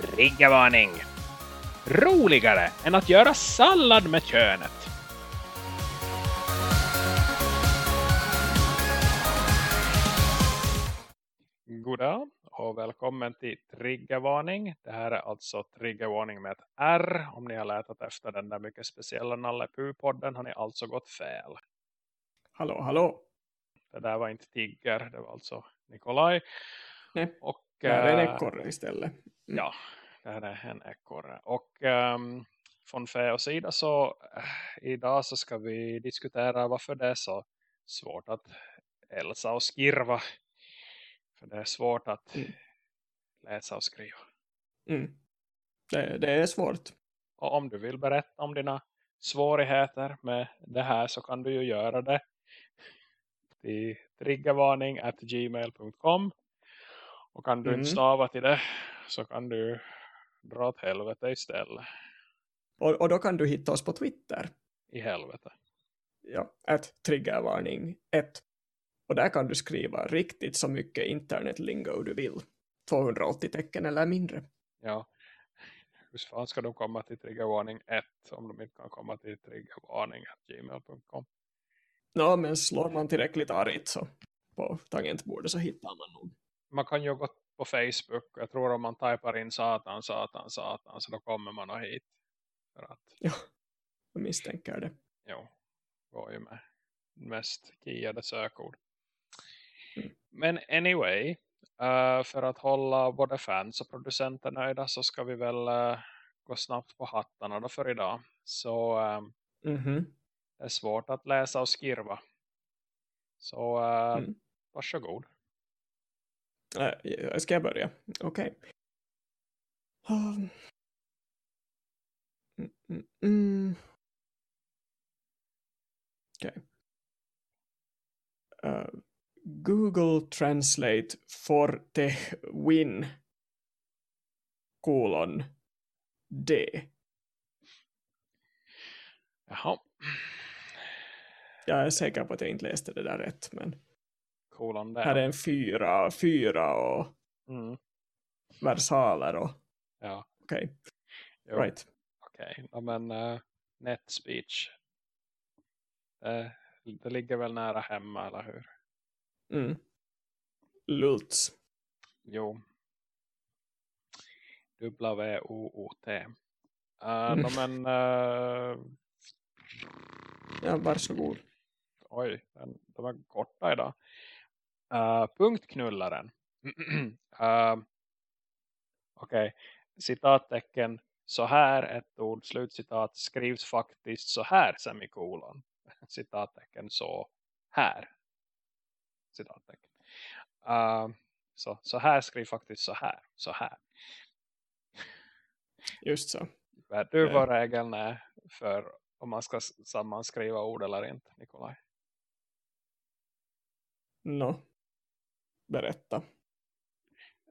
Triggervarning! Roligare än att göra sallad med könet. Goddag och välkommen till Triggervarning. Det här är alltså Triggervarning med ett R. Om ni har letat efter den där mycket speciella Nalle podden har ni alltså gått fel. Hallå, hallå. Det där var inte Tigger, det var alltså Nikolaj. Nej, och, det här är en ekorre istället. Mm. Ja, det här är en ekorre. Och um, från Feos sida så äh, idag så ska vi diskutera varför det är så svårt att älsa och skirva. För det är svårt att Mm. läsa och skriva. Mm. Det, det är svårt. Och om du vill berätta om dina svårigheter med det här så kan du ju göra det till triggervarning at gmail.com och kan du Mm. inte stava till det så kan du dra åt helvete istället. Och, och då kan du hitta oss på Twitter. I helvete. Ja, ett triggervarning 1. Och där kan du skriva riktigt så mycket internetlingo du vill. 280 tecken eller mindre. Ja. Hur fan ska de komma till triggervarning 1 om de inte kan komma till triggervarning at gmail.com? Nå, men slår man tillräckligt argt så på tangentbordet så hittar man nog. Man kan ju gå på Facebook. Jag tror om man typar in satan, satan, satan så då kommer man nog hit. För att, Ja, jag misstänker det. jo, går ju med mest kiade sökord. Mm. Men anyway, eh, för att hålla både fans och producenter nöjda så ska vi väl eh, gå snabbt på hattarna då för idag. Så eh, Mhm. det är svårt att läsa och skriva. Så eh, Mm. varsågod. Äh, ska jag börja? Okej. Um. Mm, mm, mm. Okej. Uh, Google Translate Forte Win kolon D. Jaha. Jag är säker på att jag inte läste det där rätt, men Kolon där. här är en fyra, fyra och Mm. versaler och Ja. okej, Jo. right. Okej. Ja, men uh, NetSpeech. Det, det ligger väl nära hemma, eller hur? Mm. Lults. Jo. W-O-O-T. Uh, Mm. men uh, Ja, varsågod. oj, den, de var korta idag. Uh, punktknullaren. uh, Okej, citattecken så här ett ord, slutcitat, skrivs faktiskt så här, semikolon. Citattecken så här. Citattecken. Uh, så, så här skriv faktiskt så här, så här. Just så. Du vad regeln är för om man ska sammanskriva ord eller inte, Nikolaj? Nå. Berätta.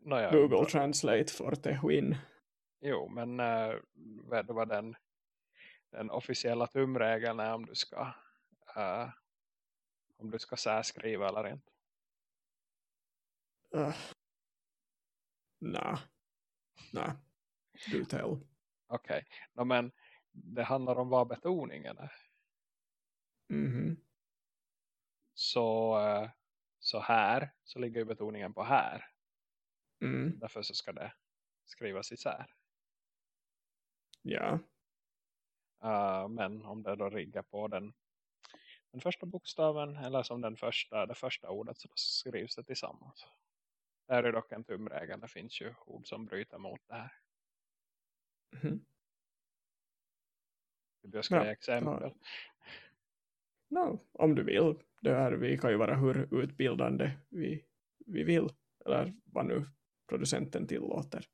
Nåja, Google Translate Forte Win. Jo, men äh, vad den, den officiella tumregeln är om du ska äh, om du ska särskriva eller inte? Uh. Nä. Nä. Du tell. Okej, Nå, men det handlar om vad betoningen är. Mhm. Så, äh, så här så ligger ju betoningen på här. Mm. Därför så ska det skrivas isär. Ja. Uh, men om det då riggar på den, den första bokstaven eller som den första, det första ordet så skrivs det tillsammans. Det här är dock en tumregel. Det finns ju ord som bryter mot det här. Mhm. Jag ska Ja, ge exempel. No, om du vill. Det här, vi kan ju vara hur utbildande vi, vi vill. Eller vad nu producenten tillåter.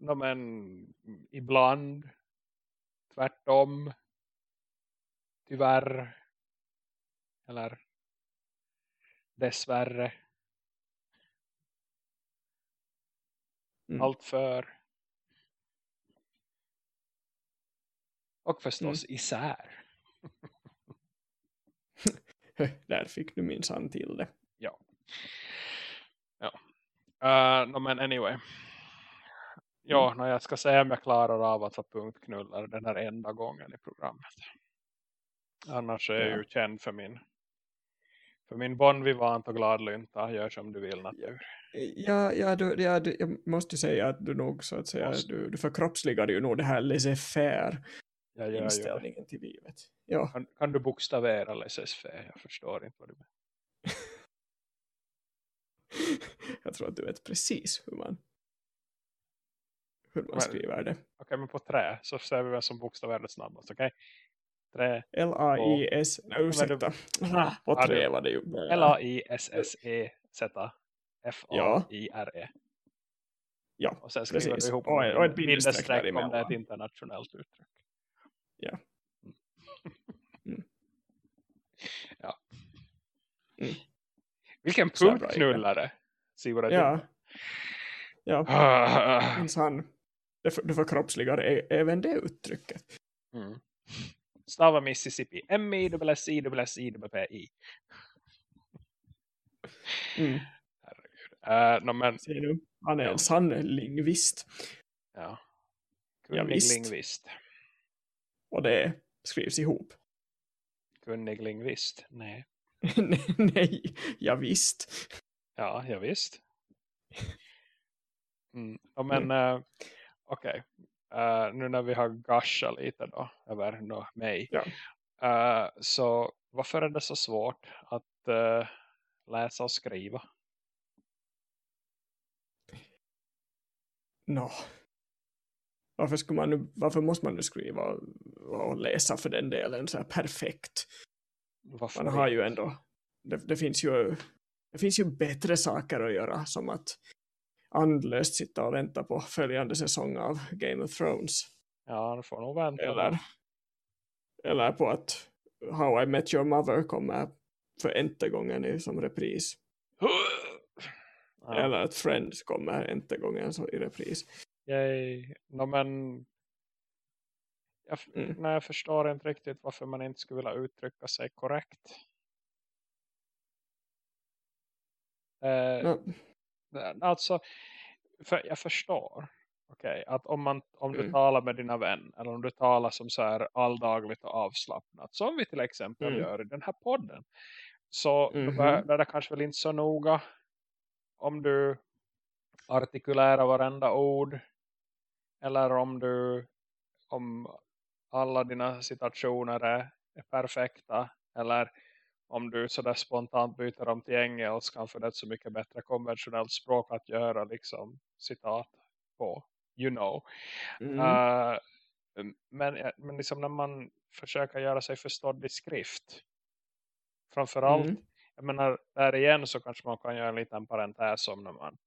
No, men ibland tvärtom tyvärr eller dessvärre Mm. allt för och förstås isär. Där fick du minsann till det. Ja. Ja. Uh, no, men anyway. ja, när jag ska säga om jag klarar av att vara punktknullare den här enda gången i programmet. Annars är jag Ja. ju känd för min för min bon vivant och gladlynta. Gör som du vill natur. Ja, ja, du, ja du, jag måste säga att du nog så att säga, Måste. du, du förkroppsligar ju nog det här laissez-faire Jag gör inställningen till livet. Ja, Kan, kan du bokstavera laissez-faire? Jag förstår inte vad du menar. jag tror att du vet precis hur man hur man Men- skriver det. Okej, men på trä så ser vi vem som bokstaverar det snabbast. Okej? Trä. L-A-I-S, nej ursäkta, på du- var det ju. L-A-I-S-S-E-Z F-A-I-R-E. Ja, Och sen skriver precis. du ihop Och- ett bindestreck om det är ett internationellt uttryck. Ja. Mm. ja. Mm. Vilken punktknullare. Det ja, ja, minns han. Det för- Du förkroppsligar ä- även det uttrycket. Mm. Stava Mississippi. M-I-S-S-I-S-S-I-P-I. Mm. Uh, no, men, Ser du? Han är Ja. en sann lingvist. ja. Ja, Kunnig visst. lingvist. Och det skrivs ihop. Kunnig lingvist. Nej. Nej, ja, visst. Ja, ja visst. Mm. Ja, men uh, okej. Eh, nu när vi har gashat lite då över no, mig. Ja. Eh, så varför är det så svårt att eh, läsa och skriva? Nå. Varför, ska man nu, varför måste man nu skriva och, läsa för den delen så här perfekt? Varför Man har det? ju ändå, det, det, finns ju, det finns ju bättre saker att göra som att andlöst sitta och vänta på följande säsong av Game of Thrones. Ja, du får nog vänta. Eller, eller på att How I Met Your Mother kommer för inte gången som repris. Ja. Eller att Friends kommer inte gången så i repris. Yay. No, men jag, Mm. nej, jag förstår inte riktigt varför man inte skulle vilja uttrycka sig korrekt. Eh, Nå, Alltså, för jag förstår. Okej, att om, man, om du Mm. talar med dina vänner eller om du talar som så här alldagligt och avslappnat som vi till exempel Mm. gör i den här podden så Mhm. då är det kanske väl inte så noga om du artikulerar varenda ord eller om du om alla dina citationer är, är perfekta eller om du sådär spontant byter om till engelskan för det är så mycket bättre konventionellt språk att göra liksom citat på you know. Mm, Uh, men, men liksom när man försöker göra sig förstådd i skrift framförallt mm, jag menar, där igen så kanske man kan göra en liten parentes om när man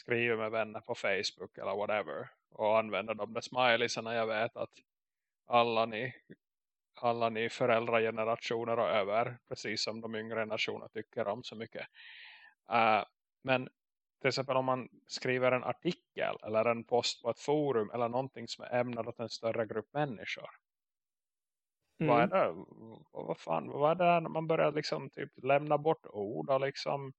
skriver med vänner på Facebook eller whatever. Och använder de där smileysarna. Jag vet att alla ni, alla ni föräldragenerationer och över, precis som de yngre generationerna tycker om så mycket. Eh, men till exempel om man skriver en artikel eller en post på ett forum eller någonting som är ämnat åt en större grupp människor vad är mm. det? Vad, vad fan, vad är det när man börjar liksom typ lämna bort ord och liksom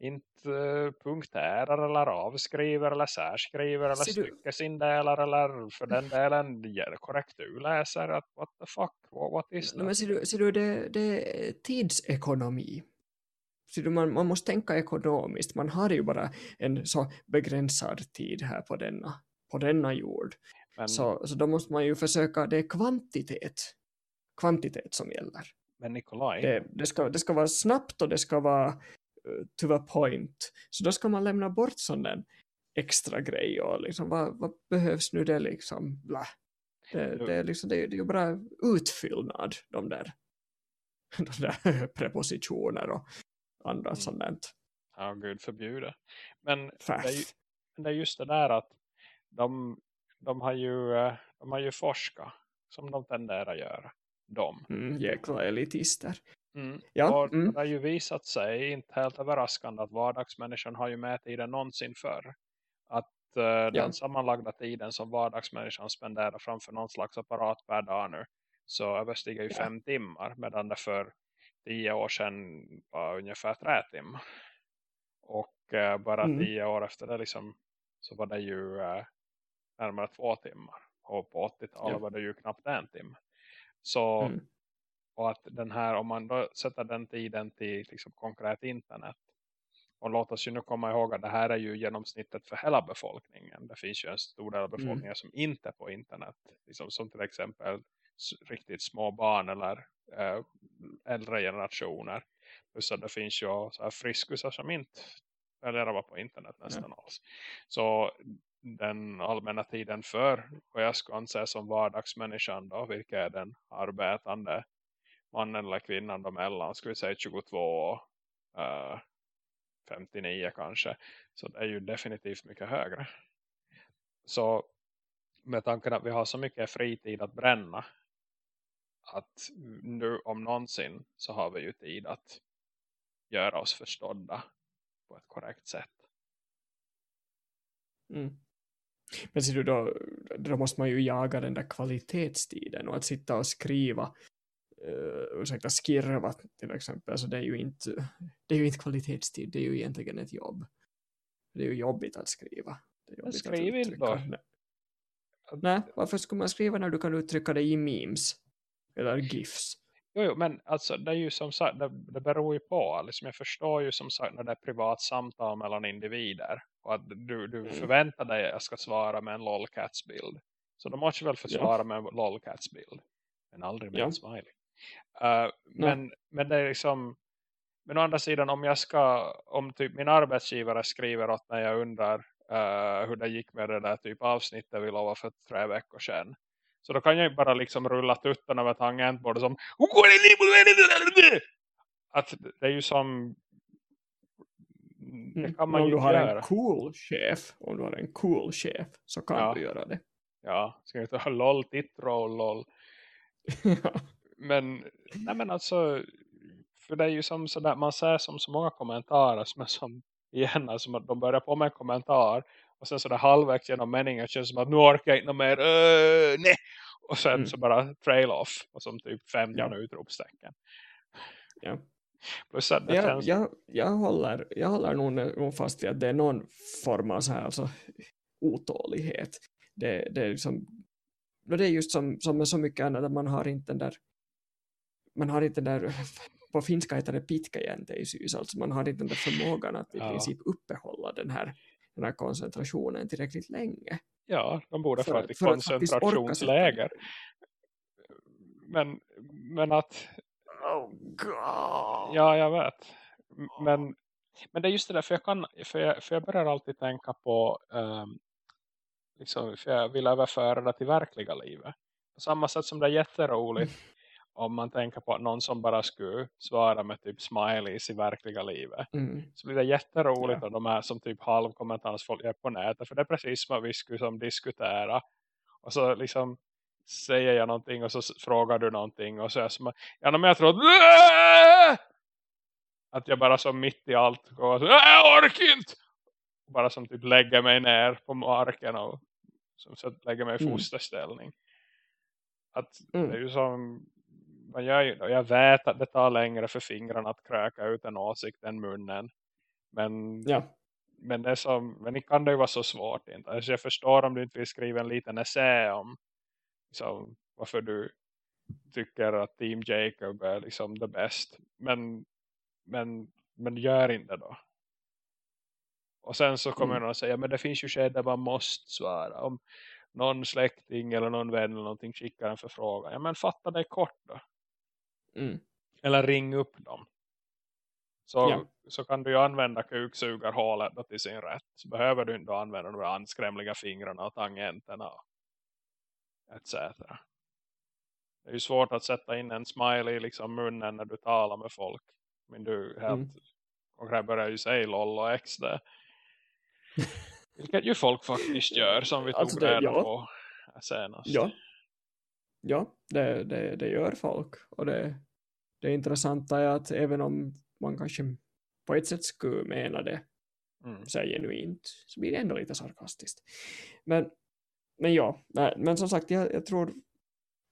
inte uh, punkterar eller avskriver eller särskriver eller styckesindelar eller för den delen korrekturläser att what the fuck, what, what is that? men ser du, ser du det, det är tidsekonomi. Ser du, man, man måste tänka ekonomiskt. Man har ju bara en så begränsad tid här på denna, på denna jord. Men, Så, så då måste man ju försöka, det är kvantitet. Kvantitet som gäller. men Nikolaj, Det, det, ska, det ska vara snabbt och det ska vara to the point. Så då ska man lämna bort sån extra grej och liksom, vad, vad behövs nu det liksom? Blah. Det, det, är liksom, det, är- det är bara utfyllnad, de där, de där prepositioner och andra Mm. sånt där ja gud förbjude. Men det är, ju, det är just det där att de, de har ju eh, de har ju forskat som de tenderar att göra. De. Mm, jäkla elitister. Mm. Ja, och mm. det har ju visat sig, inte helt överraskande, att vardagsmänniskan har ju tid än någonsin förr. Att eh, den sammanlagda tiden som vardagsmänniskan spenderar framför någon slags apparat per dag nu så överstiger ju Ja. fem timmar medan det för tio år sedan var ungefär tre timmar. Och eh, bara Mm. tio år efter det liksom, så var det ju eh, närmare två timmar. Och på 80-talet Ja. var det ju knappt en timme. Så, Mm. Och att den här, om man då sätter den tiden till liksom konkret internet. Och låt oss ju nu komma ihåg att det här är ju genomsnittet för hela befolkningen. Det finns ju en stor del av Mm. befolkningen som inte är på internet. Liksom, som till exempel riktigt små barn eller eh, äldre generationer. Plus att det finns ju så här friskusar som inte väljer att vara på internet nästan alls. Så den allmänna tiden för vad jag skulle anse som vardagsmänniskan då, vilka är den arbetande mannen eller kvinnan då mellan, skulle vi säga 22 och 59 kanske. Så det är ju definitivt mycket högre. Så med tanken att vi har så mycket fritid att bränna att nu om någonsin så har vi ju tid att göra oss förstådda på ett korrekt sätt. Mm. Men ser du då, då måste man ju jaga den där kvalitetstiden och att sitta och skriva uh, ursäkta, skirva till exempel så det är ju inte det är ju inte kvalitetstid, det är ju egentligen ett jobb. Det är ju jobbigt att skriva. Jobbigt skriv inte då. Nej. Varför ska man skriva när du kan uttrycka det i memes eller gifs? Jo, jo, men alltså det är ju som sagt, det, det beror ju på. Liksom, jag förstår ju som sagt när det är privat samtal mellan individer. Och att du, du Mm. förväntar dig att jag ska svara med en lolcats-bild. Så då måste jag väl få Ja. med en lolcats-bild. Men aldrig med Ja. en smiley. Uh, men, men det är liksom men å andra sidan om jag ska om typ min arbetsgivare skriver åt mig jag undrar uh, hur det gick med det där typ avsnittet vi lovade för tre veckor sedan. Så då kan jag ju bara liksom rulla tuttarna över tangentbordet som att det är ju som det Mm. kan man om ju du har göra. en cool chef, om du har en cool chef så kan Ja. du göra det. Ja, ska jag ha lol, titroll, lol. Men, nej men alltså, för det är ju som sådär, man ser som så många kommentarer som är som, igen, alltså de börjar på med en kommentar och sen sådär halvvägs genom meningen känns som att nu orkar jag inte mer, uh, nej! Och sen Mm. så bara trail off och som typ 15 Ja. utropstecken. Ja. Plus att det jag, känns, jag, jag, håller, jag håller nog, fast vid att det är någon form av så här, alltså, otålighet. Det, det, är liksom, det är just som, som med så mycket annat, att man har inte den där man har inte där på finska heter det pitkäjänteisyys, alltså man har inte den där förmågan att i Ja. princip uppehålla den här, den här koncentrationen tillräckligt länge. ja, de borde för- för orka koncentrationsläger. Men, men att Oh god! Ja, jag vet. Men, men det är just det där, för jag, kan, för jag, för jag börjar alltid tänka på, ehm, liksom, för jag vill överföra det till verkliga livet. På samma sätt som det är jätteroligt om man tänker på att någon som bara skulle svara med typ smileys i verkliga livet. Mm. Så blir det jätteroligt Ja. av de här som typ halvkommentarsfolk är på nätet. För det är precis vad vi skulle som diskutera. Och så liksom säger jag någonting och så frågar du någonting. Och så är jag som ja men jag tror att, att jag bara som mitt i allt går så, "Äh, jag orkar inte! Bara som typ lägger mig ner på marken och som så lägger mig i Mm. fosterställning. Att Mm. det är ju som man gör ju, och jag vet att det tar längre för fingrarna att kröka ut en åsikt än munnen. Men, Ja. men, det som, men det kan det ju vara så svårt. Inte? Alltså jag förstår om du inte vill skriva en liten essä om liksom, varför du tycker att Team Jacob är liksom the best. Men, men, men gör inte då. Och sen så kommer Mm. någon att säga, men det finns ju sked där man måste svara. Om någon släkting eller någon vän eller någonting skickar en förfrågan. Ja men fatta dig kort då. Mm. Eller ring upp dem. Så, Ja. så kan du ju använda kuksugarhålet till sin rätt. Så behöver du inte använda de här anskrämliga fingrarna och tangenterna. och Etc. Det är ju svårt att sätta in en smiley i liksom munnen när du talar med folk. Men du helt Mm. konkret börjar ju säga lol och x där. Vilket ju folk faktiskt gör som vi tog Alltså det- reda ja. på senast. Ja, ja det, det, det gör folk. Och det, det intressanta är att även om man kanske på ett sätt skulle mena det Mm. så genuint så blir det ändå lite sarkastiskt. Men, men ja, nej, men som sagt jag, jag, tror,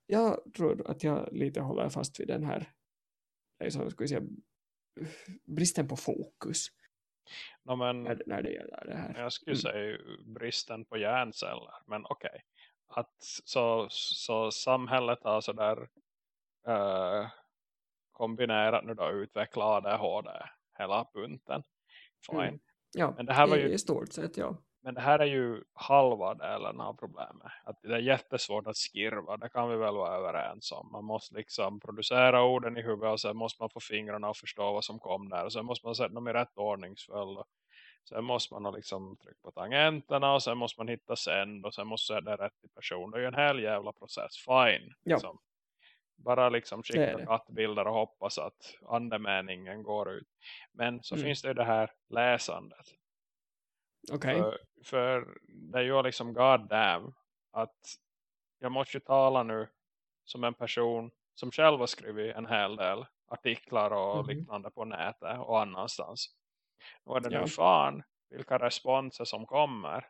jag tror att jag lite håller fast vid den här liksom, ska vi säga, bristen på fokus. No, men, när, när det gäller det här. Jag skulle Mm. säga bristen på hjärnceller. Men okej. Att så, så samhället har sådär uh, kombinerat nu då utveckla ADHD hela bunten. Fine. Mm. Ja, Men det här var ju i stort sett, ja. Men det här är ju halva delen av problemet. Att det är jättesvårt att skirva. Det kan vi väl vara överens om. Man måste liksom producera orden i huvudet. Och sen måste man få fingrarna och förstå vad som kom där. Och sen måste man sätta dem i rätt ordningsföljd. Och sen måste man liksom trycka på tangenterna. Och sen måste man hitta sänd. Och sen måste sätta rätt till person. Det är ju en hel jävla process. Fine. Ja. Liksom. Bara liksom Det skicka det. kattbilder och hoppas att andemeningen går ut. Men så Mm. finns det ju det här läsandet. Okej. För, för det är ju liksom god damn att jag måste ju tala nu som en person som själv har skrivit en hel del artiklar och Mhm. liknande på nätet och annanstans. Och det Ja. nu fan vilka responser som kommer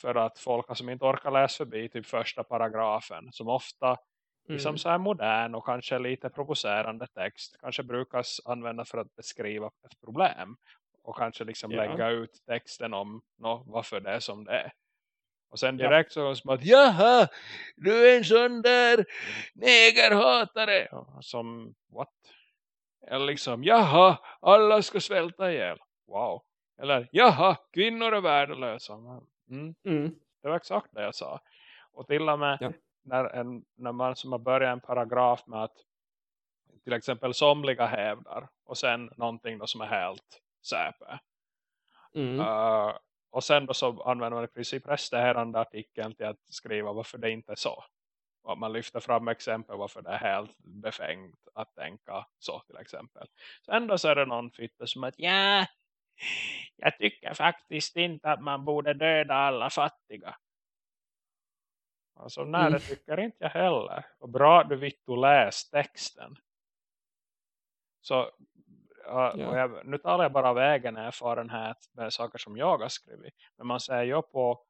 för att folk som inte orkar läsa förbi typ första paragrafen som ofta liksom Mm. så här modern och kanske lite provocerande text kanske brukas använda för att beskriva ett problem och kanske liksom Ja. lägga ut texten om no, varför det är som det är. Och sen Ja. direkt så är det som att jaha, du är en sån där negerhatare. Ja, Som, what? Eller liksom, jaha, alla ska svälta ihjäl. Wow. Eller, jaha, kvinnor är värdelösa. Mm. Mm. Det var exakt det jag sa. Och till och med Ja. när, en, när man som har börjat en paragraf med att till exempel somliga hävdar och sen någonting då som är helt säpe. Mm. Uh, och sen då så använder man i princip resterande artikeln till att skriva varför det inte är så. Och man lyfter fram exempel varför det är helt befängt att tänka så till exempel. Sen då så är det någon fitta som att ja, jag tycker faktiskt inte att man borde döda alla fattiga. Alltså nej, Mm. det tycker inte jag heller. Och bra att du Vittu läs texten. Så Ja. och jag, nu talar jag bara av egen erfarenhet med saker som jag har skrivit. Men man säger ju på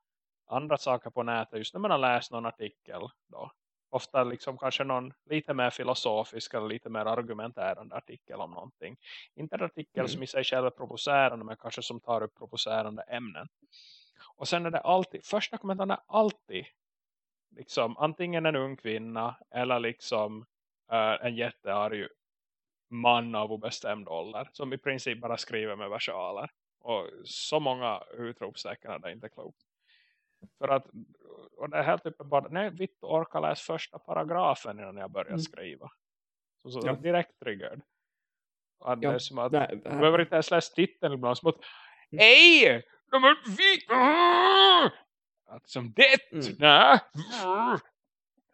andra saker på nätet just när man har läst någon artikel då. Ofta liksom kanske någon lite mer filosofisk eller lite mer argumentärande artikel om någonting. Inte en artikel Mm. som i sig själv är provocerande men kanske som tar upp provocerande ämnen. Och sen är det alltid, första kommentaren är alltid liksom antingen en ung kvinna eller liksom eh, en jättearg man av obestämd ålder som i princip bara skriver med versaler. Och så många utropstecken är det inte klokt. För att, och det är helt uppenbart, nej, vitt orkar läsa första paragrafen innan jag börjar Mm. skriva. Så, så Ja. direkt triggered. Att det Ja. är som att, Nej, du behöver inte ens läsa titeln ibland, som att, Mm. hej! De är vi! Att som det, Mm. nej!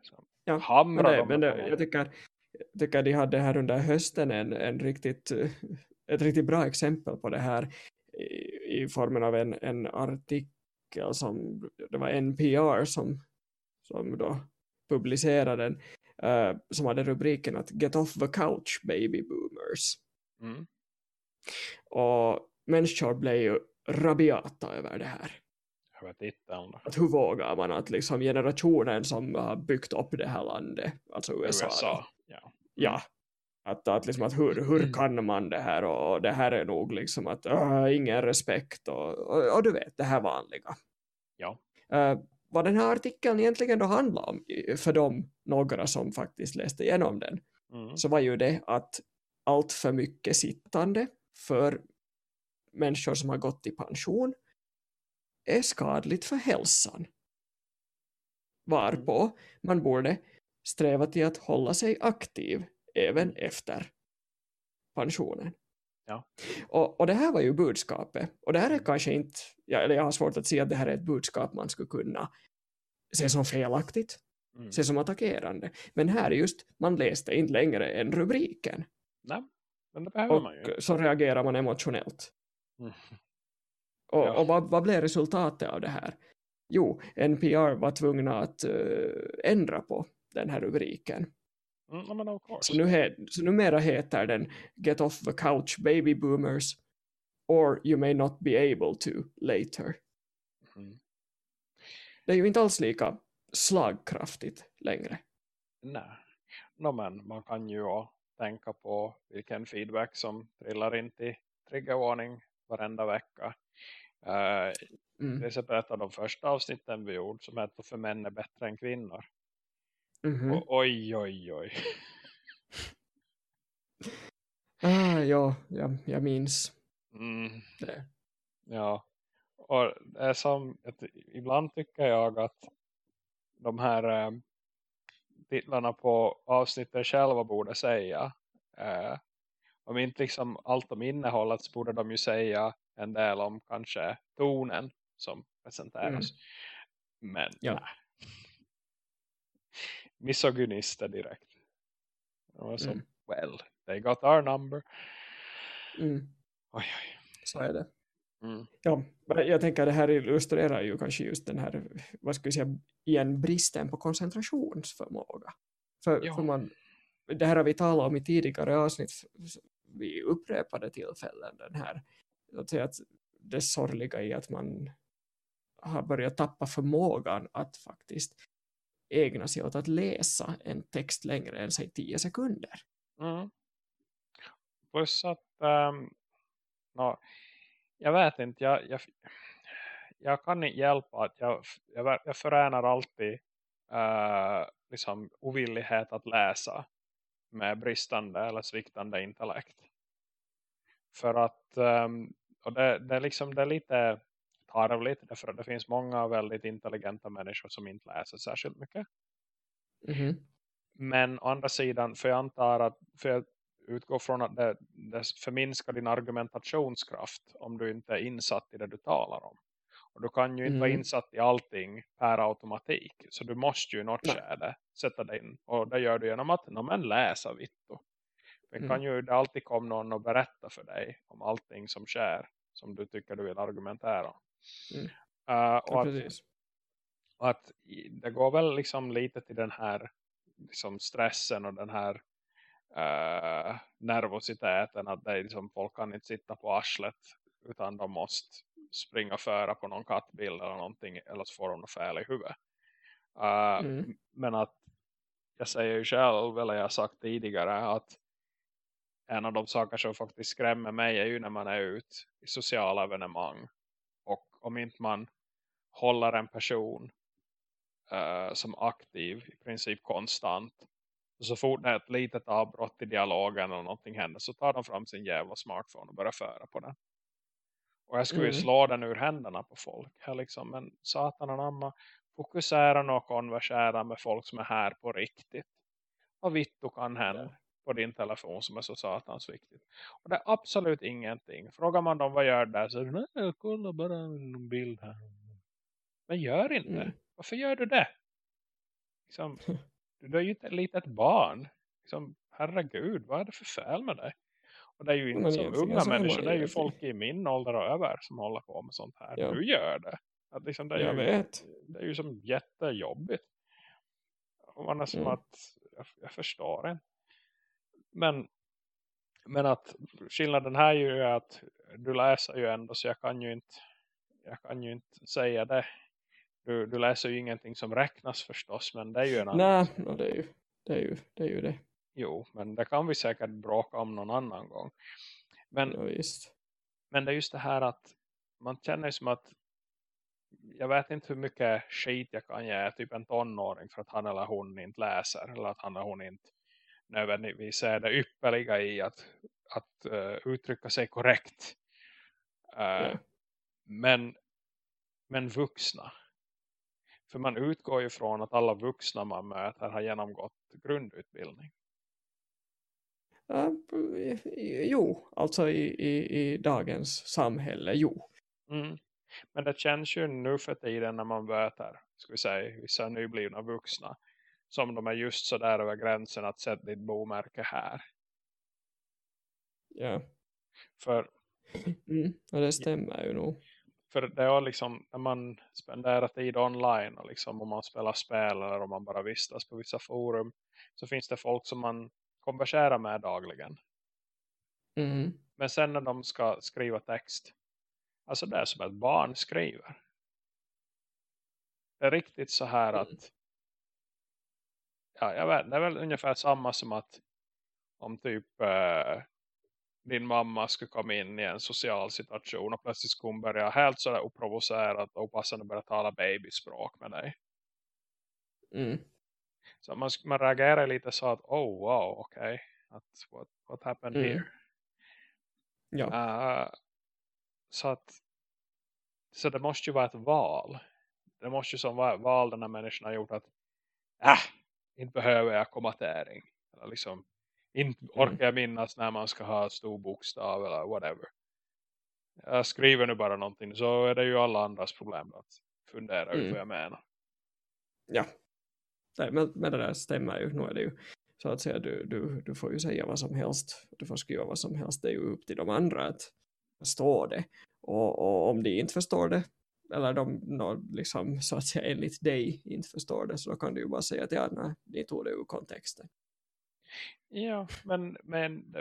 Som Ja, Men, hamrar det, dem men det, jag tycker, jag tycker de hade här under hösten en, en riktigt, ett riktigt bra exempel på det här i, i formen av en, en artikel som det var NPR som, som då publicerade den eh, som hade rubriken att Get off the couch baby boomers Mm. och människor blev ju rabiata över det här att hur vågar man att liksom generationen som har byggt upp det här landet alltså USA, USA. Ja. ja att, att, liksom, att hur, hur Mm. kan man det här och, och det här är nog liksom att uh, ingen respekt och, och, och du vet det här vanliga Ja. Eh, vad den här artikeln egentligen då handlar om för de några som faktiskt läste igenom den Mm. så var ju det att allt för mycket sittande för människor som har gått i pension är skadligt för hälsan. Varpå man borde sträva till att hålla sig aktiv även efter pensionen. Ja. Och, och det här var ju budskapet. Och det här är kanske inte, ja, eller jag har svårt att se att det här är ett budskap man skulle kunna se som felaktigt, Mm. se som attackerande. Men här just, man läste inte längre än rubriken. Nej, men det behöver man ju. Och så reagerar man emotionellt. Mm. Och, Ja. och vad, vad blev resultatet av det här? Jo, NPR var tvungna att eh, ändra på den här rubriken. Mm, of course. Så, nu så numera heter den Get off the couch baby boomers or you may not be able to later. Mm. Det är ju inte alls lika slagkraftigt längre. Nej. No, men man kan ju tänka på vilken feedback som trillar in till triggervarning varenda vecka. Uh, Mm. Det är ett av de första avsnitten vi gjorde som heter För män är bättre än kvinnor. Mhm. Och, oj, oj, oj. Ah, ja, ja, jag minns Mm, det. ja. Och det som, att ibland tycker jag att de här eh, titlarna på avsnitten själva borde säga. Eh, om inte liksom allt om innehållet så borde de ju säga en del om kanske tonen som presenteras. Men Ja. nej. Misogynister direkt. Det var som, Mm. well, they got our number. Mm. Oj, oj. Så är det. Mm. Ja, jag tänker att det här illustrerar ju kanske just den här, vad ska vi säga, igen bristen på koncentrationsförmåga. För, Ja. för man, det här har vi talat om i tidigare avsnitt vid upprepade tillfällen, den här, att säga att det sorgliga i att man har börjat tappa förmågan att faktiskt ägna sig åt att läsa en text längre än sig 10 sekunder. Mm. Plus att um, no, jag vet inte jag, jag, jag kan inte hjälpa att jag, jag, jag föränar alltid uh, liksom ovillighet att läsa med bristande eller sviktande intellekt. För att um, och det, det, liksom, det är lite tarvligt därför att det finns många väldigt intelligenta människor som inte läser särskilt mycket. Mhm. Men å andra sidan, för jag antar att, för jag utgår från att det, det förminskar din argumentationskraft om du inte är insatt i det du talar om. Och du kan ju inte vara Mm. insatt i allting per automatik. Så du måste ju i något Nej. skede sätta dig in. Och det gör du genom att men läsa vittu. Men Mm. kan ju det alltid komma någon och berätta för dig om allting som sker. Som du tycker du vill argumentera om. Mm. Uh, Ja, och att, precis. att i- det går väl liksom lite till den här liksom stressen och den här uh, nervositeten att det är liksom, folk kan inte sitta på arslet utan de måste springa föra på någon kattbild eller någonting eller så får de något fel i huvudet. Uh, Mm. Men att jag säger ju själv, eller jag har sagt tidigare att en av de saker som faktiskt skrämmer mig är ju när man är ute i sociala evenemang om inte man håller en person eh, som aktiv i princip konstant. Så fort det är ett litet avbrott i dialogen eller någonting händer så tar de fram sin jävla smartphone och börjar föra på den. Och jag skulle ju Mm. slå den ur händerna på folk. Här liksom, men satan anamma, fokusera och konversera med folk som är här på riktigt. Vad vitt du kan hända på din telefon som är så satans viktigt. Och det är absolut ingenting. Frågar man dem vad gör det så nej jag kollar bara en bild här. Men gör inte. Mm. Varför gör du det? Liksom, du är ju inte ett litet barn. Liksom, herregud, vad är det för fel med dig? Och det är ju inte som unga människor. Det är ju folk i min ålder och över som håller på med sånt här. Ja. Du gör det. Att liksom, det, är Jag ju, vet. det är ju som jättejobbigt. Och man är som Mm. att jag, jag förstår inte. Men, men att skillnaden här är ju att du läser ju ändå så jag kan ju inte jag kan ju inte säga det. Du, du läser ju ingenting som räknas förstås men det är ju en annan Nej, det, är ju, det, är ju, det är ju det. Jo, men det kan vi säkert bråka om någon annan gång. Men, Ja, men det är just det här att man känner som att jag vet inte hur mycket skit jag kan ge typ en tonåring för att han eller hon inte läser eller att han eller hon inte nödvändigtvis ser det ypperliga i att, att uh, uttrycka sig korrekt. Uh, Ja. men, men vuxna. För man utgår ju från att alla vuxna man möter har genomgått grundutbildning. Jo, alltså i, i, i dagens samhälle, jo. Mm. Men det känns ju nu för tiden när man möter ska vi säga, vissa nyblivna vuxna som de är just så där över gränsen att sätta ditt bomärke här. Ja, För, mm, och det stämmer ju nog. för det är liksom när man spenderar tid online och liksom om man spelar spel eller om man bara vistas på vissa forum så finns det folk som man konverserar med dagligen. Mm. Men sen när de ska skriva text alltså det är som ett barn skriver. Det är riktigt så här Mm. att ja, jag vet, det är väl ungefär samma som att om typ eh, din mamma skulle komma in i en social situation och plötsligt skulle hon börja helt sådär oprovocerat och opassande börja tala babyspråk med dig. Mm. Så man, man reagerar lite så att, oh wow, okej. Okay. What, what happened Mm. here? Ja. Uh, så att så det måste ju vara ett val. Det måste ju som vara ett val den här människan har gjort att äh, inte behöver jag kommatering. Eller liksom, inte orkar jag minnas när man ska ha stor bokstav eller whatever. Jag skriver nu bara någonting så är det ju alla andras problem att fundera ut Mm. vad jag menar. Ja. Nej, men, men det där stämmer ju. Nu är det ju så att säga, du, du, du får ju säga vad som helst. Du får skriva vad som helst. Det är ju upp till de andra att förstå det. Och, och om de inte förstår det, eller de no, liksom, så att säga enligt dig inte förstår det, så då kan du ju bara säga att ja, nej, ni tog det ur kontexten. Ja, men, men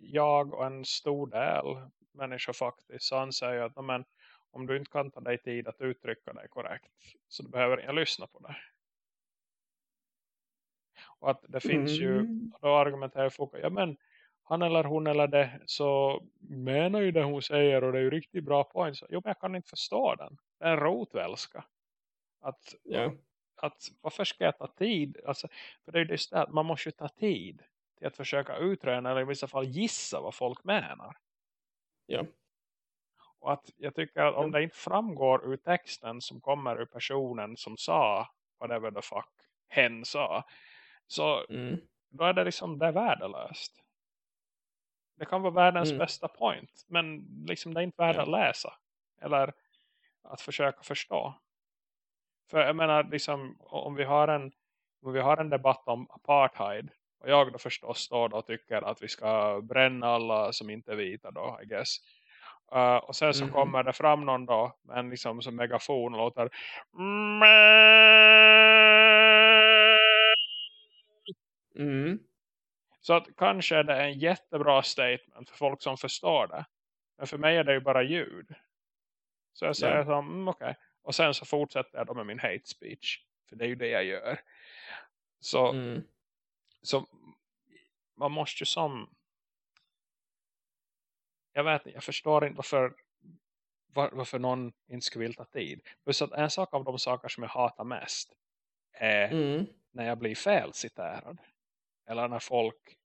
jag och en stor del människor faktiskt anser ju att "Ja, men, om du inte kan ta dig tid att uttrycka dig korrekt så behöver jag lyssna på det. Och att det finns ju, Mm. då argumenterar folk, ja men han eller hon eller det så menar ju det hon säger och det är ju riktigt bra poäng. Så, jo men jag kan inte förstå den. Det är en rotvälska. Att, Ja. att varför ska jag ta tid? Alltså, för det är ju just det att man måste ju ta tid till att försöka utröna eller i vissa fall gissa vad folk menar. Ja. Och att jag tycker att om det inte framgår ur texten som kommer ur personen som sa whatever the fuck hen sa. Så Mm. då är det liksom det är värdelöst. Det kan vara världens Mm. bästa point. Men liksom det är inte värt att läsa. Eller att försöka förstå. För jag menar liksom om vi har en om vi har en debatt om apartheid. Och jag då förstås står då och tycker att vi ska bränna alla som inte är vita då, I guess. Uh, och sen så Mhm. kommer det fram någon då med en liksom som megafon och låter Mm. Så att kanske är det en jättebra statement för folk som förstår det. Men för mig är det ju bara ljud. Så jag säger Ja. som, mm, okej. Och sen så fortsätter jag då med min hate speech. För det är ju det jag gör. Så, Mm. så man måste ju som... Jag vet inte, jag förstår inte varför, var, varför någon inte skulle vilja ta tid. Plus att en sak av de saker som jag hatar mest är Mm. när jag blir felciterad. Eller när folk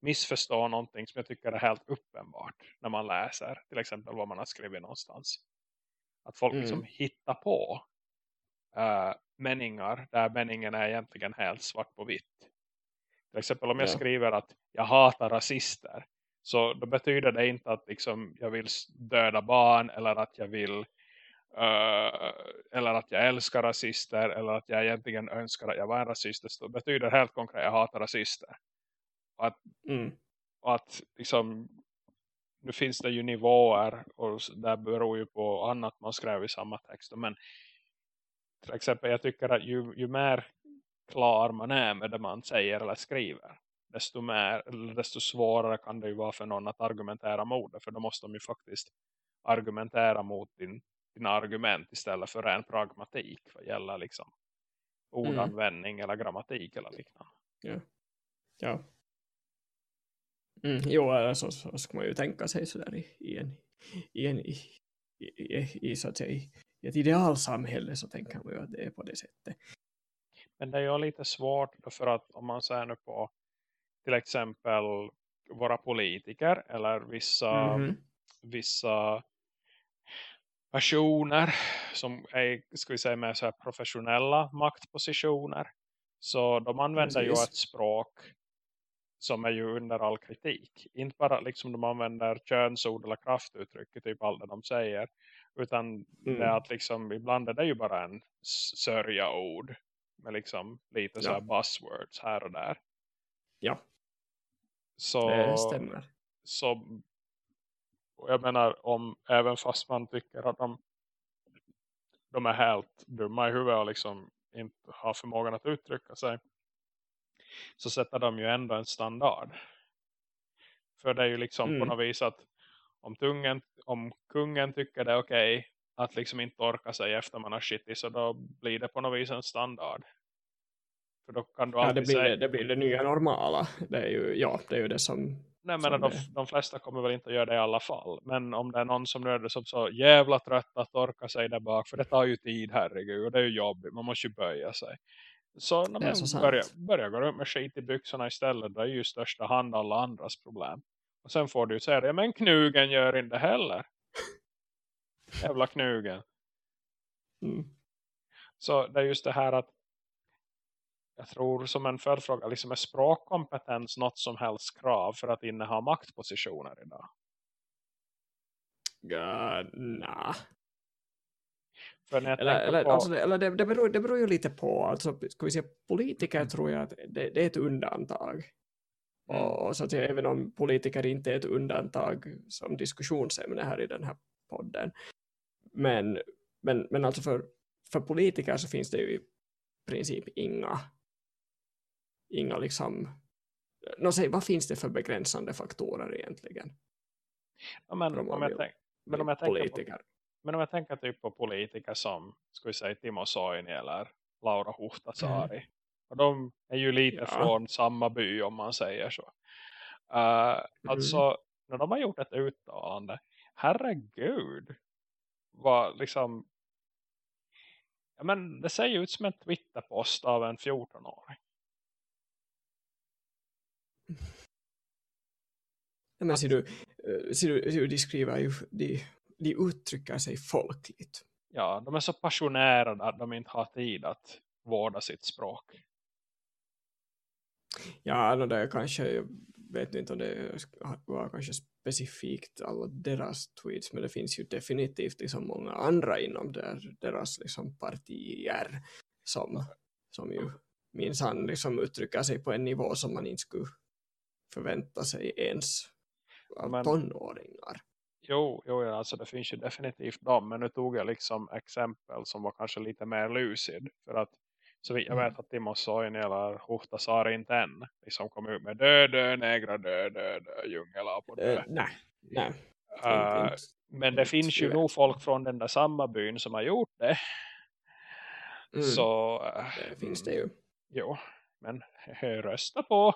missförstår någonting som jag tycker är helt uppenbart när man läser. Till exempel vad man har skrivit någonstans. Att folk Mm. liksom hittar på uh, meningar där meningen är egentligen helt svart på vitt. Till exempel om jag Ja. skriver att jag hatar rasister. Så då betyder det inte att liksom, jag vill döda barn eller att jag vill uh, eller att jag älskar rasister eller att jag egentligen önskar att jag var en rasist. Det betyder helt konkret att jag hatar rasister. Och att, Mm. och att liksom, nu finns det ju nivåer och det beror ju på annat man skrev i samma text. Men till exempel jag tycker att ju, ju mer klar man är med det man säger eller skriver desto, mer, desto svårare kan det ju vara för någon att argumentera mot det. För då måste de ju faktiskt argumentera mot din, dina argument istället för ren pragmatik vad gäller liksom ordanvändning eller grammatik eller liknande. Ja. Ja. Mm, jo, eller så, ska man ju tänka sig sådär i, i en, i, en i, i, i, så att säga, i ett idealsamhälle så tänker man ju att det är på det sättet. Men det är ju lite svårt för att om man ser nu på till exempel våra politiker eller vissa, Mhm. vissa personer som är ska vi säga, med så professionella maktpositioner. Så de använder ju Precis. ett språk som är ju under all kritik. Inte bara liksom de använder könsord eller kraftuttryck i typ allt det de säger. Utan det Mm. att liksom ibland är det ju bara en s- sörja-ord. Med liksom lite så Ja. här buzzwords här och där. Ja, Så, det stämmer. så och jag menar om även fast man tycker att de, de är helt dumma i huvudet och liksom inte har förmågan att uttrycka sig så sätter de ju ändå en standard. För det är ju liksom på Mm. något vis att om, tungen, om kungen tycker det är okej att liksom inte orka sig efter man har skitit så då blir det på något vis en standard. För då kan du Ja, det blir säga det, det blir det nya normala. Det är ju, ja, det är ju det som Nej men de, de flesta kommer väl inte att göra det i alla fall. Men om det är någon som är som så jävla trött att torka sig där bak. För det tar ju tid herregud. Och det är ju jobbigt. Man måste ju böja sig. Så när man börjar, börjar gå runt med skit i byxorna istället. Det är ju största hand alla andras problem. Och sen får du säga det. Men knugen gör inte heller. Jävla knugen. Mm. Så det är just det här att jag tror som en följdfråga, liksom är språkkompetens något som helst krav för att inneha maktpositioner idag? Ja, nah. Eller, eller, på... alltså, eller det, det, beror, det beror ju lite på. Alltså, ska vi säga, politiker mm. tror jag att det, det är ett undantag. Mm. Och så att jag, även om politiker inte är ett undantag som diskussionsämne här i den här podden. Men, men, men alltså för, för politiker så finns det ju i princip inga inga liksom no, säg, vad finns det för begränsande faktorer egentligen? Ja, men, om jag tänk, men, om jag politiker. På, men om jag tänker typ på politiker som vi säga Timo Soini eller Laura Huhtasaari. Mm. Och de är ju lite ja. från samma by om man säger så. Uh, mm. Alltså när de har gjort ett uttalande. Herregud. Vad liksom. Ja, men det ser ju ut som en Twitterpost av en 14-åring. Ja, men ser du, eh, ser du, ser du de skriver ju, de, de uttrycker sig folkligt. Ja, de är så passionerade att de inte har tid att vårda sitt språk. Ja, no, det är kanske, jag vet inte om det var kanske specifikt alla deras tweets, men det finns ju definitivt liksom många andra inom där, deras liksom partier som, som ju minsann liksom uttrycker sig på en nivå som man inte skulle förvänta sig ens av men, tonåringar. Jo, jo alltså det finns ju definitivt dem. Men nu tog jag liksom exempel som var kanske lite mer lucid. För att så jag vet mm. att Timo Soini eller Huhtasaari inte än liksom kom ut med dö, dö, negra, dö, dö, dö, djungelapor. Uh, nej, nej. Uh, men det finns ju nog folk från den där samma byn som har gjort det. Mm. Så uh, det finns det ju. Jo, men rösta på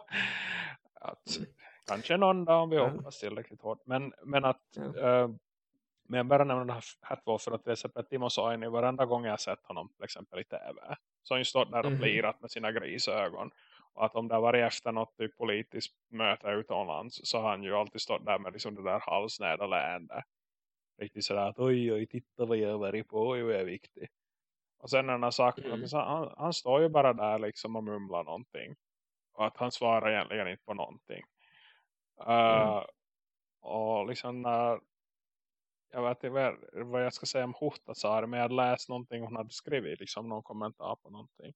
att mm. Kanske någon dag om vi hoppas tillräckligt hårt. Men, men att ja. uh, men jag bara nämner två för att till exempel Timo Soini varenda gång jag sett honom till exempel i tv så har han stått där och mm. plirat med sina grisögon. Och att om det varit efter något typ politiskt möte utomlands så har han ju alltid stått där med liksom det där halsnära leende. Riktigt sådär att oj oj titta vad jag har på, oj jag är viktig. Och sen när han har sagt mm. han, han står ju bara där liksom och mumlar någonting. Och att han svarar egentligen inte på någonting. Uh, mm. Och liksom när jag vet inte vad jag ska säga om Hotasar men jag hade läst någonting hon hade skrivit liksom någon kommentar på någonting.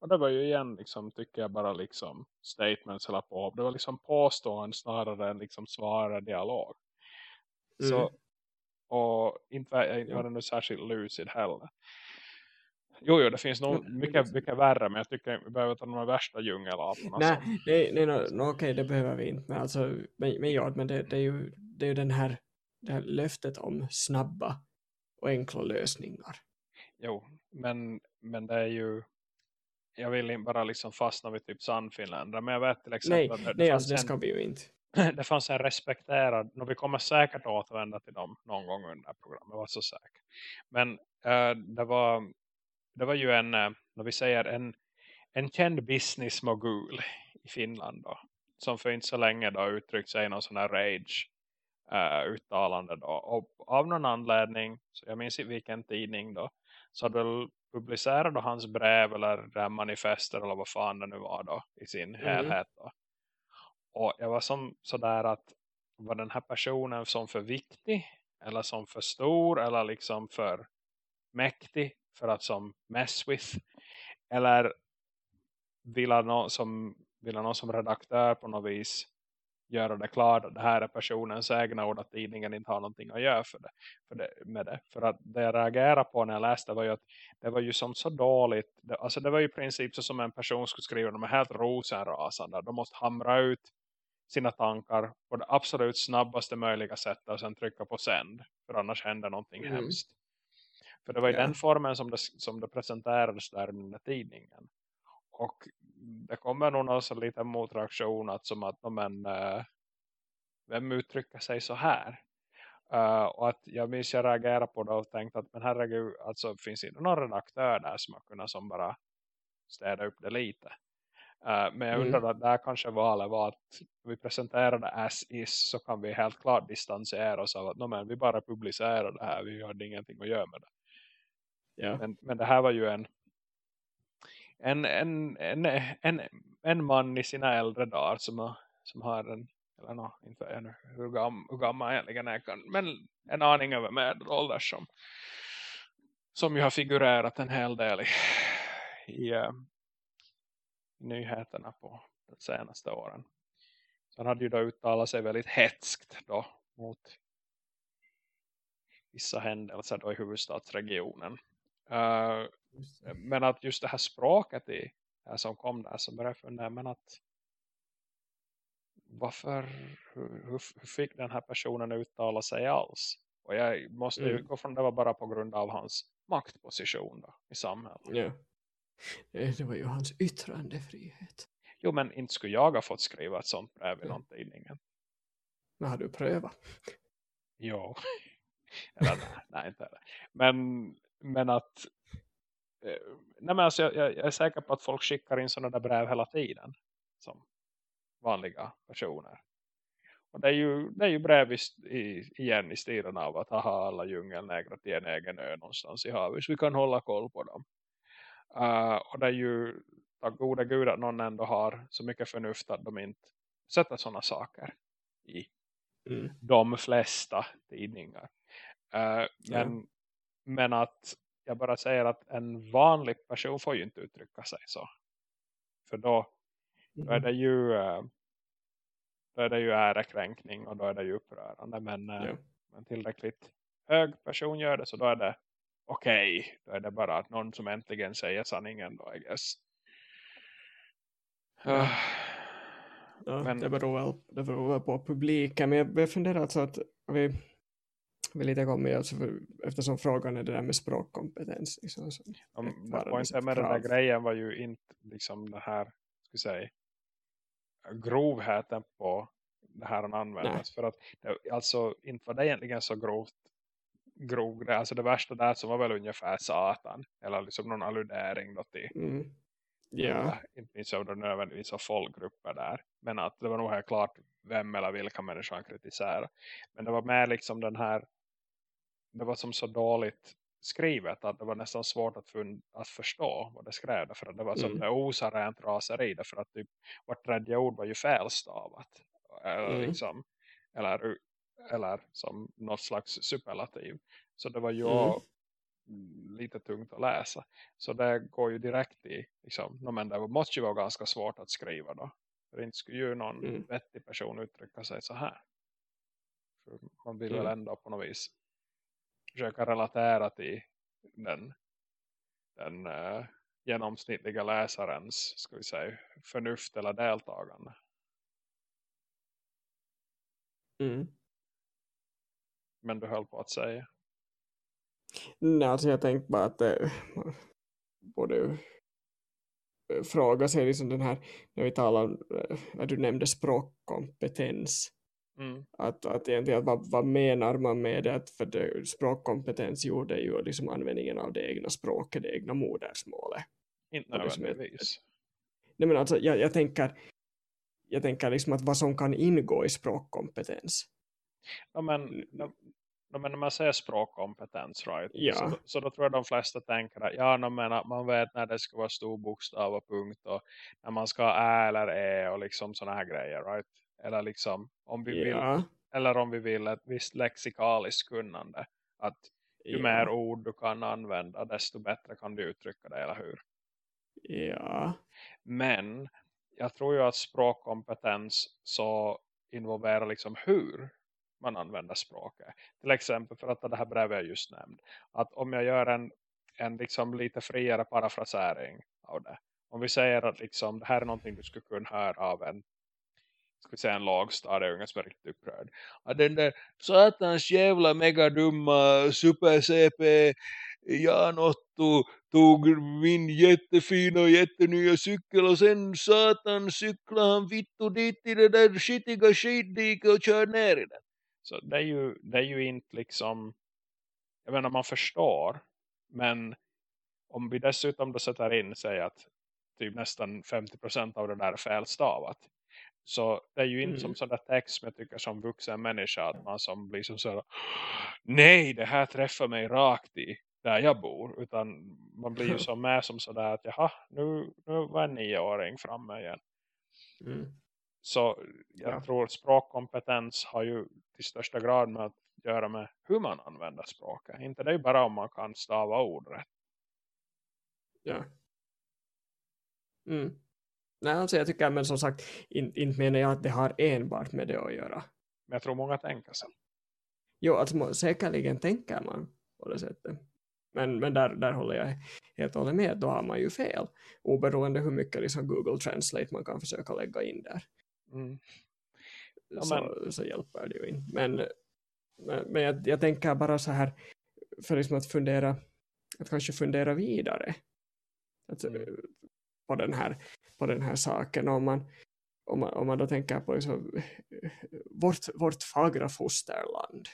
Och det var ju igen liksom tycker jag bara liksom statements eller på. Det var liksom påstående snarare än liksom svara dialog. Mm. Så och inte var inte särskilt lucid heller. Jo, jo, det finns nog mycket, mycket värre, men jag tycker vi behöver ta de värsta djungelaporna. Nej, nej, nej no, no, okej, det behöver vi inte. Men, alltså, men, men, ja, men det, det, är ju, det är ju den här, det här löftet om snabba och enkla lösningar. Jo, men, men det är ju jag vill inte bara liksom fastna vid typ Sannfinländare, men jag vet till exempel nej, det, nej, alltså, det ska vi ju inte. det fanns en respekterad, och vi kommer säkert återvända till dem någon gång under programmet, var så säker. Men äh, det var det var ju en, när eh, vi säger en, en känd business mogul i Finland då, som för inte så länge då uttryckt sig i någon sån här rage uh, uttalande då. Och av någon anledning, så jag minns i vilken tidning då, så hade väl publicerat då hans brev eller manifester eller vad fan det nu var då i sin mm. helhet då. Och jag var som sådär att var den här personen som för viktig eller som för stor eller liksom för mäktig för att som mess with eller vill han någon som, vill någon som redaktör på något vis göra det klart att det här är personens egna ord att tidningen inte har någonting att göra för det, för det, med det. För att det jag reagerade på när jag läste var ju att det var ju som så dåligt. Det, alltså det var ju i princip så som en person skulle skriva. De är helt rosenrasande. De måste hamra ut sina tankar på det absolut snabbaste möjliga sättet och sen trycka på sänd. För annars händer någonting mm. hemskt. För det var i ja. den formen som det, som det presenterades där i den där tidningen. Och det kommer nog någon liten motreaktion att som att men, äh, vem uttrycker sig så här? Uh, och att jag minns jag reagerade på det och tänkte att men herregud, alltså finns det någon redaktör där som har kunnat som bara städa upp det lite. Uh, men jag mm. undrar att där kanske valet var att vi presenterade as is så kan vi helt klart distansera oss av att men vi bara publicerar det här, vi har ingenting att göra med det. Yeah. Men, men det här var ju en en, en, en, en, en man i sina äldre dagar som har, som har en eller no, inte en, hur, gam, hur gammal egentligen är kan, men en aning över medelålder som som ju har figurerat en hel del i, i uh, nyheterna på de senaste åren. Så han hade ju då uttalat sig väldigt hetskt då mot vissa händelser då i huvudstadsregionen. Uh, men att just det här språket i, som kom där så började jag fundera men att varför hur, hur, fick den här personen uttala sig alls? Och jag måste mm. utgå från det var bara på grund av hans maktposition då, i samhället. Ja. Det var ju hans yttrandefrihet. Jo, men inte skulle jag ha fått skriva ett sånt brev i ja. någon tidningen. Men har du prövat? Jo. Eller nej, nej, inte det. Men, men att eh, nej men alltså jag, jag, är säker på att folk skickar in sådana där brev hela tiden. Som vanliga personer. Och det är ju, det är ju brev i, igen i stilen av att ha alla djungelnägrar till en egen ö någonstans i havet. Så vi kan hålla koll på dem. Uh, och det är ju tack gode gud att någon ändå har så mycket förnuft att de inte sätter sådana saker i mm. de flesta tidningar. Uh, men, ja. Men att jag bara säger att en vanlig person får ju inte uttrycka sig så. För då då är det ju eh, då är det ju ärekränkning och då är det ju upprörande men, eh, ja. men tillräckligt hög person gör det så då är det okej, okay. då är det bara att någon som äntligen säger sanningen då, I guess. Ja. Ja, men, det, beror väl, det beror väl på publiken men jag, jag funderar alltså att vi, vi lite kommer alltså för, eftersom frågan är det där med språkkompetens liksom, så, um, poängen med den där grejen var ju inte liksom det här ska säga grovheten på det här han användes. För att det, alltså inte var det egentligen så grovt grov det, alltså det värsta där som var väl ungefär satan eller liksom någon alludering då till mm. ja. inte minst av nödvändigtvis av folkgrupper där men att det var nog helt klart vem eller vilka människor han kritiserade men det var med liksom den här det var som så dåligt skrivet att det var nästan svårt att, att förstå vad det skrev för att det var som mm. det osar rent raseri för att typ vart tredje ord var ju felstavat eller, mm. liksom, eller, eller som något slags superlativ så det var ju mm. lite tungt att läsa så det går ju direkt i liksom, no, men det måste ju vara ganska svårt att skriva då för inte skulle ju någon mm. vettig person uttrycka sig så här för man vill mm. väl ändå på något vis försöka relatera till den, den uh, genomsnittliga läsarens ska vi säga, förnuft eller deltagande. Mm. Men du höll på att säga. Nej, alltså jag tänkte bara att det borde fråga sig liksom den här, när vi talar eh, när du nämnde språkkompetens Mm. Att, att egentligen, vad, vad menar man med det? Att för det, språkkompetens gjorde ju liksom användningen av det egna språket, det egna modersmålet. Inte nödvändigtvis. Nej men alltså, jag, jag tänker jag tänker liksom att vad som kan ingå i språkkompetens. Ja, men, no, men när man säger språkkompetens, right? Ja. Så, så då tror jag de flesta tänker att ja, no, men man vet när det ska vara stor bokstav och punkt och när man ska ha ä eller e och liksom sådana här grejer, right? Eller liksom om vi ja. vill eller om vi vill ett visst lexikaliskt kunnande. Att ju ja. mer ord du kan använda desto bättre kan du uttrycka det, eller hur? Ja. Men jag tror ju att språkkompetens så involverar liksom hur man använder språket. Till exempel för att det här brevet jag just nämnde. Att om jag gör en, en liksom lite friare parafrasering av det. Om vi säger att liksom, det här är någonting du skulle kunna höra av en ska vi säga en lagstadieunge som är riktigt upprörd. Att den där satans jävla megadumma super-cp-Jan-Otto tog min jättefina och jättenya cykel och sen satan cyklade han vitt och dit i det där skitiga skitdiket och kör ner i den. Så det är ju, det är ju inte liksom, jag menar man förstår, men om vi dessutom då sätter in säger att typ nästan 50% av det där är felstavat. Så det är ju inte mm. som sådär text som jag tycker som vuxen människa att man som blir som sådär nej det här träffar mig rakt i där jag bor. Utan man blir ju som med som sådär att jaha nu, nu var en nioåring framme igen. Mm. Så jag ja. tror språkkompetens har ju till största grad med att göra med hur man använder språket. Inte det är ju bara om man kan stava ord rätt. Ja. Mm. Nej, alltså jag tycker, men som sagt, inte in menar jag att det har enbart med det att göra. Men jag tror många tänker så. Jo, alltså säkerligen tänker man på det sättet. Men, men där, där håller jag helt och hållet med, då har man ju fel. Oberoende hur mycket liksom Google Translate man kan försöka lägga in där. Mm. Ja, så, så hjälper det ju inte. Men, men, men jag, jag tänker bara så här, för liksom att fundera, att kanske fundera vidare. Att, mm. på den här på den här saken. Om man, om man, om man då tänker på liksom, vårt, vårt fagra fosterland.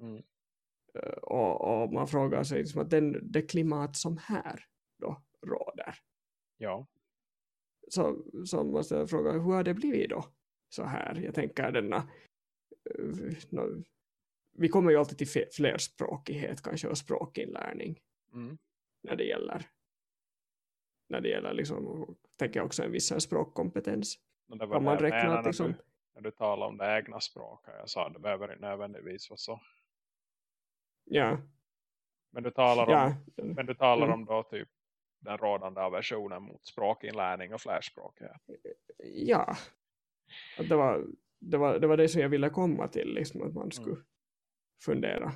Mm. Eh, och, och, man frågar sig liksom att den, det klimat som här då råder. Ja. Så, så måste jag fråga hur har det blivit då? Så här jag tänker denna no, vi kommer ju alltid till flerspråkighet kanske och språkinlärning. Mm. när det gäller när det gäller liksom, tänker jag också en viss språkkompetens. Men var man räkna att liksom... Du, när du talar om det egna språket, jag sa det behöver inte nödvändigtvis vara så. Ja. Men du talar om, ja. men du talar mm. om då typ den rådande aversionen mot språkinlärning och flärspråk. Ja. ja. Det, var, det, var, det var det som jag ville komma till. Liksom, att man skulle mm. fundera,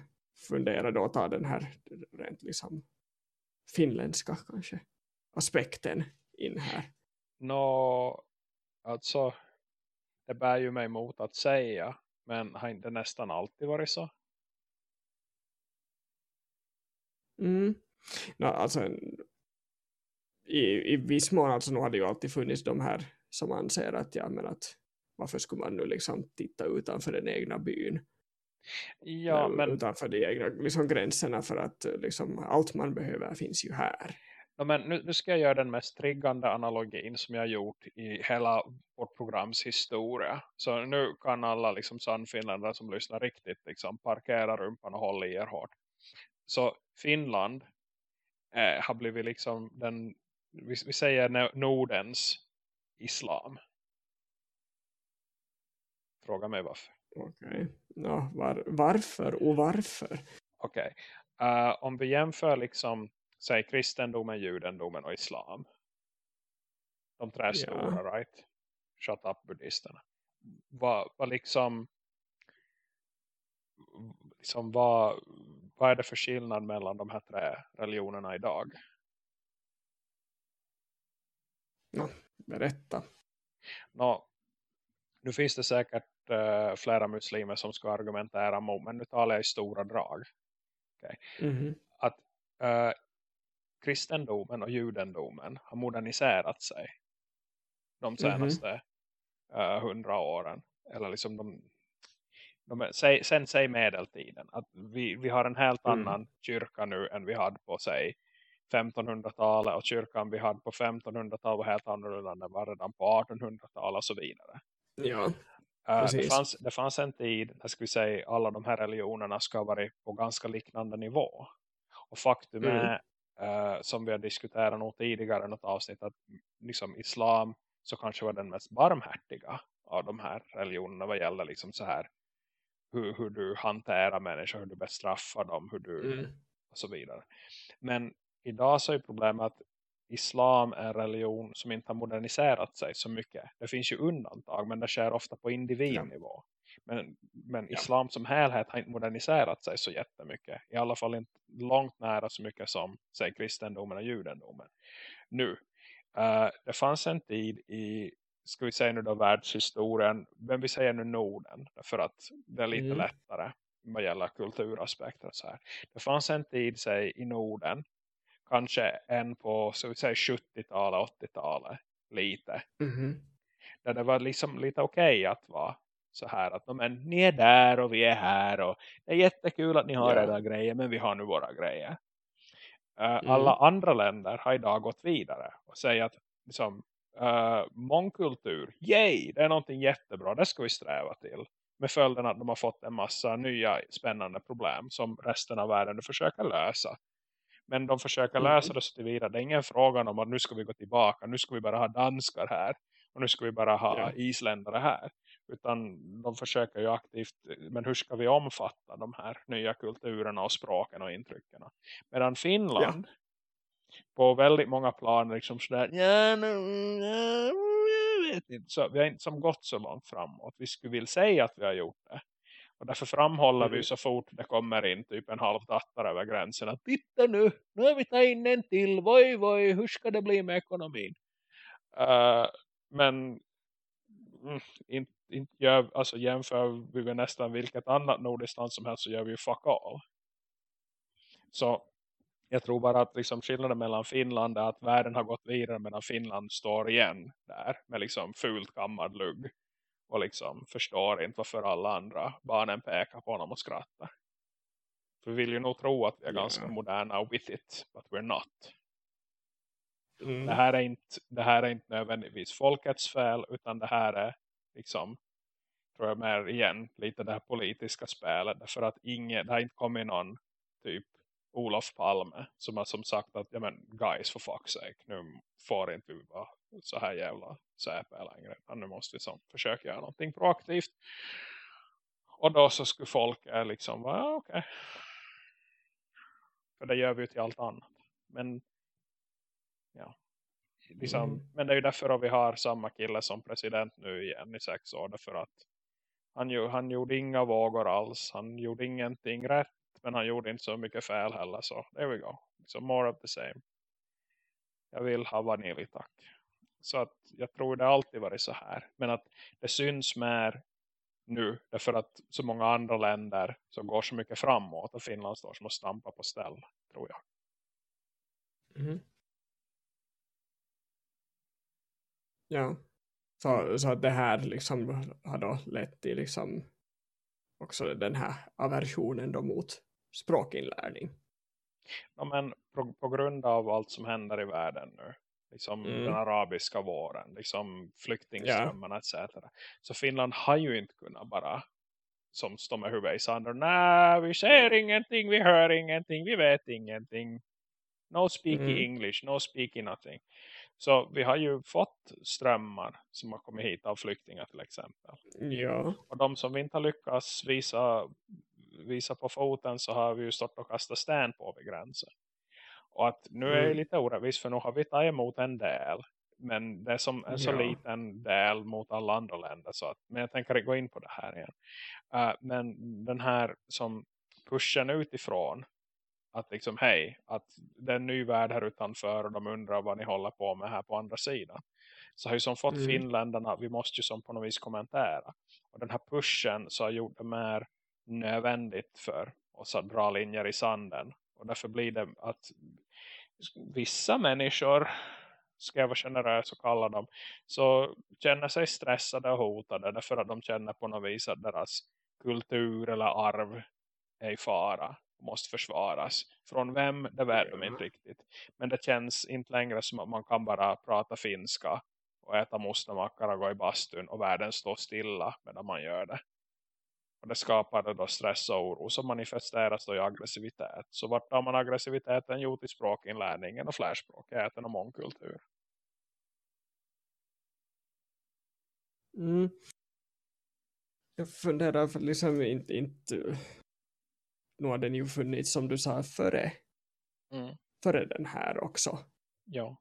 fundera då ta den här rent liksom finländska kanske aspekten in här? Nå, alltså det bär ju mig emot att säga men har inte nästan alltid varit så? Mm. No, alltså, i, i viss mån alltså, nu har det ju alltid funnits de här som anser att, ja, men att varför skulle man nu liksom titta utanför den egna byn? Ja, men... Utanför de egna liksom, gränserna för att liksom, allt man behöver finns ju här. No, men nu, nu, ska jag göra den mest triggande analogin som jag gjort i hela vårt programs historia. Så nu kan alla liksom sannfinländare som lyssnar riktigt liksom parkera rumpan och hålla i er hårt. Så Finland eh, har blivit liksom den, vi, vi säger Nordens islam. Fråga mig varför. Okej, okay. ja, var, varför och varför? Okej, okay. uh, eh, om vi jämför liksom säg kristendomen, judendomen och islam. De tre stora, ja. right? Shut up buddhisterna. Vad, vad liksom liksom vad, vad är det för skillnad mellan de här tre religionerna idag? Ja, berätta. Nå, nu finns det säkert uh, flera muslimer som ska argumentera mot, men nu talar jag i stora drag. Okay. Mm -hmm. Att uh, kristendomen och judendomen har moderniserat sig de mhm. senaste hundra mm -hmm. uh, åren. Eller liksom de, de, säg, sen säg medeltiden. Att vi, vi har en helt mm. annan kyrka nu än vi hade på sig 1500-talet och kyrkan vi hade på 1500-talet var helt annorlunda än den var redan på 1800-talet och så vidare. Ja, uh, det, fanns, det fanns en tid, jag skulle säga alla de här religionerna ska vara på ganska liknande nivå. Och faktum mm. är uh, som vi har diskuterat nog tidigare något avsnitt att liksom islam så kanske var den mest barmhärtiga av de här religionerna vad gäller liksom så här hur, hur du hanterar människor, hur du bestraffar dem, hur du mm. och så vidare. Men idag så är problemet att islam är en religion som inte har moderniserat sig så mycket. Det finns ju undantag men det sker ofta på individnivå. Ja. Men, men ja. islam som helhet har inte moderniserat sig så jättemycket. I alla fall inte långt nära så mycket som säg kristendomen och judendomen. Nu, uh, det fanns en tid i ska vi säga nu då världshistorien, men vi säger nu Norden för att det är lite mm. lättare vad gäller kulturaspekter så här. Det fanns en tid säg i Norden kanske en på så vi säger 70-talet, 80-talet lite. Mhm. Där det var liksom lite okej att vara så här att men, ni är där och vi är här och det är jättekul att ni har Ja. era grejer men vi har nu våra grejer. Eh, Mm. Alla andra länder har idag gått vidare och säger att liksom, uh, mångkultur, yay, det är någonting jättebra, det ska vi sträva till. Med följden att de har fått en massa nya spännande problem som resten av världen försöker lösa. Men de försöker Mm. lösa det så tillvida. Det är ingen fråga om att nu ska vi gå tillbaka. Nu ska vi bara ha danskar här. Och nu ska vi bara ha Ja. isländare här. Utan de försöker ju aktivt. Men hur ska vi omfatta de här nya kulturerna och språken och intrycken? Medan Finland. På väldigt många plan liksom sådär. Ja, no, ja, jag vet inte. Så vi har inte som gått så långt framåt. Vi skulle vilja säga att vi har gjort det. Och därför framhåller Mm. vi så fort det kommer in typ en halv tattare över gränsen att titta nu, nu har vi tagit in en till, voj voj, hur ska det bli med ekonomin? Eh, men mm, inte, inte gör, alltså jämför vi med nästan vilket annat nordiskt land som helst så gör vi ju fuck all. Så jag tror bara att liksom skillnaden mellan Finland är att världen har gått vidare medan Finland står igen där med liksom fult kammad lugg och liksom förstår inte varför alla andra barnen pekar på honom och skrattar. För vi vill ju nog tro att vi är Ja. ganska moderna with it, but we're not. Mm. Det, här är inte, det här är inte nödvändigtvis folkets fel utan det här är liksom tror jag mer igen lite det här politiska spelet. Därför att ingen, det har inte kommit någon typ Olof Palme som har som sagt att ja men guys for fuck's sake nu får inte vi vara så här jävla säpe längre. Nu måste vi som försöka göra någonting proaktivt. Och då så skulle folk eh, liksom vara ja, okej. För det gör vi ju till allt annat. Men ja. Liksom, Mm. men det är ju därför vi har samma kille som president nu igen i sex år därför att han, han gjorde inga vågor alls. Han gjorde ingenting rätt men han gjorde inte så mycket fel heller så there we go. So more of the same. Jag vill ha vanilj tack. Så att jag tror det alltid varit så här men att det syns mer nu därför att så många andra länder så går så mycket framåt och Finland står som att stampa på ställ tror jag. Mhm. Ja. Så, så att det här liksom har då lett till liksom också den här aversionen då mot språkinlärning. Ja, men på, på grund av allt som händer i världen nu. Liksom Mm. den arabiska våren. Liksom flyktingströmmarna etc. Så Finland har ju inte kunnat bara som stå med huvudet i sanden. Nej, vi ser ingenting, vi hör ingenting, vi vet ingenting. No speaky Mm. English, no speaky nothing. Så vi har ju fått strömmar som har kommit hit av flyktingar till exempel. Ja. Och de som vi inte har lyckats visa, visa på foten så har vi ju stått och kastat sten på vid gränsen. Och att nu är det Mm. lite orättvist för nu har vi tagit emot en del. Men det är som en så Ja. liten del mot alla andra länder. Så att, men jag tänker gå in på det här igen. Uh, men den här som pushen utifrån. Att liksom hej, att det är en ny värld här utanför och de undrar vad ni håller på med här på andra sidan. Så har ju som fått Mm. finländarna, vi måste ju som på något vis kommentera. Och den här pushen så har gjort det mer nödvändigt för oss att dra linjer i sanden. Och därför blir det att vissa människor, ska jag vara generös och kalla dem, så känner sig stressade och hotade därför att de känner på något vis att deras kultur eller arv är i fara måste försvaras. Från vem, det vet de inte riktigt. Men det känns inte längre som att man kan bara prata finska och äta mostamackar och gå i bastun och världen står stilla medan man gör det. Och det skapar då stress och oro som manifesteras då i aggressivitet. Så vart har man aggressiviteten gjort i språkinlärningen och flärspråkäten och mångkultur? Mm. Jag funderar för liksom inte, inte nu har den ju funnits som du sa före, Mm. före den här också. Ja.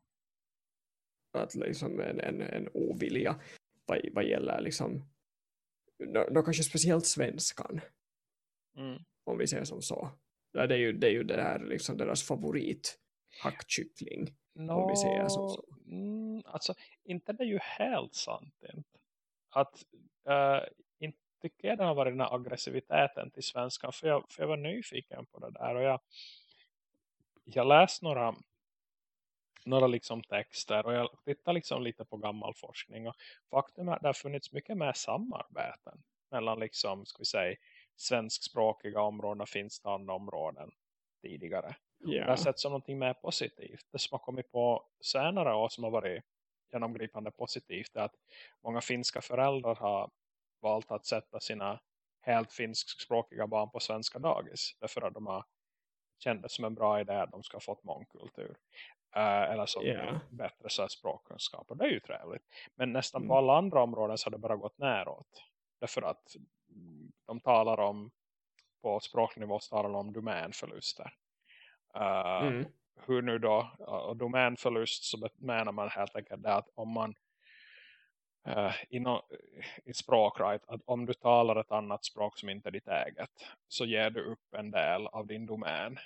Att liksom en, en, en ovilja vad, vad gäller liksom då, då kanske speciellt svenskan Mm. om vi säger som så. Det, är ju, det är ju det här liksom deras favorit hackkyckling. Om vi säger som så. Mm, alltså, inte det är ju helt sant. Inte. Att, uh, tycker jag det har varit den här aggressiviteten till svenskan. För jag, för jag var nyfiken på det där. Och jag, jag läste några några liksom texter och jag tittar liksom lite på gammal forskning och faktum är att det har funnits mycket mer samarbeten mellan liksom, ska vi säga, svenskspråkiga områden och finsktalande områden tidigare. Yeah. Det har sett som någonting mer positivt. Det som har kommit på senare år som har varit genomgripande positivt är att många finska föräldrar har valt att sätta sina helt finskspråkiga barn på svenska dagis. Därför att de har känt det som en bra idé att de ska ha fått mångkultur. Uh, eller så yeah. bättre så språkkunskaper. Det är ju trevligt. Men nästan mm. på alla andra områden så har det bara gått näråt. Därför att de talar om på språknivå talar om domänförluster. Uh, mm. Hur nu då, och domänförlust så menar man helt enkelt det att om man uh, inom, i språk right, att om du talar ett annat språk som inte är ditt eget så ger du upp en del av din domän.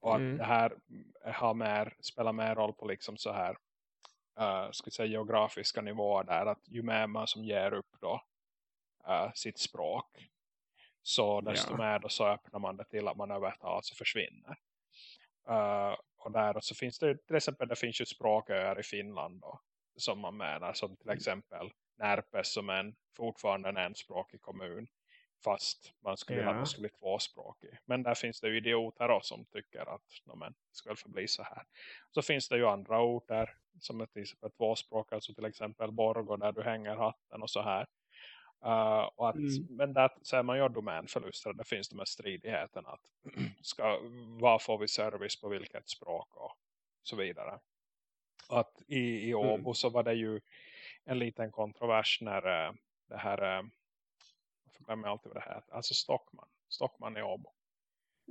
Och att mm. det här har mer, spelar mer roll på liksom så här uh, ska säga geografiska nivåer där att ju mer man som ger upp då uh, sitt språk så desto ja. mer då så öppnar man det till att man överhuvudtaget så försvinner. Uh, och där så finns det till exempel det finns ju språköar i Finland då, som man menar som till mm. exempel Närpes som en fortfarande en enspråkig kommun fast man skulle vilja att det skulle bli tvåspråkig. Men där finns det ju idioter också som tycker att men, det ska förbli så här. Så finns det ju andra orter som är till exempel tvåspråkiga, alltså till exempel Borgå där du hänger hatten och så här. Uh, och att, mm. Men där säger man gör domänförluster. Det finns de här stridigheterna. Att ska, vad får vi service på vilket språk och så vidare. Att i, i mm. Åbo mm. så var det ju en liten kontrovers när uh, det här uh, jag glömmer alltid vad det heter. Alltså Stockman. Stockman i Åbo.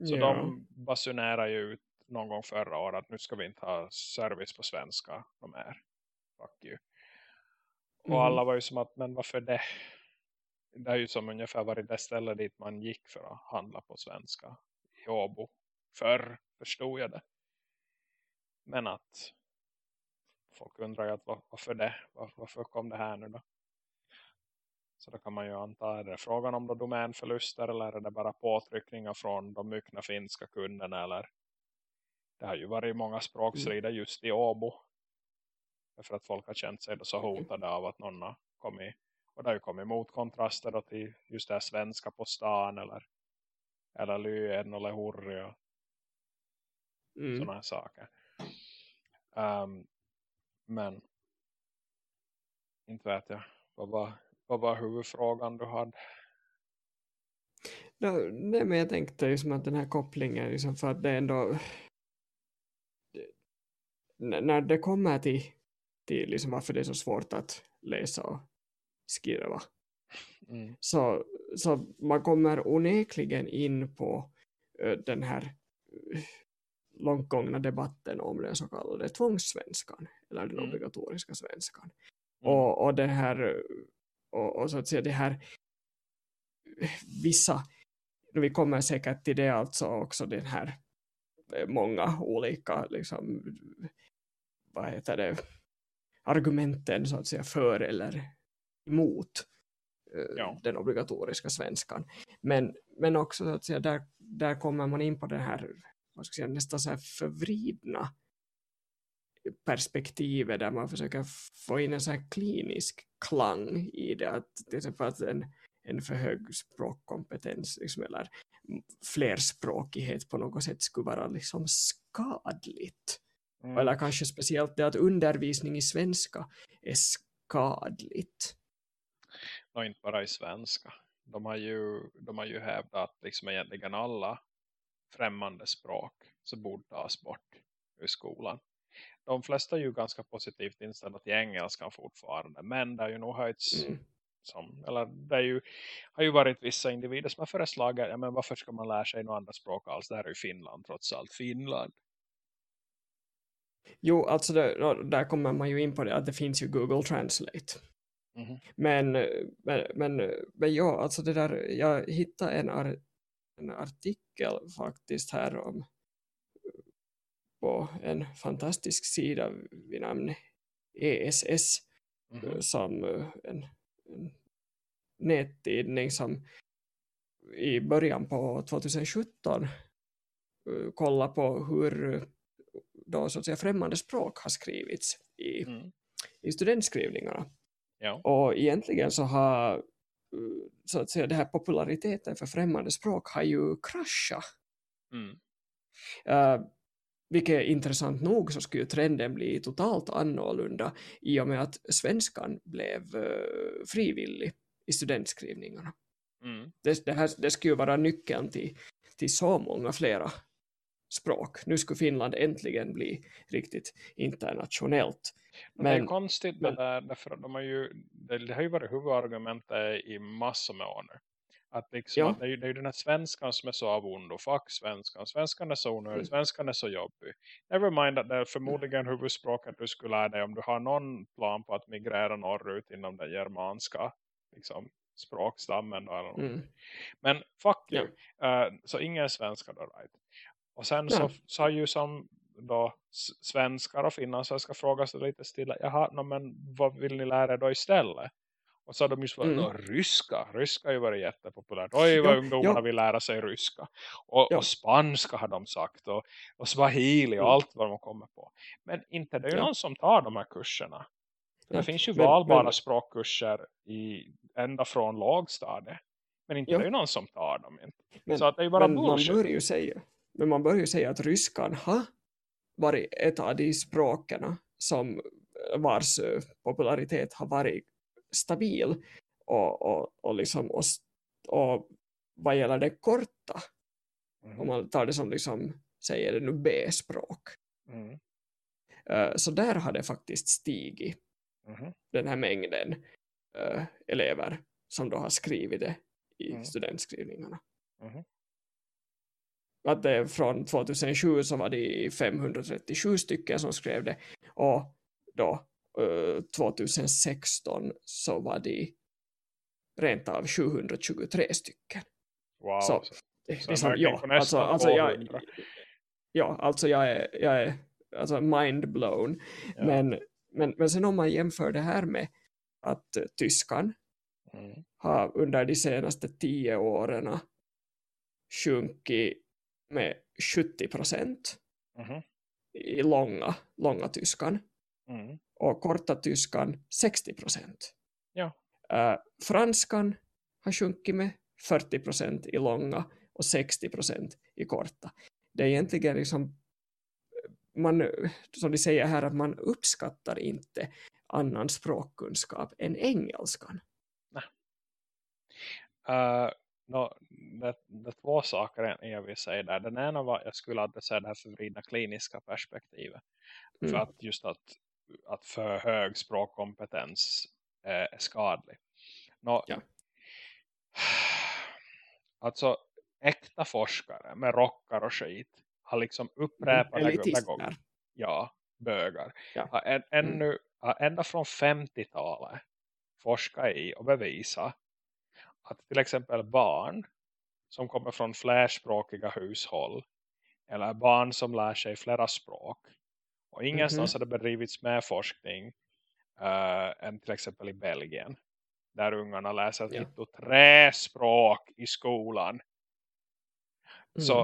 Så yeah. de basunerar ju ut någon gång förra året att nu ska vi inte ha service på svenska. De är. Fuck you. Och mm. alla var ju som att, men varför det? det är ju som ungefär varit det ställe dit man gick för att handla på svenska i Åbo. Förr förstod jag det. Men att folk undrar ju att varför det? Varför kom det här nu då? Så då kan man ju anta, är det frågan om då domänförluster eller är det bara påtryckningar från de myckna finska kunderna eller det har ju varit många språkstrider just i Åbo. För att folk har känt sig så hotade av att någon har kommit och det har ju kommit motkontraster då till just det här svenska på stan eller, eller lyen eller hurri och mm. sådana här saker. Um, men inte vet jag. Vad var, vad var huvudfrågan du hade? No, nej, men jag tänkte liksom att den här kopplingen liksom för att det ändå när det kommer till, till liksom varför det är så svårt att läsa och skriva. Mm. Så, så man kommer onekligen in på uh, den här uh, långgångna debatten om den så kallade tvångssvenskan eller den mm. obligatoriska svenskan. Mm. Och, och det här och, och, så att säga det här vissa vi kommer säkert till det alltså också den här många olika liksom vad heter det argumenten så att säga för eller emot uh, ja. den obligatoriska svenskan. Men, men också så att säga, där, där kommer man in på den här vad ska jag säga, nästan så här förvridna perspektivet där man försöker få in en så här klinisk klang i det. Att, till exempel att en, en för hög språkkompetens liksom, eller flerspråkighet på något sätt skulle vara liksom skadligt. Mm. Eller kanske speciellt det att undervisning i svenska är skadligt och inte bara i svenska. De har ju, de har ju hävdat att liksom egentligen alla främmande språk så borde tas bort ur skolan. De flesta är ju ganska positivt inställda till engelskan fortfarande. Men det har ju nog höjts mm. som, eller det är ju, har ju varit vissa individer som har föreslagit, ja men varför ska man lära sig några andra språk alls? Det här är ju Finland trots allt. Finland. Jo, alltså det, där kommer man ju in på det att det finns ju Google Translate. Mm. Men, men, men, men ja, alltså det där, jag hittade en, ar, en artikel faktiskt här om på en fantastisk sida vid namn ESS mm. som en, en nättidning som i början på 2017 kolla på hur då så att säga främmande språk har skrivits i, Mm. i studentskrivningarna. Ja. Och egentligen så har så att säga det här populariteten för främmande språk har ju kraschat. Mm. Uh, vilket intressant nog så skulle trenden bli totalt annorlunda i och med att svenskan blev uh, frivillig i studentskrivningarna. Mm. Det, det, här, det skulle ju vara nyckeln till, till så många flera språk. Nu skulle Finland äntligen bli riktigt internationellt. Men, det är konstigt men- det där, därför de har ju, det, det har ju varit huvudargumentet i massor med år nu. Att liksom, Ja. att det, är ju, det är ju den här svenskan som är så av ondo. Fuck svenskan. Svenskan är så onödig. Mm. Svenskan är så jobbig. Never mind att det är förmodligen huvudspråket du skulle lära dig om du har någon plan på att migrera norrut inom den germanska liksom, språkstammen. Då, eller. Mm. Men fuck Ja. you. Eh, så ingen svenska då, right? Och sen Ja. så, så har ju som då svenskar och finlandssvenskar frågar sig lite stilla. Jaha, no, men vad vill ni lära er då istället? Och så har de ju svarat, Mm. "Nå, ryska. Ryska har ju varit jättepopulärt. Oj, vad Ja, ungdomarna ja. vill lära sig ryska. Och, Ja. och spanska har de sagt. Och, och swahili och Mm. allt vad de kommer på. Men inte det är ju Ja. någon som tar de här kurserna. För Det finns ju men- valbara men- språkkurser i, ända från lågstadiet. Men inte Ja. det är ju någon som tar dem. Inte. Men, så att det är ju bara men man bör ju säga men man bör ju säga att ryskan har varit ett av de språken som vars eh, popularitet har varit stabil och, och, och, liksom, och, och vad gäller det korta Mhm. om man tar det som liksom säger det nu B-språk Mm. eh, så där har det faktiskt stigit Mhm. den här mängden eh, elever som då har skrivit det i Mm. studentskrivningarna. Mhm. Att det från 2007 så var det 537 stycken som skrev det och då 2016 så var det rent av 723 stycken. Wow. Så, Så, Det, så det är som, verkligen ja, alltså, alltså jag, 200. ja, alltså jag är, jag är alltså mind blown. Ja. Men, men, men sen om man jämför det här med att eh, tyskan Mm. har under de senaste tio åren sjunkit med 70 procent Mhm. i långa, långa tyskan Mm. Och korta tyskan 60 procent. Ja. Eh, franskan har sjunkit med 40 procent i långa och 60 procent i korta. Det är egentligen liksom man, som de säger här att man uppskattar inte annan språkkunskap än engelskan. Uh, no, det, det är två saker jag vill säga där. Den ena var att jag skulle aldrig säga det här förvridna kliniska perspektivet. Mm. För att just att, att för hög språkkompetens eh, är skadlig. Nå, Ja. Alltså äkta forskare med rockar och skit har liksom upprepade Mm. Gånger. Ja, bögar. Ja. Har än, ännu, har ända från 50-talet forskat i och bevisa att till exempel barn som kommer från flerspråkiga hushåll eller barn som lär sig flera språk och ingenstans har det bedrivits mer forskning eh, än till exempel i Belgien där ungarna läser Ja. ja. tre språk i skolan Mm. så,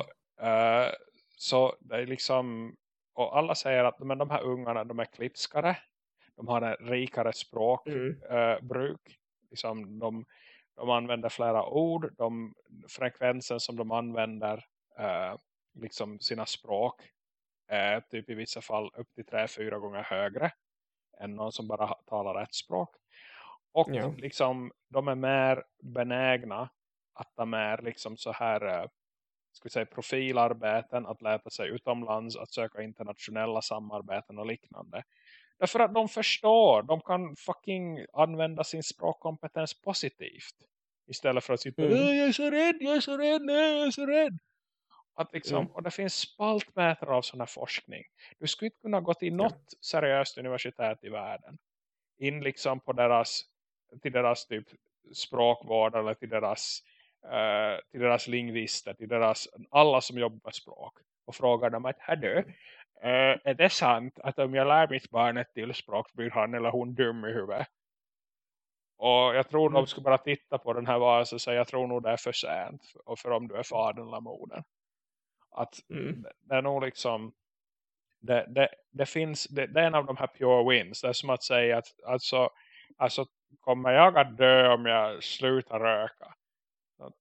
eh, så det är liksom och alla säger att men de här ungarna de är klipskare de har en rikare språkbruk Mm. liksom de, de använder flera ord de, frekvensen som de använder liksom sina språk är typ i vissa fall upp till tre, fyra gånger högre än någon som bara talar ett språk och Ja. liksom de är mer benägna att de är liksom så här eh, ska säga profilarbeten att lära sig utomlands att söka internationella samarbeten och liknande därför att de förstår de kan fucking använda sin språkkompetens positivt istället för att sitta Mm. "Åh, jag är så rädd, jag är så rädd, nej jag är så rädd att liksom, Mm. och det finns spaltmätare av sån här forskning du skulle inte kunna gå till något seriöst universitet i världen in liksom på deras till deras typ språkvård eller till deras eh, till deras lingvister, till deras alla som jobbar med språk och frågar dem att hördu, eh, är det sant att om jag lär mitt barn ett till språk blir han eller hon dum i huvudet? Och jag tror Mm. de skulle bara titta på den här varelsen och säga jag tror nog det är för sent och för om du är fadern eller modern. Att Mm. det är nog liksom det, det, det finns, det, det, är en av de här pure wins. Det är som att säga att alltså, alltså kommer jag att dö om jag slutar röka?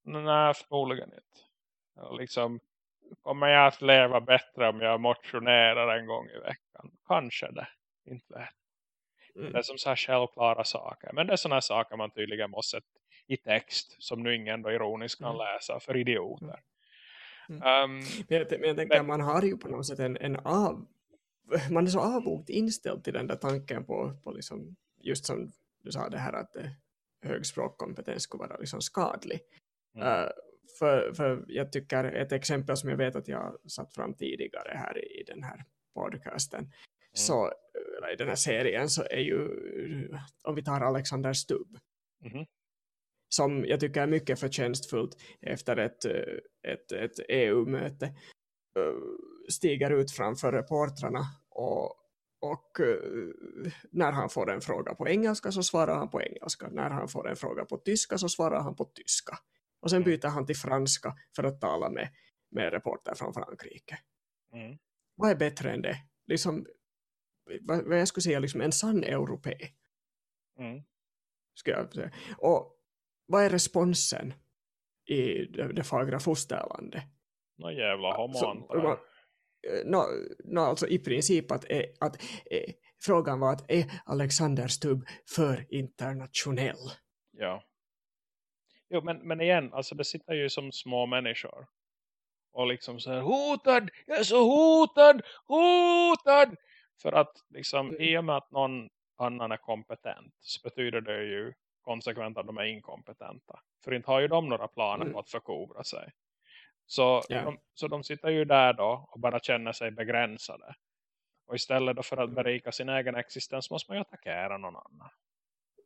Nej, förmodligen inte. Liksom, kommer jag att leva bättre om jag motionerar en gång i veckan? Kanske det. Inte vet. Mm. Det är som så här självklara saker. Men det är sådana saker man tydligen måste i text som nu ingen då ironiskt kan mm. läsa för idioter. Mm. Um, men, jag, men jag tänker men, man har ju på något sätt en, en av man är så avvokt inställd till den där tanken på, på liksom, just som du sa det här att eh, hög språkkompetens skulle vara liksom skadlig. Mm. Uh, för, för jag tycker ett exempel som jag vet att jag satt fram tidigare här i den här podcasten mm. så, i den här serien så är ju om vi tar Alexander Stubb mm. Som jag tycker är mycket förtjänstfullt efter ett, ett, ett EU-möte stiger ut framför reportrarna och, och när han får en fråga på engelska så svarar han på engelska. När han får en fråga på tyska så svarar han på tyska. Och sen mm. byter han till franska för att tala med, med reporter från Frankrike. Mm. Vad är bättre än det? Liksom, vad, vad jag skulle säga, liksom en sann europé. Mm. Ska jag säga. Och vad är responsen i det, det fagra fosterlandet? Nå jävla homo no, no, alltså i princip att, eh, att eh, frågan var att är Alexander Stubb för internationell? Ja. Jo, men, men igen, alltså det sitter ju som små människor. Och liksom så här, hotad, jag är så hotad, hotad! För att liksom, mm. i och med att någon annan är kompetent så betyder det ju konsekvent att de är inkompetenta. För inte har ju de några planer mm. på att förkovra sig. Så, yeah. de, så de sitter ju där då och bara känner sig begränsade. Och istället för att berika sin egen existens måste man ju attackera någon annan.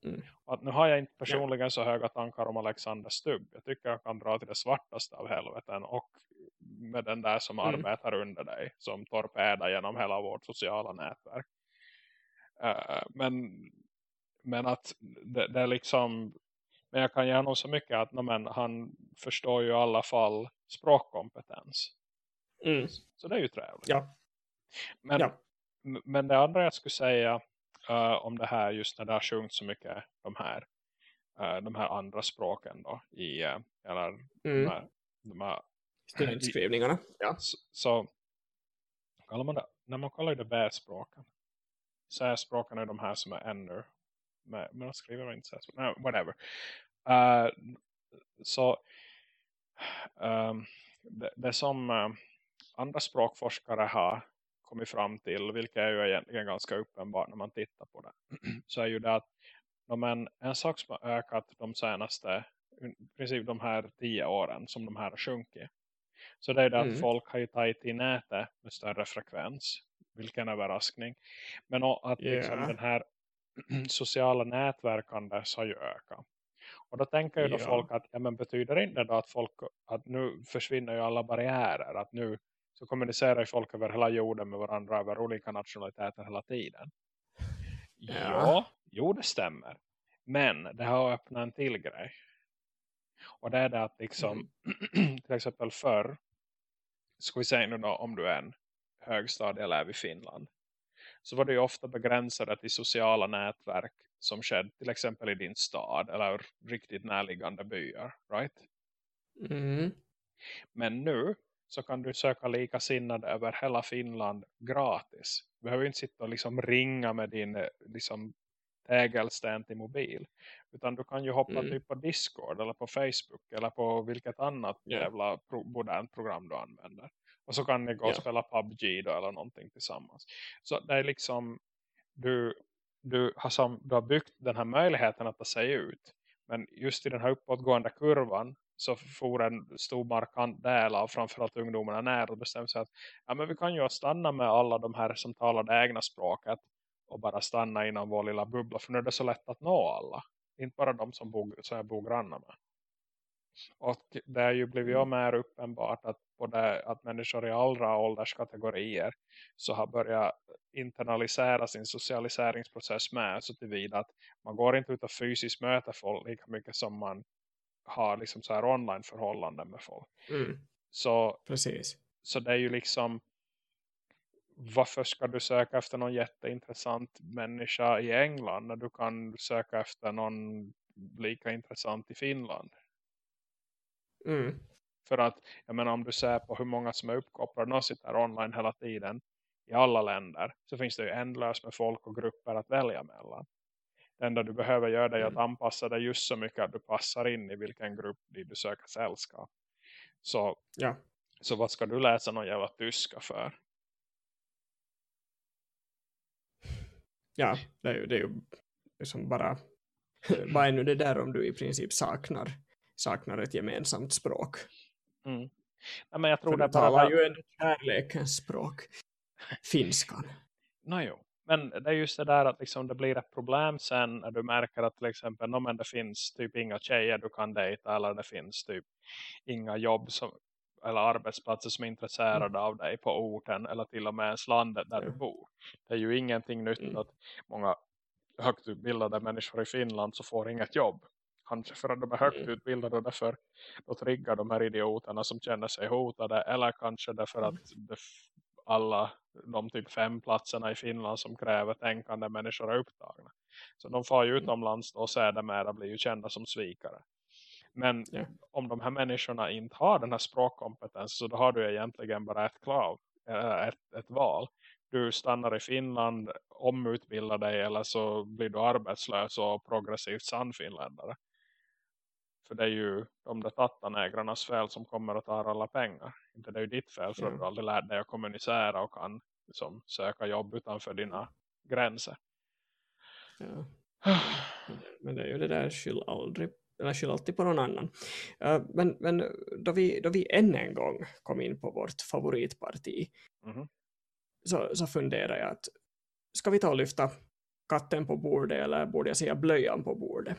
Mm. att nu har jag inte personligen yeah. så höga tankar om Alexander Stubb. Jag tycker jag kan dra till det svartaste av helveten. Och med den där som mm. arbetar under dig. Som torpedar genom hela vårt sociala nätverk. Uh, men, men att det, det är liksom men jag kan ge honom så mycket att men, han förstår ju i alla fall språkkompetens. Mm. Så det är ju trevligt. Ja. Men, ja. men det andra jag skulle säga uh, om det här just när det har sjungit så mycket de här, uh, de här andra språken då i uh, eller mm. de här, de här studentskrivningarna. Ja. Så, så kallar man det, när man kallar det B-språken så är språken de här som är ännu men de skriver inte så no, whatever. Uh, så um, det, det, som uh, andra språkforskare har kommit fram till, vilket är ju egentligen ganska uppenbart när man tittar på det, så är ju det att men, en sak som har ökat de senaste, i princip de här tio åren som de här har sjunkit. Så det är det mm. att folk har ju tagit i nätet med större frekvens. Vilken överraskning. Men att yeah. liksom den här sociala nätverkandet har ju ökat. Och då tänker ju då ja. folk att ja, men betyder inte det att folk att nu försvinner ju alla barriärer att nu så kommunicerar folk över hela jorden med varandra över olika nationaliteter hela tiden. Ja, ja jo det stämmer. Men det har öppnat en till grej. Och det är det att liksom mm. till exempel förr ska vi säga nu då om du är en högstadieelev i Finland så var det ju ofta begränsade till sociala nätverk som skedde till exempel i din stad eller riktigt närliggande byar, right? Mm. Men nu så kan du söka likasinnade över hela Finland gratis. Du behöver inte sitta och liksom ringa med din liksom, ägelsten till mobil. Utan du kan ju hoppa mm. typ på Discord eller på Facebook eller på vilket annat yeah. jävla pro modernt program du använder. Och så kan ni gå och ja. spela PubG då eller någonting tillsammans. Så det är liksom, du, du, har som, du har byggt den här möjligheten att ta sig ut. Men just i den här uppåtgående kurvan så får en stor markant del av framförallt ungdomarna när och bestämmer sig att ja, men vi kan ju stanna med alla de här som talar det egna språket och bara stanna inom vår lilla bubbla för nu är det så lätt att nå alla. Inte bara de som, bo, som jag bor grannar med. Och det har ju blivit mm. mer uppenbart att, både, att människor i allra ålderskategorier så har börjat internalisera sin socialiseringsprocess med så tillvida att man går inte ut och fysiskt möter folk lika mycket som man har liksom så här online förhållanden med folk. Mm. Så, Precis. så det är ju liksom varför ska du söka efter någon jätteintressant människa i England när du kan söka efter någon lika intressant i Finland? Mm. För att, jag menar om du ser på hur många som är uppkopplade och sitter online hela tiden i alla länder så finns det ju ändlöst med folk och grupper att välja mellan. Det enda du behöver göra är att Mm. anpassa dig just så mycket att du passar in i vilken grupp du söker sällskap. Så, Ja. så vad ska du läsa någon jävla tyska för? ja, det är ju, det är ju liksom bara vad är nu det där om du i princip saknar saknar ett gemensamt språk. Mm. Nej, men jag tror För det är bara... talar ju en kärlekens språk. Finskan. No, jo. Men det är just det där att liksom det blir ett problem sen när du märker att till exempel no, men det finns typ inga tjejer du kan dejta eller det finns typ inga jobb som, eller arbetsplatser som är intresserade Mm. av dig på orten eller till och med ens landet där Ja. du bor. Det är ju ingenting nytt Mm. att många högt utbildade människor i Finland så får inget jobb. Kanske för att de är högt Mm. utbildade och därför då triggar de här idioterna som känner sig hotade eller kanske därför Mm. att alla de typ fem platserna i Finland som kräver tänkande människor är upptagna. Så de får ju Mm. utomlands och sedermera blir ju kända som svikare. Men Ja. om de här människorna inte har den här språkkompetensen så då har du egentligen bara ett klav, äh, ett, ett val. Du stannar i Finland, omutbildar dig eller så blir du arbetslös och progressivt sannfinländare. För det är ju de där tattanägrarnas fel som kommer att ta alla pengar. Inte det är ju ditt fel för att du aldrig lärt dig att kommunicera och kan liksom, söka jobb utanför dina gränser. Ja. Men det är ju det där skyll aldrig eller skyll alltid på någon annan. Men men då, vi, då vi än en gång kom in på vårt favoritparti Mhm. så, så funderar jag att ska vi ta och lyfta katten på bordet eller borde jag säga blöjan på bordet?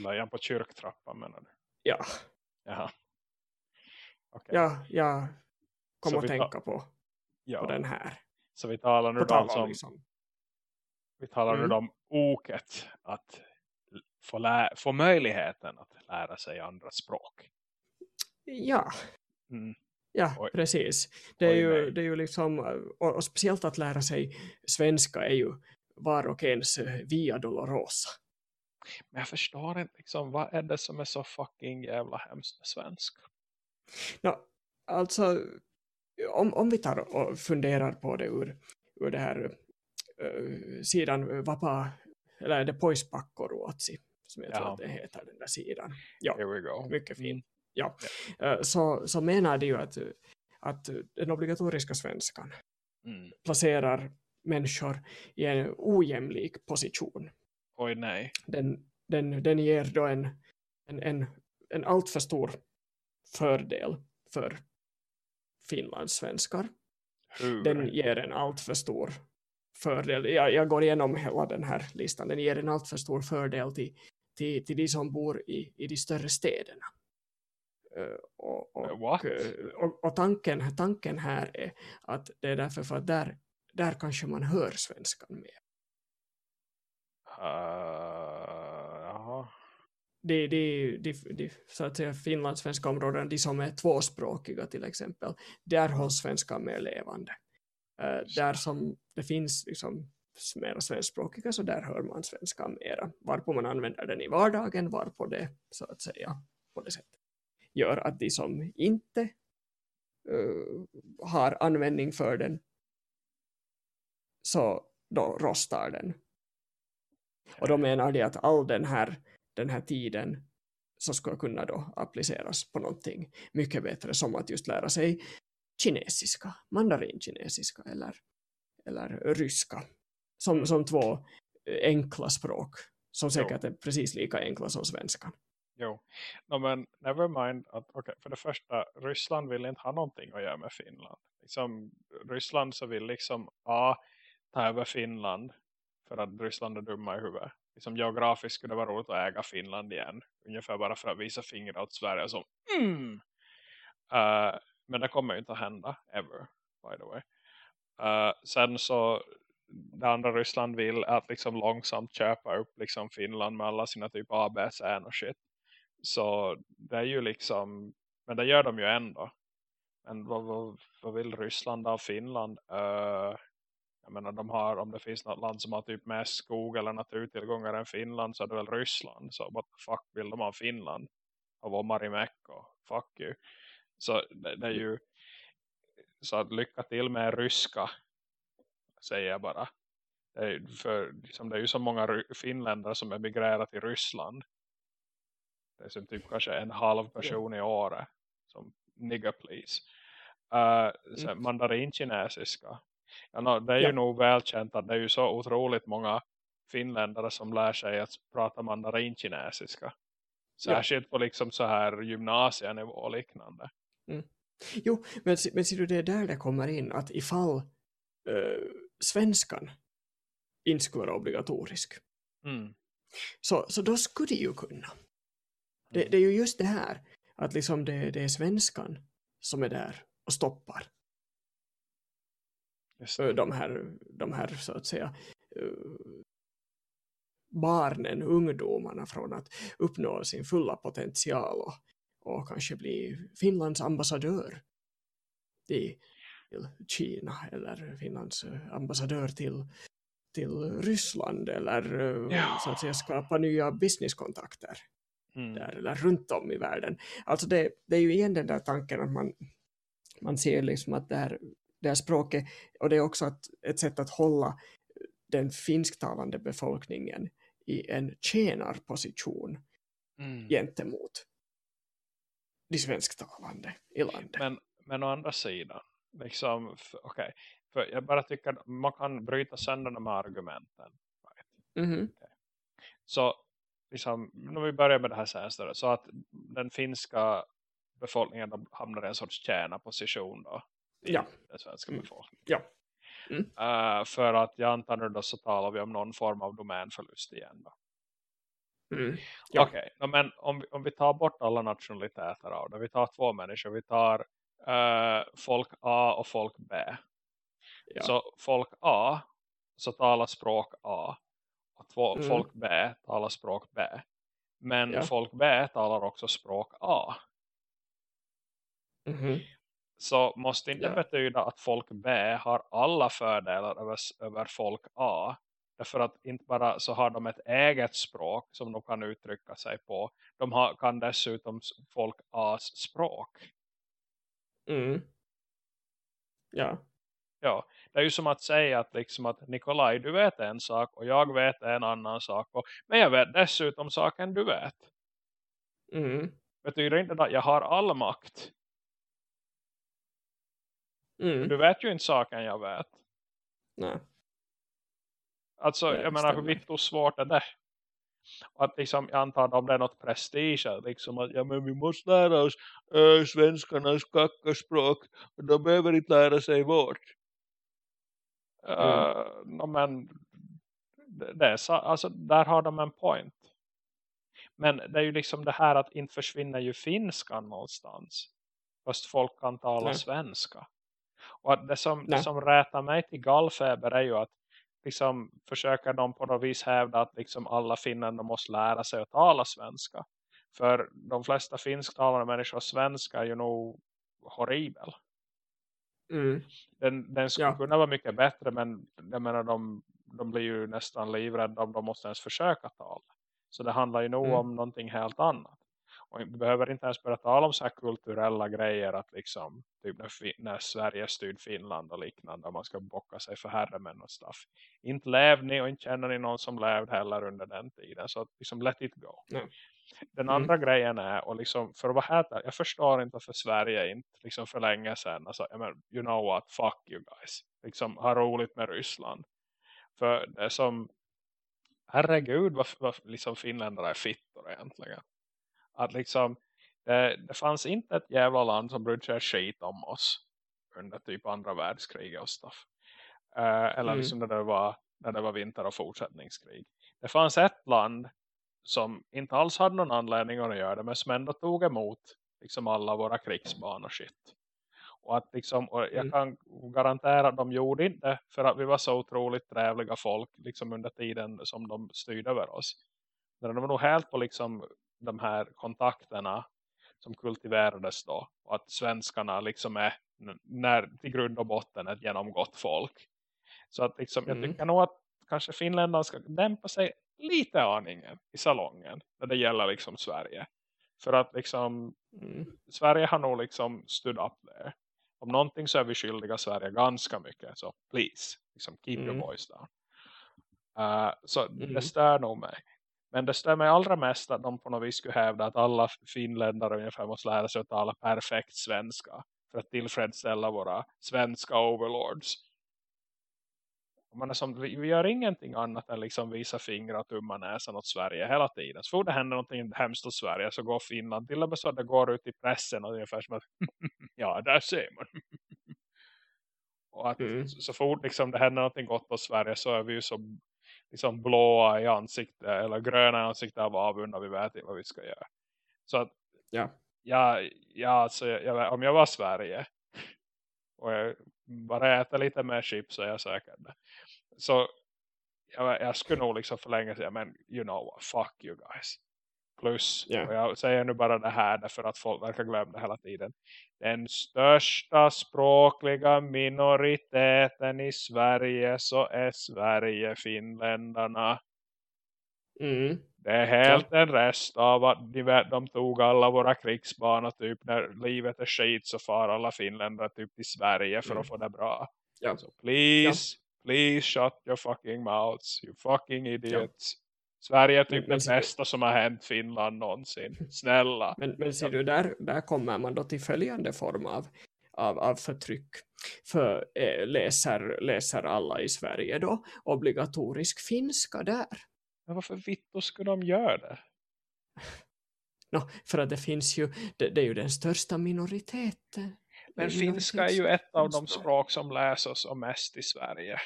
Blöjan på kyrktrappan menar du? Ja, Jaha. Okej. ja, jag kom Så att tänka på, Ja. på den här. Så vi talar nu då som, liksom, vi talar nu Mm. då om oket att få, lä- få möjligheten att lära sig andra språk. ja, Mm. Ja, Oj. precis. Det är, Oj, ju, det är ju liksom, och, och speciellt att lära sig svenska är ju var och ens via Dolorosa. Men jag förstår inte liksom, vad är det som är så fucking jävla hemskt med svenska? Nå, alltså, om, om vi tar och funderar på det ur, ur det här uh, sidan Vapa, eller det Poispakkoruotsi, som jag tror Jaha. att det heter, den där sidan. Ja, Here we go. mycket fint. Mm. Ja. Eh, så, så menar det ju att, att den obligatoriska svenskan Mm. placerar människor i en ojämlik position. Oj nej. Den, den, den ger då en, en, en, en alltför stor fördel för Finlands svenskar. Hur? Den ger en alltför stor fördel. Jag, jag går igenom hela den här listan. Den ger en alltför stor fördel till, till, till de som bor i, i de större städerna. Eh, och, och, What? eh, och, och tanken, tanken här är att det är därför för att där, där kanske man hör svenskan mer. Uh, jaha. De, de, de, de, så att säga finlandssvenska områden, de som är tvåspråkiga till exempel, där hålls svenskan mer levande. Eh, där som det finns liksom mera svenskspråkiga så där hör man svenska mera. Varpå man använder den i vardagen, varpå det så att säga på det sättet gör att de som inte eh, har användning för den så då rostar den. Och då menar de att all den här, den här tiden så ska kunna då appliceras på någonting mycket bättre som att just lära sig kinesiska, mandarinkinesiska eller, eller ryska som, som två enkla språk som säkert är precis lika enkla som svenskan. Jo. No, men never mind. Att, okay, för det första, Ryssland vill inte ha någonting att göra med Finland. Liksom, Ryssland så vill liksom A, ta över Finland för att Ryssland är dumma i huvudet. Liksom, geografiskt skulle det vara roligt att äga Finland igen. Ungefär bara för att visa fingrar åt Sverige som mm. Uh, men det kommer ju inte att hända, ever, by the way. Uh, sen så, det andra Ryssland vill att liksom långsamt köpa upp liksom Finland med alla sina typ ABC och shit. Så det är ju liksom, men det gör de ju ändå. men vad, vad, vad vill Ryssland av Finland? Uh, jag menar de har, om det finns något land som har typ mest skog eller naturtillgångar än Finland så är det väl Ryssland. Så what the fuck vill de av Finland? Av Omarimäkko? Fuck you. Så det, det, är ju så att lycka till med ryska säger jag bara. Det är, för, liksom, det är ju så många finländare som emigrerar till Ryssland. Det är som typ kanske en halv person i året. Som nigga please. Uh, mm. Mandarinkinesiska. Ja, no, det är ja. ju nog välkänt att det är ju så otroligt många finländare som lär sig att prata mandarinkinesiska. Särskilt ja. på liksom så här gymnasienivå och liknande. Mm. Jo, men, men ser du det är där det kommer in att ifall uh, svenskan inte skulle vara obligatorisk. Mm. Så, så då skulle de ju kunna. Det, mm. det, är ju just det här att liksom det, det är svenskan som är där och stoppar de här, de här så att säga barnen, ungdomarna från att uppnå sin fulla potential och, och kanske bli Finlands ambassadör till, Kina eller Finlands ambassadör till, till Ryssland eller ja. så att säga skapa nya businesskontakter mm. där, eller runt om i världen. Alltså det, det är ju igen den där tanken att man, man ser liksom att det här det här språket och det är också ett, ett sätt att hålla den finsktalande befolkningen i en tjänarposition mm. gentemot de svensktalande i landet. Men, men å andra sidan, liksom, okej, okay, för jag bara tycker att man kan bryta sönder de här argumenten. Mm -hmm. okay. Så liksom, när vi börjar med det här sen så att den finska befolkningen hamnar i en sorts tjänarposition då ja. den svenska mm. befolkningen. Ja. Mm. Uh, för att jag antar nu då så talar vi om någon form av domänförlust igen då. Mm. Ja. Okej, okay. men om vi, om vi tar bort alla nationaliteter av det. Vi tar två människor. Vi tar uh, folk A och folk B. Ja. Så folk A så talar språk A. Och två, mm. folk B talar språk B. Men ja. folk B talar också språk A. Mm -hmm så måste inte ja. betyda att folk B har alla fördelar över, över folk A. Därför att inte bara så har de ett eget språk som de kan uttrycka sig på. De har, kan dessutom folk A's språk. Mm. Ja. Ja, det är ju som att säga att, liksom att Nikolaj, du vet en sak och jag vet en annan sak. Och, men jag vet dessutom saken du vet. Mm. Betyder inte att jag har all makt. Mm. Du vet ju inte saken jag vet. Nej. Alltså, Nej, jag menar hur vitt svårt är det? att liksom, jag antar om det är något prestige liksom att ja, men vi måste lära oss äh, svenskarnas kackaspråk och de behöver inte lära sig vårt mm. uh, no, men det är så, alltså, där har de en point men det är ju liksom det här att inte försvinner ju finskan någonstans fast folk kan tala Nej. svenska och det som, det som rätar mig till gallfeber är ju att liksom försöker de på något vis hävda att liksom alla finländare måste lära sig att tala svenska. För de flesta finsktalande människor svenska är ju nog horribel. Mm. Den, den skulle ja. kunna vara mycket bättre men jag menar de, de blir ju nästan livrädda om de måste ens försöka tala. Så det handlar ju nog mm. om någonting helt annat. Och vi behöver inte ens börja tala om så här kulturella grejer att liksom typ när, när Sverige styrde Finland och liknande och man ska bocka sig för herremän och stuff. Inte lev ni och inte känner ni någon som levde heller under den tiden så liksom let it go. Mm. Den andra mm. grejen är och liksom för att vara här jag förstår inte för Sverige inte liksom för länge sedan alltså, I mean, you know what, fuck you guys. Liksom ha roligt med Ryssland. För det som herregud vad, vad liksom finländare är fittor egentligen att liksom det, det fanns inte ett jävla land som brydde sig skit om oss under typ andra världskriget och stuff. Uh, eller mm. liksom när det, var, när det var vinter och fortsättningskrig. Det fanns ett land som inte alls hade någon anledning att göra det men som ändå tog emot liksom alla våra krigsbarn och shit. Och, att liksom, och jag mm. kan garantera att de gjorde inte för att vi var så otroligt trevliga folk liksom under tiden som de styrde över oss. Men de var nog helt på liksom de här kontakterna som kultiverades då. Och att svenskarna liksom är när, till grund och botten ett genomgått folk. Så att liksom, mm. jag tycker nog att kanske finländarna ska dämpa sig lite aningen i salongen när det gäller liksom Sverige. För att liksom mm. Sverige har nog liksom stood up there. Om någonting så är vi skyldiga Sverige ganska mycket. Så please, liksom keep mm. your voice down. Uh, så mm. det stör nog mig. Men det mig allra mest att de på något vis skulle hävda att alla finländare ungefär måste lära sig att tala perfekt svenska. För att tillfredsställa våra svenska overlords. Man är som, vi, gör ingenting annat än liksom visa fingrar och tumma näsan åt Sverige hela tiden. Så fort det händer någonting hemskt åt Sverige så går Finland till och med så att det går ut i pressen och ungefär som att ja, där ser man. och att mm. så, så fort liksom det händer någonting gott åt Sverige så är vi ju så liksom blåa i ansiktet eller gröna i ansiktet av avund och vi vet inte vad vi ska göra. Så att ja. Ja, ja alltså, jag, om jag var Sverige och jag bara äter lite mer chips så är jag säker. Så jag, jag skulle nog liksom förlänga sig, men you know what, fuck you guys. Plus, yeah. och jag säger nu bara det här därför att folk verkar glömma det hela tiden. Den största språkliga minoriteten i Sverige så är Sverige finländarna. Mm. Det är helt ja. en rest av att de tog alla våra krigsbanor typ när livet är skit så far alla finländare typ till Sverige för mm. att få det bra. Ja. Så please, ja. please shut your fucking mouths, you fucking idiots. Ja. Sverige är typ men, det bästa som har hänt Finland någonsin. Snälla. Men, men ser du, där, där kommer man då till följande form av, av, av förtryck. För eh, läser, läser alla i Sverige då obligatorisk finska där? Men varför vitt skulle de göra det? No, för att det finns ju, det, det är ju den största minoriteten. Men finska är ju ett av de språk som läses och mest i Sverige.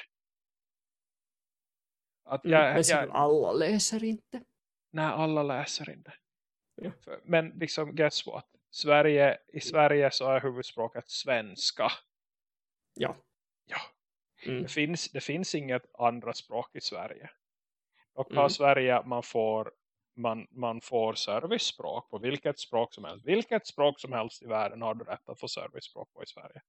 Att jag, men jag, alla läser inte. Nej, alla läser inte. Ja. Men liksom, guess what? Sverige, I Sverige så är huvudspråket svenska. Ja. Ja. Mm. Det, finns, det finns inget andra språk i Sverige. Och har mm. Sverige man får, man, man får servicespråk på vilket språk som helst. Vilket språk som helst i världen har du rätt att få servicespråk på i Sverige.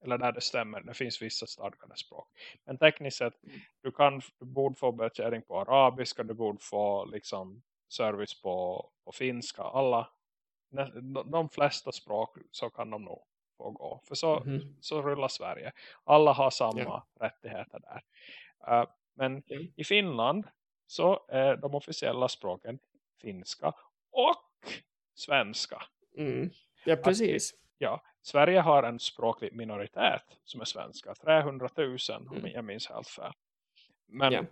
Eller där det stämmer, det finns vissa stadgade språk. Men tekniskt sett, mm. du, kan, du borde få betjäning på arabiska, du borde få liksom, service på, på finska. Alla, de flesta språk så kan de nog få gå. För så, mm. så rullar Sverige. Alla har samma yeah. rättigheter där. Uh, men mm. i Finland så är de officiella språken finska och svenska. Mm. Ja, precis. Att, ja, Sverige har en språklig minoritet som är svenska. 300 000 mm. om jag minns helt fel. Men, ja.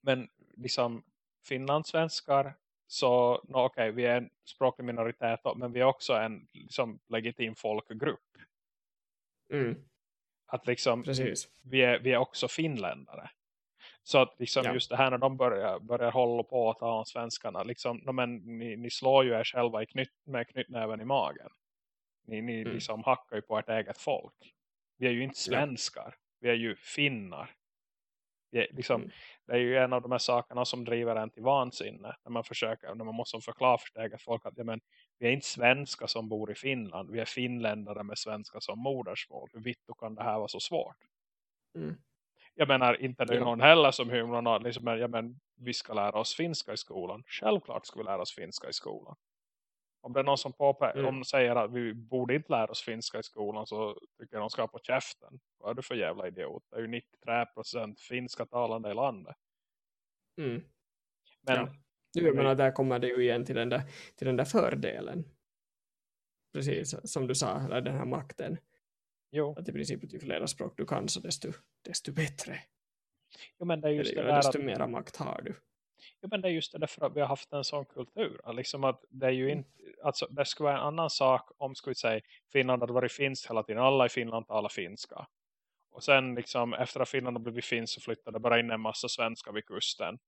men liksom finlandssvenskar så no, okej, okay, vi är en språklig minoritet men vi är också en liksom, legitim folkgrupp. Mm. Att liksom, Precis. Vi, är, vi är också finländare. Så att liksom ja. just det här när de börjar, börjar hålla på att ta om svenskarna. Liksom, men ni, ni slår ju er själva i knyt, med knytnäven i magen. Ni, ni mm. liksom hackar ju på ert eget folk. Vi är ju inte svenskar. Ja. Vi är ju finnar. Är, liksom, mm. Det är ju en av de här sakerna som driver en till vansinne. När man försöker, när man måste förklara för sitt eget folk att ja, men, vi är inte svenskar som bor i Finland. Vi är finländare med svenska som modersmål. Hur vitt kan det här vara så svårt? Mm jag menar inte det är någon heller som hymlar liksom, ja, men vi ska lära oss finska i skolan. Självklart ska vi lära oss finska i skolan. Om det är någon som påpä- mm. om säger att vi borde inte lära oss finska i skolan så tycker jag de ska på käften. Vad är du för jävla idiot? Det är ju 93% finska talande i landet. Mm. Men, ja. Du, jag menar, där kommer det ju igen till den där, till den där fördelen. Precis som du sa, den här makten Jo. Att i princip ju flera språk du kan så desto, desto bättre. Jo, men det är just det, det där desto att... mera makt har du. Jo, men det är just det därför att vi har haft en sån kultur. Liksom att det är ju mm. inte, alltså det skulle vara en annan sak om skulle säga Finland hade varit finskt hela tiden. Alla i Finland talar finska. Och sen liksom efter att Finland har blivit finsk så flyttade bara in en massa svenskar vid kusten.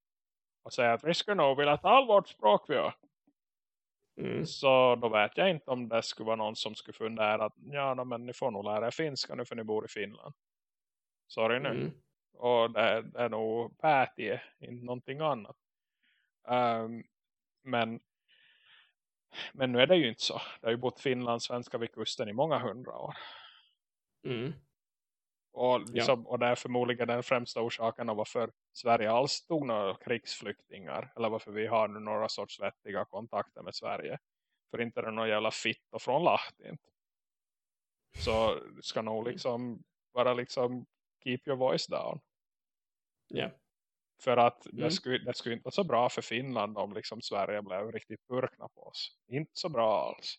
Och säger att vi ska nog vilja ta all vårt språk vi har. Mm. Så då vet jag inte om det skulle vara någon som skulle fundera att ja, men ni får nog lära er finska nu för ni bor i Finland. Sorry nu. Mm. Och det, det, är nog pätie, inte någonting annat. Um, men Men nu är det ju inte så. Det har ju bott finlandssvenskar vid kusten i många hundra år. Mm. Och, liksom, och det är förmodligen den främsta orsaken av varför Sverige alls tog några krigsflyktingar. Eller varför vi har nu några sorts vettiga kontakter med Sverige. För inte är det någon jävla fitt och från Lahti. Så ska nog Mm. liksom bara liksom keep your voice down. Ja. För att Mm. det, skulle, det skulle inte vara så bra för Finland om liksom Sverige blev riktigt burkna på oss. Inte så bra alls.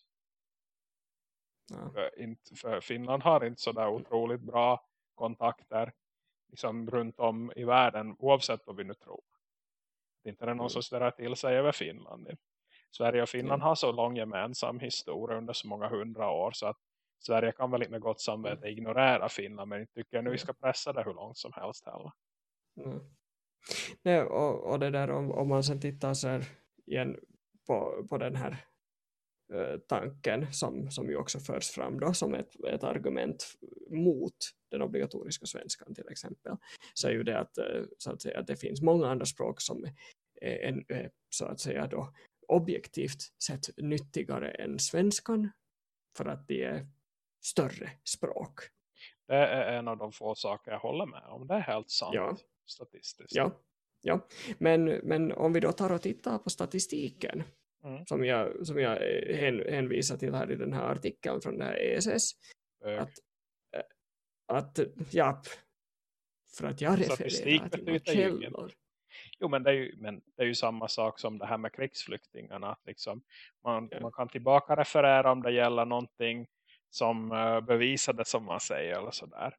Ja. För, inte, för Finland har inte så Mm. där otroligt bra kontakter liksom runt om i världen oavsett vad vi nu tror. Det är inte det någon Mm. som ställer till sig över Finland. Sverige och Finland Ja. har så lång gemensam historia under så många hundra år så att Sverige kan väl inte med gott samvete ignorera Finland men inte tycker jag nu vi ska pressa det hur långt som helst heller. Ja. Nej, och, och det där om, om man sen tittar så här igen på, på den här eh, tanken som, som ju också förs fram då som ett, ett argument mot den obligatoriska svenskan till exempel så är ju det att, eh, så att, säga, att det finns många andra språk som är en, så att säga då objektivt sett nyttigare än svenskan för att det är större språk. Det är en av de få saker jag håller med om. Det är helt sant Ja. statistiskt. Ja, ja. Men, men om vi då tar och tittar på statistiken Mm. som jag, som jag eh, hän, hänvisar till här i den här artikeln från det här ESS Bög. att, eh, att ja, för att jag refererar till några källor. Jo men det, är ju, men det är ju samma sak som det här med krigsflyktingarna. Liksom, man, Ja. man kan tillbaka referera om det gäller någonting som uh, bevisade som man säger eller sådär.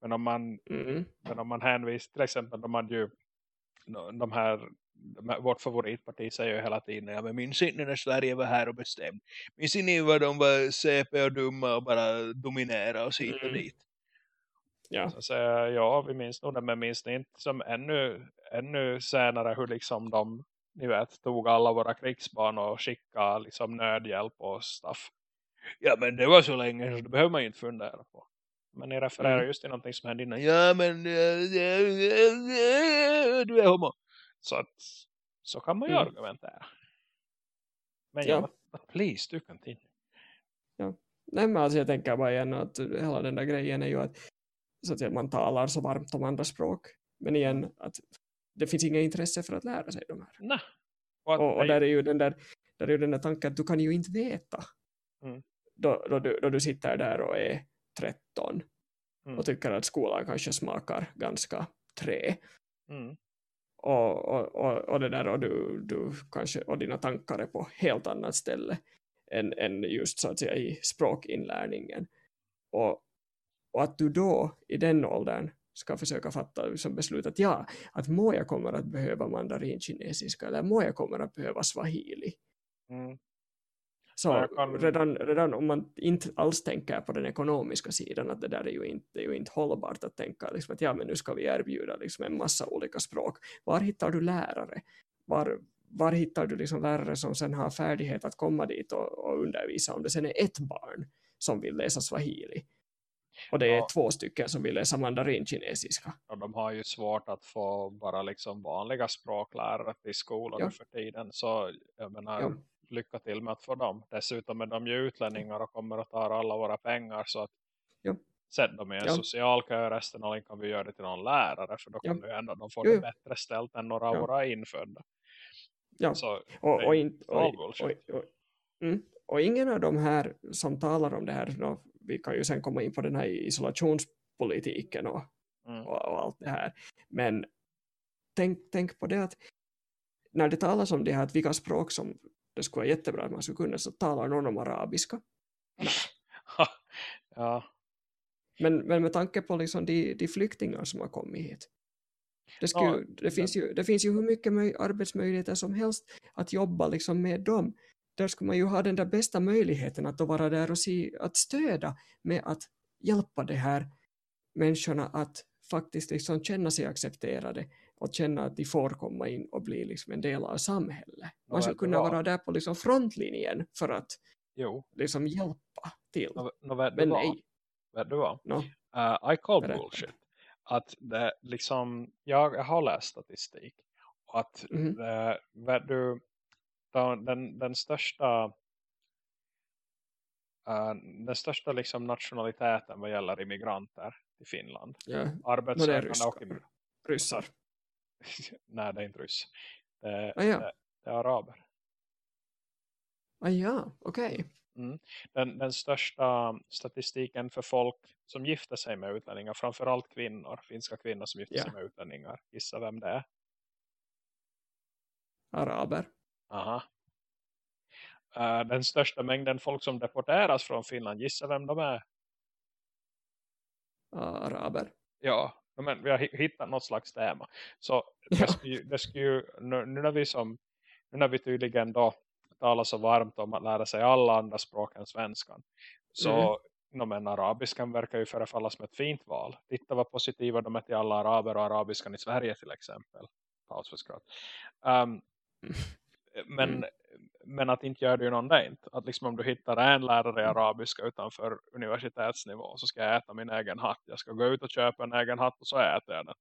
Men om man, Mm, men om man hänvisar till exempel de hade ju de här, de här vårt favoritparti säger ju hela tiden ja, men minns inte när Sverige var här och bestämde. Minns ni vad de var CP och dumma och bara dominera och hit och Mm. dit. ja, Så säger ja vi minns nog det men minns ni inte som ännu, ännu senare hur liksom de ni vet, tog alla våra krigsbarn och skickade liksom nödhjälp och stuff. Ja men det var så länge så det behöver man ju inte fundera på. Men ni refererar Mm. just till någonting som hände innan. Ja men eh, eh, du är homo. Så att så kan man ju Mm. argumentera. Men Ja. ja, please du kan till. Nej, men alltså jag tänker bara igen att hela den där grejen är ju att, så att man talar så varmt om andra språk. Men igen, att det finns inga intresse för att lära sig de här. Nej. Och, Och, där är ju den där, där är ju den där tanken att du kan ju inte veta Mm. Då, då, du, då du sitter där och är 13 Mm. och tycker att skolan kanske smakar ganska trä. mm. Och, och, och, och det där och du, du kanske och dina tankar är på helt annat ställe än, än just så att säga i språkinlärningen. Och, och att du då i den åldern ska försöka fatta liksom beslut att ja, att må jag kommer att behöva mandarinkinesiska eller må jag kommer att behöva swahili. Mm. Så kan- redan, redan om man inte alls tänker på den ekonomiska sidan att det där är ju inte, är ju inte hållbart att tänka liksom att ja men nu ska vi erbjuda liksom en massa olika språk. Var hittar du lärare? Var, var hittar du liksom lärare som sen har färdighet att komma dit och, och undervisa om det sen är ett barn som vill läsa swahili och det är Ja. två stycken som vill läsa mandarinkinesiska. Och de har ju svårt att få bara liksom vanliga språklärare till skolan Ja. för tiden. Så jag menar, Ja. Lycka till med att få dem. Dessutom är de ju utlänningar och kommer att ta alla våra pengar. Så att Ja. sätt dem i en Ja. social kö resten av kan vi göra det till någon lärare. För då kan det ju ändå de får Jo, det jo. bättre ställt än några av våra infödda. Ja. Så Och, och, in, och, mm, och ingen av de här som talar om det här, nå, vi kan ju sen komma in på den här isolationspolitiken och, mm. och allt det här. Men tänk, tänk på det att när det talas om det här att vilka språk som det skulle vara jättebra att man skulle kunna så talar någon om arabiska. ja. Men, men med tanke på liksom de, de flyktingar som har kommit hit. Det, skulle, Ja, det, finns ju, det finns ju hur mycket möj, arbetsmöjligheter som helst att jobba liksom med dem. Där skulle man ju ha den där bästa möjligheten att vara där och se, att stöda med att hjälpa de här människorna att faktiskt liksom känna sig accepterade och känna att de får komma in och bli liksom en del av samhället. Man skulle kunna vad? vara där på liksom frontlinjen för att Jo, liksom hjälpa till. nå, nå, Men vad? nej. vet du vad? No. Uh, I call Berätta. bullshit. Att det liksom, jag, har läst statistik. Att Mhm. det, du, den, den, största uh, den största liksom nationaliteten vad gäller immigranter i Finland. Ja. Arbetssökande ryska. och. Ryssar. Nej, det är inte ryss. Det, Ah, ja. det, det är araber. Ah, ja, okej. Den, den största statistiken för folk som gifter sig med utlänningar, framförallt kvinnor, finska kvinnor som gifter Ja. sig med utlänningar. Gissa vem det är? Araber. Aha. Uh, den största mängden folk som deporteras från Finland, gissa vem de är? Ah, araber. Ja, men vi har hi- hittat något slags tema. Så det ju, det ju nu, nu när vi som nu när vi tydligen då talar så varmt om att lära sig alla andra språk än svenskan. Så Mm. no, men arabiskan verkar ju förefalla som ett fint val. Titta vad positiva de är till alla araber och arabiskan i Sverige till exempel. Paus för skratt. Um, men, Mm. Men att inte gör det ju någon inte. Att liksom om du hittar en lärare i arabiska utanför universitetsnivå så ska jag äta min egen hatt. Jag ska gå ut och köpa en egen hatt och så äter jag den.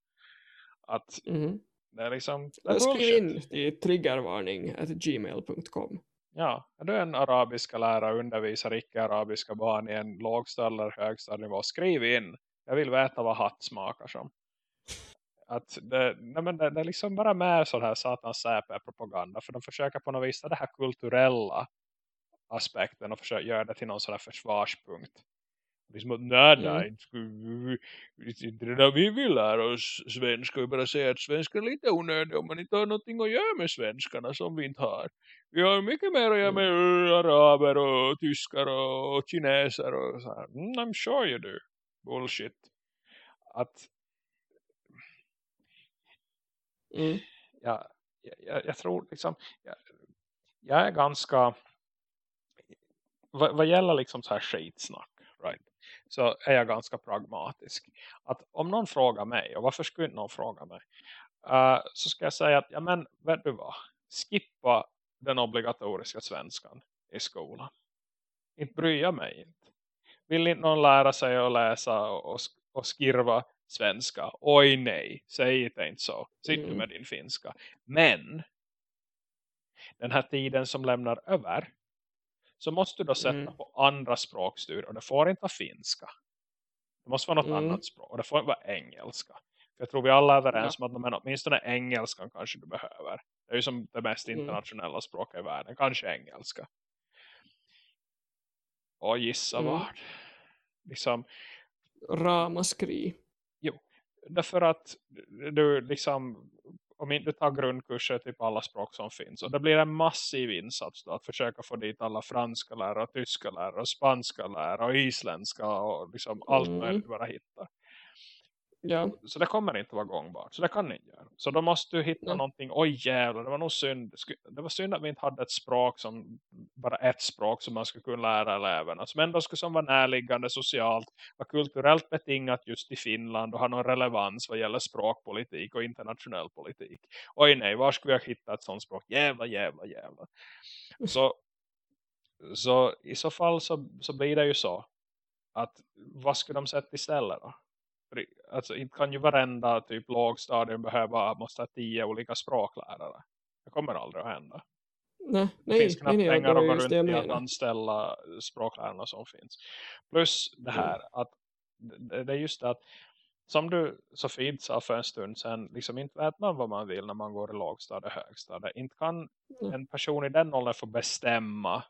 Att Mm. det är liksom det är Skriv in till triggervarning at gmail.com. Ja, är du en arabiska lärare undervisar icke-arabiska barn i en lågstad eller högstadnivå, skriv in. Jag vill veta vad hatt smakar som. Att det, nej men det, det är liksom bara med sån här satans säpe-propaganda. För de försöker på något vis det här kulturella aspekten och försöka göra det till någon sån här försvarspunkt. Liksom att nej, nej, Mm. inte vi- inte det där vi vill lära oss svenska. Vi bara säger att svenska är lite onödig om man inte har någonting att göra med svenskarna som vi inte har. Vi har mycket mer att göra med uh, araber och tyskar och kineser och så här. Mm, I'm sure you do. Bullshit. Att Mm. jag, jag, jag tror liksom jag, jag är ganska vad, vad gäller liksom så här skitsnack right, så är jag ganska pragmatisk. Att om någon frågar mig och varför skulle inte någon fråga mig uh, så ska jag säga att ja men vet du vad? Skippa den obligatoriska svenskan i skolan. Inte bryr jag mig inte. Vill inte någon lära sig att läsa och, och, och skriva svenska oj nej, säg det inte så sitt du Mm. med din finska men den här tiden som lämnar över så måste du då sätta Mm. på andra språkstudier och det får inte vara finska. Det måste vara något Mm. annat språk och det får inte vara engelska. För jag tror vi alla är överens om att men, åtminstone engelskan kanske du behöver. Det är ju som det mest Mm. internationella språket i världen. Kanske engelska. Och gissa Mm. vad. Liksom, Ramaskri. Därför att du liksom om inte tar grundkurser typ alla språk som finns och det blir en massiv insats då, att försöka få dit alla franska lärare, tyska lärare spanska lärare och isländska och liksom allt Mm. möjligt bara hittar. Ja. Så det kommer inte vara gångbart. Så det kan ni inte göra. Så då måste du hitta Nej. någonting. Oj jävlar, det var nog synd. Det var synd att vi inte hade ett språk som bara ett språk som man skulle kunna lära eleverna. Som ändå skulle som vara närliggande socialt. Vara kulturellt betingat just i Finland och ha någon relevans vad gäller språkpolitik och internationell politik. Oj nej, var skulle jag hitta ett sånt språk? Jävla, jävla, jävla. Så, så i så fall så, så blir det ju så. Att vad skulle de sätta istället då? Det- Alltså inte kan ju varenda typ lågstadium behöva måste ha tio olika språklärare. Det kommer aldrig att hända. Nej, Det nej, finns nej, knappt nej, pengar det att gå runt det i att anställa språklärarna som finns. Plus det här att det, det är just det att som du så fint sa för en stund sedan, liksom inte vet man vad man vill när man går i lågstad och högstad. Inte kan Mm. en person i den åldern få bestämma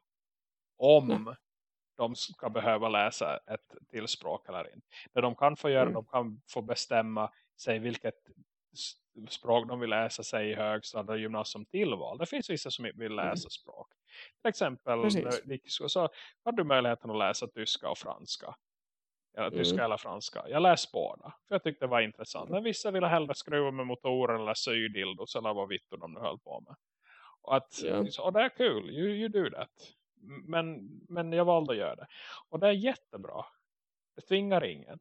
om de ska behöva läsa ett till språk eller inte. Det de kan få göra, Mm. de kan få bestämma sig vilket språk de vill läsa sig i högstad och gymnasium tillval. Det finns vissa som inte vill Mm. läsa språk. Till exempel så, så har du möjligheten att läsa tyska och franska. Eller tyska Mm. eller franska. Jag läste båda. För jag tyckte det var intressant. Men vissa vill hellre skruva med motorer eller sy dildos eller vad vitt de nu höll på med. Och, att, så, och det är kul, you, you do that. Men, men jag valde att göra det. Och det är jättebra. Det tvingar ingen.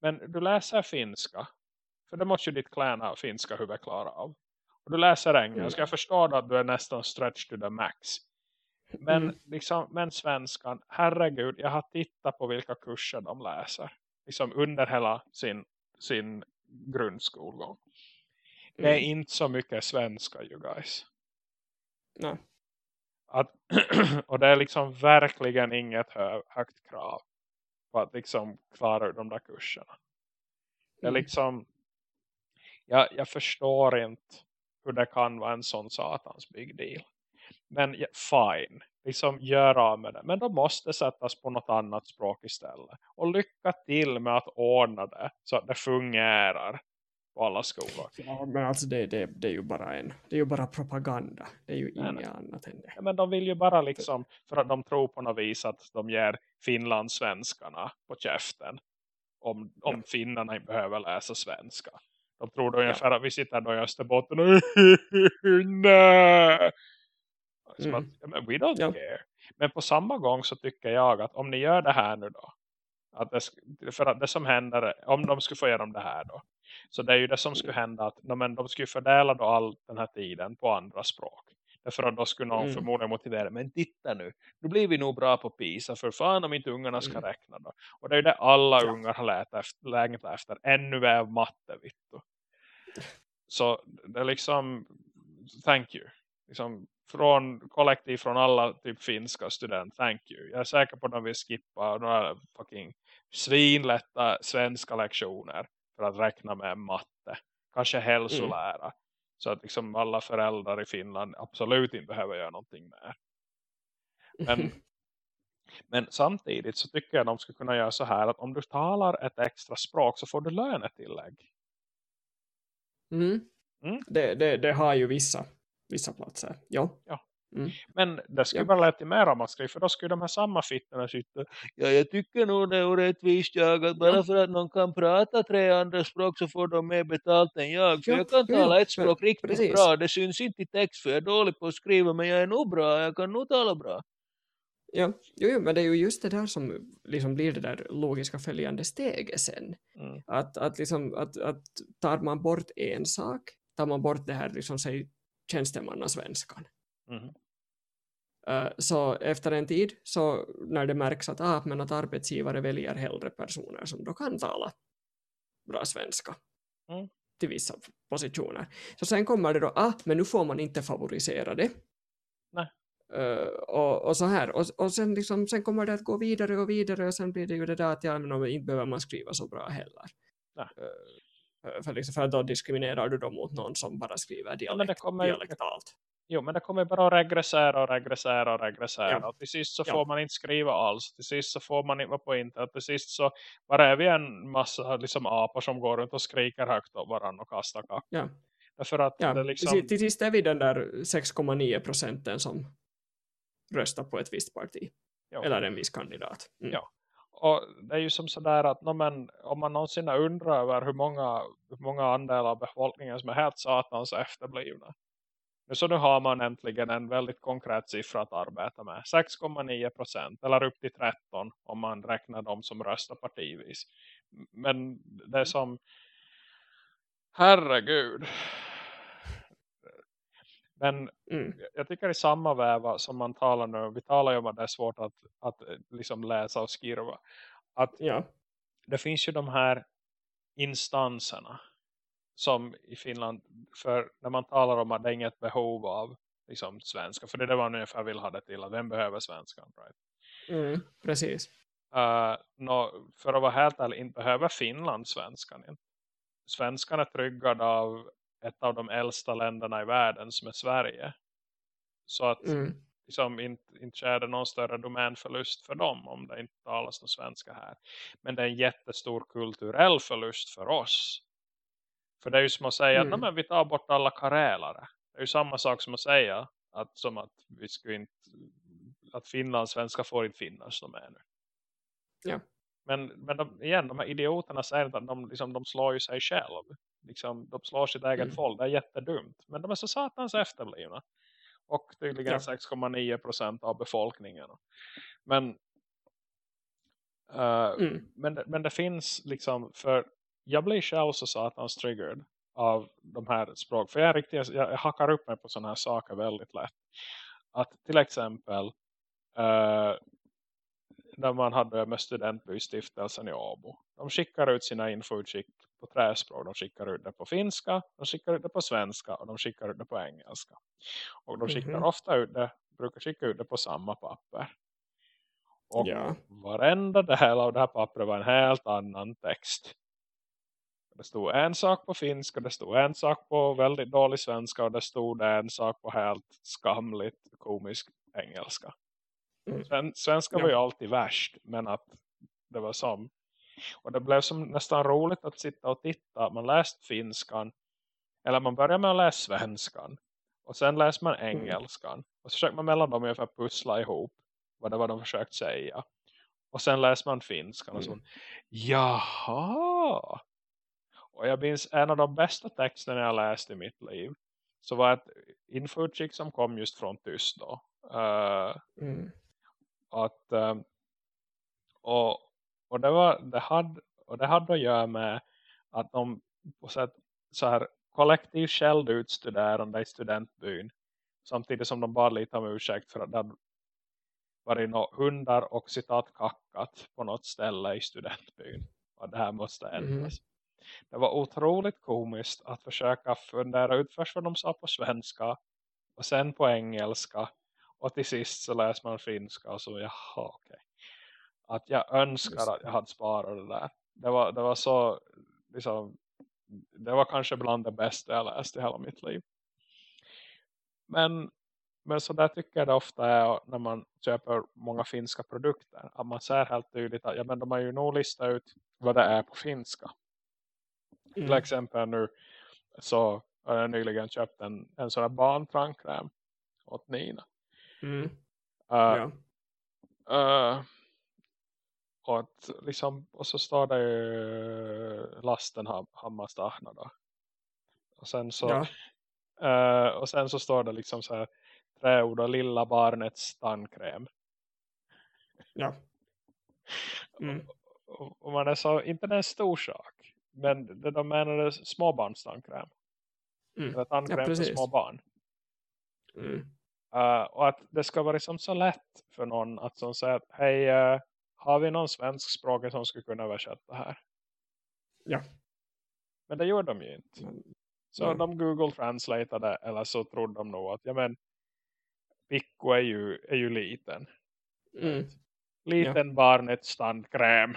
Men du läser finska. För det måste ju ditt kläna finska huvud klara av. Och du läser engelska. Mm. Jag förstår att du är nästan stretched to the max. Men, Mm. liksom, men svenskan, herregud, jag har tittat på vilka kurser de läser. Liksom under hela sin, sin grundskolgång. Det är Mm. inte så mycket svenska, you guys. Nej. Att, och det är liksom verkligen inget hö, högt krav på att liksom klara de där kurserna. Det är Mm. liksom jag, jag förstår inte hur det kan vara en sån satans big deal. Men fine, liksom gör av med det. Men de måste sättas på något annat språk istället. Och lycka till med att ordna det så att det fungerar på alla skolor. Ja, men alltså det, det, det är ju bara en det är ju bara propaganda. Det är ju inget annat än det. Ja, men de vill ju bara liksom, för att de tror på något vis att de ger finlandssvenskarna på käften. Om, om Ja. finnarna inte behöver läsa svenska. De tror då Ja. ungefär att vi sitter då i Österbotten och nej. Som Mm. att, ja, men we don't Ja. care. Men på samma gång så tycker jag att om ni gör det här nu då. Att det, för att det som händer, om de skulle få igenom det här då. Så det är ju det som skulle hända att no, men de skulle fördela då all den här tiden på andra språk. Därför att då skulle någon Mm. förmodligen motivera, men titta nu, nu blir vi nog bra på PISA för fan om inte ungarna ska Mm. räkna då. Och det är ju det alla Ja. ungar har lärt efter, längtat efter, ännu mer matte vittu. Så det är liksom, thank you. Liksom, från kollektiv från alla typ finska student, thank you. Jag är säker på att de vill skippa några fucking svinlätta svenska lektioner för att räkna med matte. Kanske hälsolära. Så att liksom alla föräldrar i Finland absolut inte behöver göra någonting mer. Men, men samtidigt så tycker jag att de skulle kunna göra så här att om du talar ett extra språk så får du lönetillägg. Mm. Mm. Det, det, det har ju vissa, vissa platser. Ja. Men det skulle Ja. bara leda till mer ramaskri för då skulle de här samma fittorna sitta. Ja, jag tycker nog det är orättvist jag att bara Ja. för att någon kan prata tre andra språk så får de mer betalt än jag. För Ja, jag kan ja, tala ja, ett språk riktigt precis. bra. Det syns inte i text för jag är dålig på att skriva men jag är nog bra. Jag kan nog tala bra. Ja, jo, jo, men det är ju just det där som liksom blir det där logiska följande steget sen. Mm. Att, att, liksom, att, att tar man bort en sak, tar man bort det här liksom, säg, tjänstemannasvenskan. Mhm. Uh, så efter en tid, så när det märks att, ah, men att arbetsgivare väljer hellre personer som då kan tala bra svenska Mm. till vissa positioner. Så sen kommer det då, ah, men nu får man inte favorisera det. Uh, och, och så här, och, och sen, liksom, sen kommer det att gå vidare och vidare och sen blir det ju det där att ja, men inte behöver man skriva så bra heller. Uh, för, liksom, för då diskriminerar du då mot någon som bara skriver men det dialekt, kommer dialektalt. Jo, men det kommer bara att regressera och regressera och regressera. Ja. Och till sist så Ja. får man inte skriva alls. Till sist så får man inte vara på internet. Till sist så bara är vi en massa liksom apor som går runt och skriker högt åt varandra och kastar kack. Ja. Därför att Ja, till, liksom... si- till sist är vi den där 6,9 procenten som röstar på ett visst parti. Jo. Eller en viss kandidat. Mm. Ja. Och det är ju som sådär att no, men, om man någonsin undrar över hur många, hur många andelar av befolkningen som är helt satans efterblivna. Nu så nu har man äntligen en väldigt konkret siffra att arbeta med. 6,9 procent eller upp till 13 om man räknar dem som röstar partivis. Men det är som herregud. Men Mm. jag tycker i samma väva som man talar nu, vi talar ju om att det är svårt att, att eh, liksom läsa och skriva. Att Ja. det finns ju de här instanserna som i Finland, för när man talar om att det är inget behov av liksom, svenska, för det är det man ungefär vill ha det till, att vem behöver svenskan, right? Mm. Precis. Uh, nå, för att vara helt ärlig, inte behöver Finland svenskan. inte. Svenskan är tryggad av ett av de äldsta länderna i världen som är Sverige. Så att Mm. liksom, inte, inte är det någon större domänförlust för dem om det inte talas någon svenska här. Men det är en jättestor kulturell förlust för oss. För det är ju som att säga Mm. att "Nej, men vi tar bort alla karelare. Det är ju samma sak som att säga att, som att vi skulle inte att finlandssvenska får inte finnas som är nu. Ja. Men, men de, igen, de här idioterna säger att de, liksom, de slår ju sig själv. Liksom, de slår sitt eget Mm. folk. Det är jättedumt. Men de är så satans efterblivna. Och tydligen Ja. 6,9 procent av befolkningen. Men, eh, Mm. men, men det finns liksom, för jag blir själv så satans triggered av de här språk. För jag, är riktigt, jag, hackar upp mig på sådana här saker väldigt lätt. Att till exempel eh, när man hade med studentbystiftelsen i Åbo. De skickar ut sina infoutskick på träspråk. De skickar ut det på finska, de skickar ut det på svenska och de skickar ut det på engelska. Och de skickar Mhm. ofta ut det brukar skicka ut det på samma papper. Och Ja. varenda del av det här pappret var en helt annan text. Det stod en sak på finska, det stod en sak på väldigt dålig svenska och det stod en sak på helt skamligt komisk engelska. Mm. Sven, svenska var ju alltid värst, men att det var som. Och det blev som nästan roligt att sitta och titta. Man läste finskan, eller man började med att läsa svenskan. Och sen läste man Mm. engelskan. Och så försökte man mellan dem ungefär pussla ihop vad det var de försökt säga. Och sen läste man finskan och så. Mm. Jaha! Och jag minns en av de bästa texterna jag läst i mitt liv. Så var ett införskick som kom just från tyst då. Eh, Mm. att eh, och, och det var det hade och det hade att göra med att de på sätt så här kollektivt skällde ut studerande i studentbyn samtidigt som de bad lite om ursäkt för att det varit några hundar och citat kackat på något ställe i studentbyn och det här måste ändras. Det var otroligt komiskt att försöka fundera ut först vad de sa på svenska och sen på engelska och till sist så läser man finska och så jaha okej. Att jag önskar att jag hade sparat det där. Det var, det var så liksom, det var kanske bland det bästa jag läst i hela mitt liv. Men, men så där tycker jag det ofta är när man köper många finska produkter. Att man ser helt tydligt att ja, men de har ju nog listat ut vad det är på finska. Till Mm. exempel nu så har jag nyligen köpt en, en sån här barntandkräm åt Nina. Mm. Uh, Ja. uh, och, att, liksom, och så står det ju lasten ham, då. Och sen så Ja. uh, och sen så står det liksom så här träord och lilla barnets tandkräm. Ja. Mm. Och, och man är så, inte det är en stor sak. Men det de menade småbarnstandkräm. Mm. Eller tandkräm för precis. små barn. Mm. Uh, och att det ska vara liksom så lätt för någon att som säger att hej, uh, har vi någon svensk språk som skulle kunna översätta här? Ja. Men det gjorde de ju inte. Så Nej. de Google translateade eller så trodde de nog att ja men Pikko är ju, är ju liten. Mm. Liten barnets tandkräm.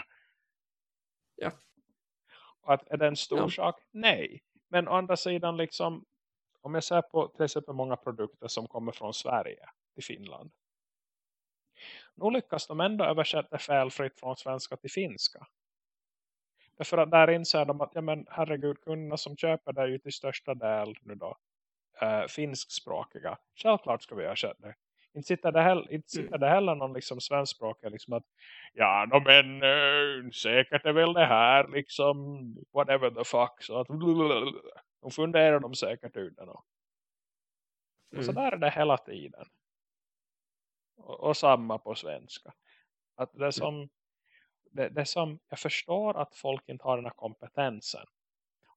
Att är det en stor Ja. sak? Nej. Men å andra sidan liksom om jag ser på till exempel många produkter som kommer från Sverige till Finland. Nu lyckas de ändå översätta felfritt från svenska till finska. Därför att där inser de att ja men herregud kunderna som köper det är ju till största del nu då äh, finskspråkiga. Självklart ska vi översätta det. Inte sitter det heller, inte sitter det heller någon liksom svenskspråkig liksom att ja no, men äh, säkert är väl det här liksom whatever the fuck så att de funderar de säkert ut det nog. Och så Mm. där är det hela tiden. Och, och samma på svenska. Att det som det, det som, jag förstår att folk inte har den här kompetensen.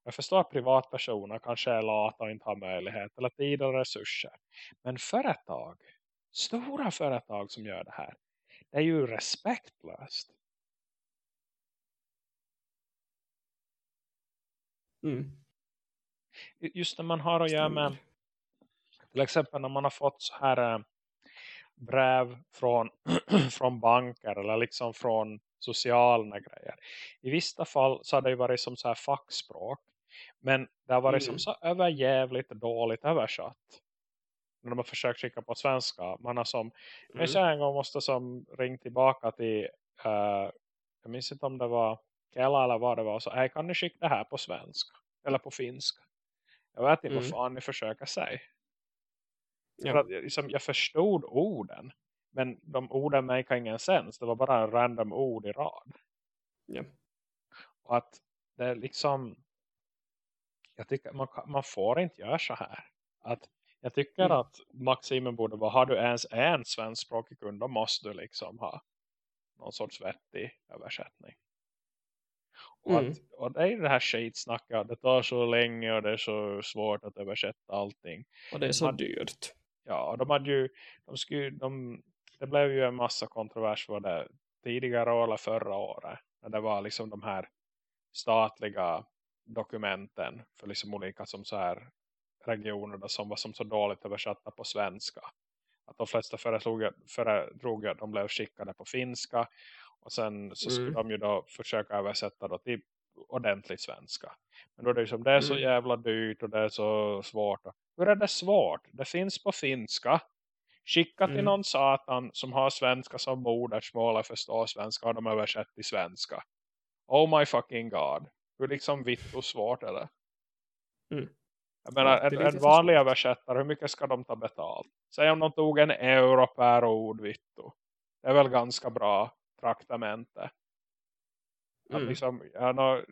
Jag förstår att privatpersoner kanske är lata och inte har möjlighet eller tid och resurser. Men företag, stora företag som gör det här, det är ju respektlöst. Mm. Just när man har att göra med, till exempel när man har fått så här äh, brev från, från banker eller liksom från sociala grejer. I vissa fall så har det varit som så här fackspråk. Men det har varit Mm. som så överjävligt dåligt översatt. När de har försökt skicka på svenska. Man har som, Mm. jag mm. en gång måste som ringa tillbaka till, uh, jag minns inte om det var Kela eller vad det var. Så här, kan ni skicka det här på svenska? Eller på finska? Jag vet inte Mm. vad fan ni försöker säga. Ja. För att, liksom, jag förstod orden. Men de orden make ingen sens. Det var bara en random ord i rad. Ja. Och att det är liksom. Jag tycker man, man får inte göra så här. Att jag tycker Mm. att maximen borde vara. Har du ens en svenskspråkig kund. Då måste du liksom ha. Någon sorts vettig översättning. Och, Mm. att, och det är det här skitsnacket. Det tar så länge och det är så svårt att översätta allting. Och det är så Man- dyrt. Ja, de hade ju, de skulle, de, det blev ju en massa kontrovers för det tidigare eller förra året. När det var liksom de här statliga dokumenten för liksom olika som så här regioner då, som var som så dåligt översatta på svenska. Att de flesta föreslog, föredrog att de blev skickade på finska. Och sen så skulle mm. de ju då försöka översätta då till ordentlig svenska. Men då är det, liksom, det är så mm. jävla dyrt och det är så svårt. Hur är det svårt? Det finns på finska. Skicka till mm. någon satan som har svenska som modersmål och förstår svenska och de översatt till svenska. Oh my fucking god. Hur liksom vitt och svårt är det? Mm. Jag menar, en, en vanlig översättare, hur mycket ska de ta betalt? Säg om de tog en euro per ord, Vittu. Det är väl ganska bra traktamente. Mm. liksom, jag har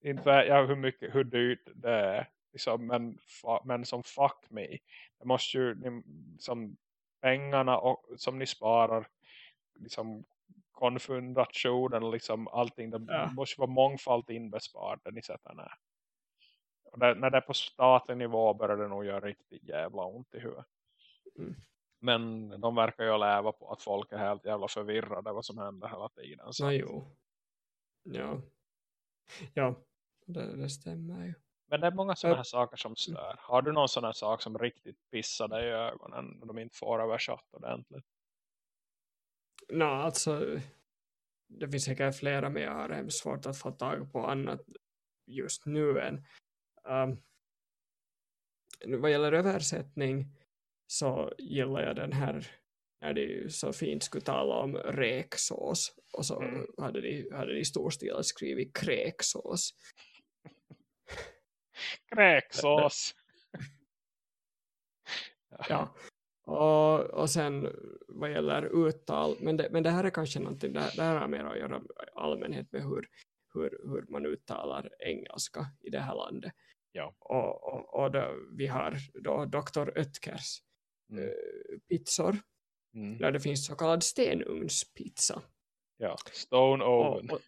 inte jag hur, mycket, hur dyrt det är. Liksom, men, men som fuck me. Det måste ju, som pengarna och, som ni sparar liksom konfundationen liksom allting, det ja. måste vara mångfald inbesparat ni sätter ner. Och det, när det är på statlig nivå börjar det nog göra riktigt jävla ont i huvudet. Mm. Men de verkar ju leva på att folk är helt jävla förvirrade vad som händer hela tiden. Så. Ja, jo. Ja. Ja, det, det stämmer ju. Men det är många sådana här saker som stör. Har du någon sån här sak som riktigt pissar dig i ögonen när de inte får översatt ordentligt? Nej, no, alltså det finns säkert flera men jag har hemskt svårt att få tag på annat just nu än um, vad gäller översättning så gillar jag den här när de så fint skulle tala om räksås. Och så mm. hade de, hade de storstilat skrivit kräksås. Kräksås. Ja. Och, och sen vad gäller uttal men det, men det här är kanske någonting det, det här har mer att göra allmänhet med hur, hur, hur man uttalar engelska i det här landet ja. och, och, och då, vi har då Dr. Ötkers mm. uh, pizzor mm. där det finns så kallad stenugnspizza ja, stone oven och,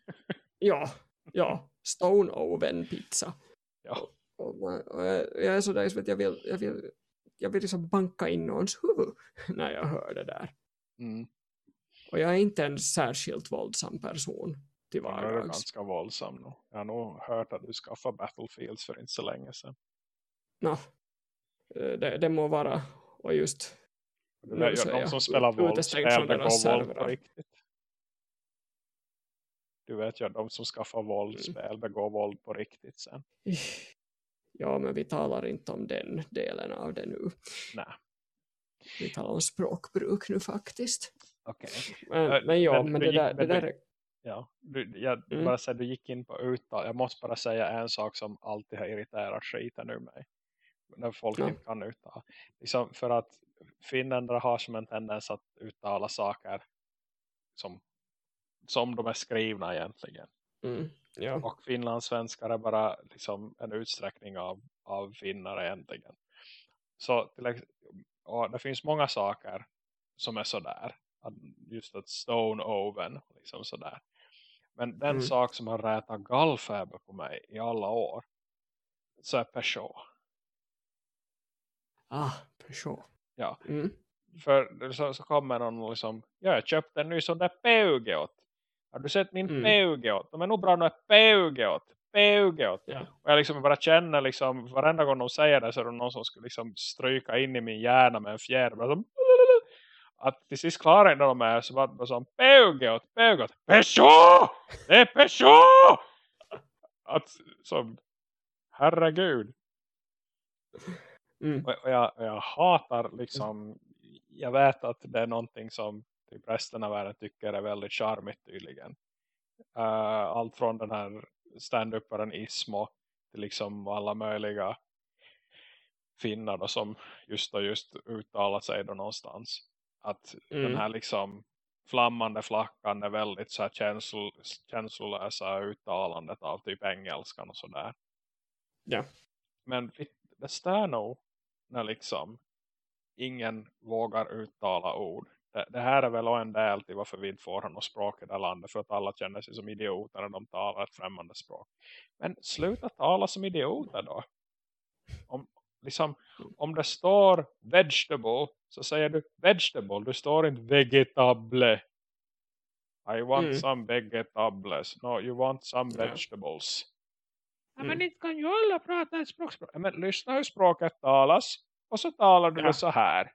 ja, ja, stone oven pizza ja. och, och jag, jag är sådär så att jag vill, jag vill jag vill liksom banka in någons huvud när jag hör det där. Mm. Och jag är inte en särskilt våldsam person till vardags. Jag är ganska våldsam nu. Jag har nog hört att du skaffade Battlefields för inte så länge sedan. No. Det, det må vara. Och just det är de som spelar våldsspel begår våld på riktigt. Du vet ju de som skaffar våldsspel mm. begår våld på riktigt sen. Ja, men vi talar inte om den delen av det nu. Nej. Vi talar om språkbruk nu faktiskt. Okej. Okay. Men, men ja, men, men det, gick, där, det där... Ja, du, jag mm. bara säger, du gick in på uttal. Jag måste bara säga en sak som alltid har irriterat skiten ur mig. När folk ja. inte kan uttala. Liksom för att finländare har som en tendens att uttala saker som, som de är skrivna egentligen. Mm. Ja. Och finlandssvenskar är bara liksom en utsträckning av, av finnar egentligen. Så till, och det finns många saker som är sådär. Just att stone oven, liksom sådär. Men den mm. sak som har rätat gallfeber på mig i alla år så är Peugeot. Ah, Peugeot. Ja. Mm. För så, så kommer någon liksom, ja, jag köpte en ny sån där Peugeot. Har du sett min mm. Peugeot? De är nog bra nu Peugeot. Peugeot. Ja. Och jag liksom bara känner liksom, varenda gång de säger det så är det någon som skulle liksom stryka in i min hjärna med en fjärr. Som, att till sist klarar inte de är så var det som Peugeot, Peugeot, Peugeot! Det är Peugeot! Att som, herregud. Mm. Och, jag, och jag hatar liksom, jag vet att det är någonting som typ resten av världen tycker är väldigt charmigt tydligen. Uh, allt från den här stand-upparen Ismo till liksom alla möjliga finnar då, som just och just uttalar sig då någonstans. Att mm. den här liksom flammande flackan är väldigt så här känsl känslolösa uttalandet av typ engelskan och sådär. Ja. Men det stör nog när liksom ingen vågar uttala ord det, det, här är väl en del till varför vi inte får ha något språk i det landet. För att alla känner sig som idioter när de talar ett främmande språk. Men sluta tala som idioter då. Om, liksom, om det står vegetable så säger du vegetable. Du står inte vegetable. I want mm. some vegetables. No, you want some vegetables. Mm. men inte kan ju alla prata ett språk. Men lyssna hur språket talas. Och så talar du ja. det så här.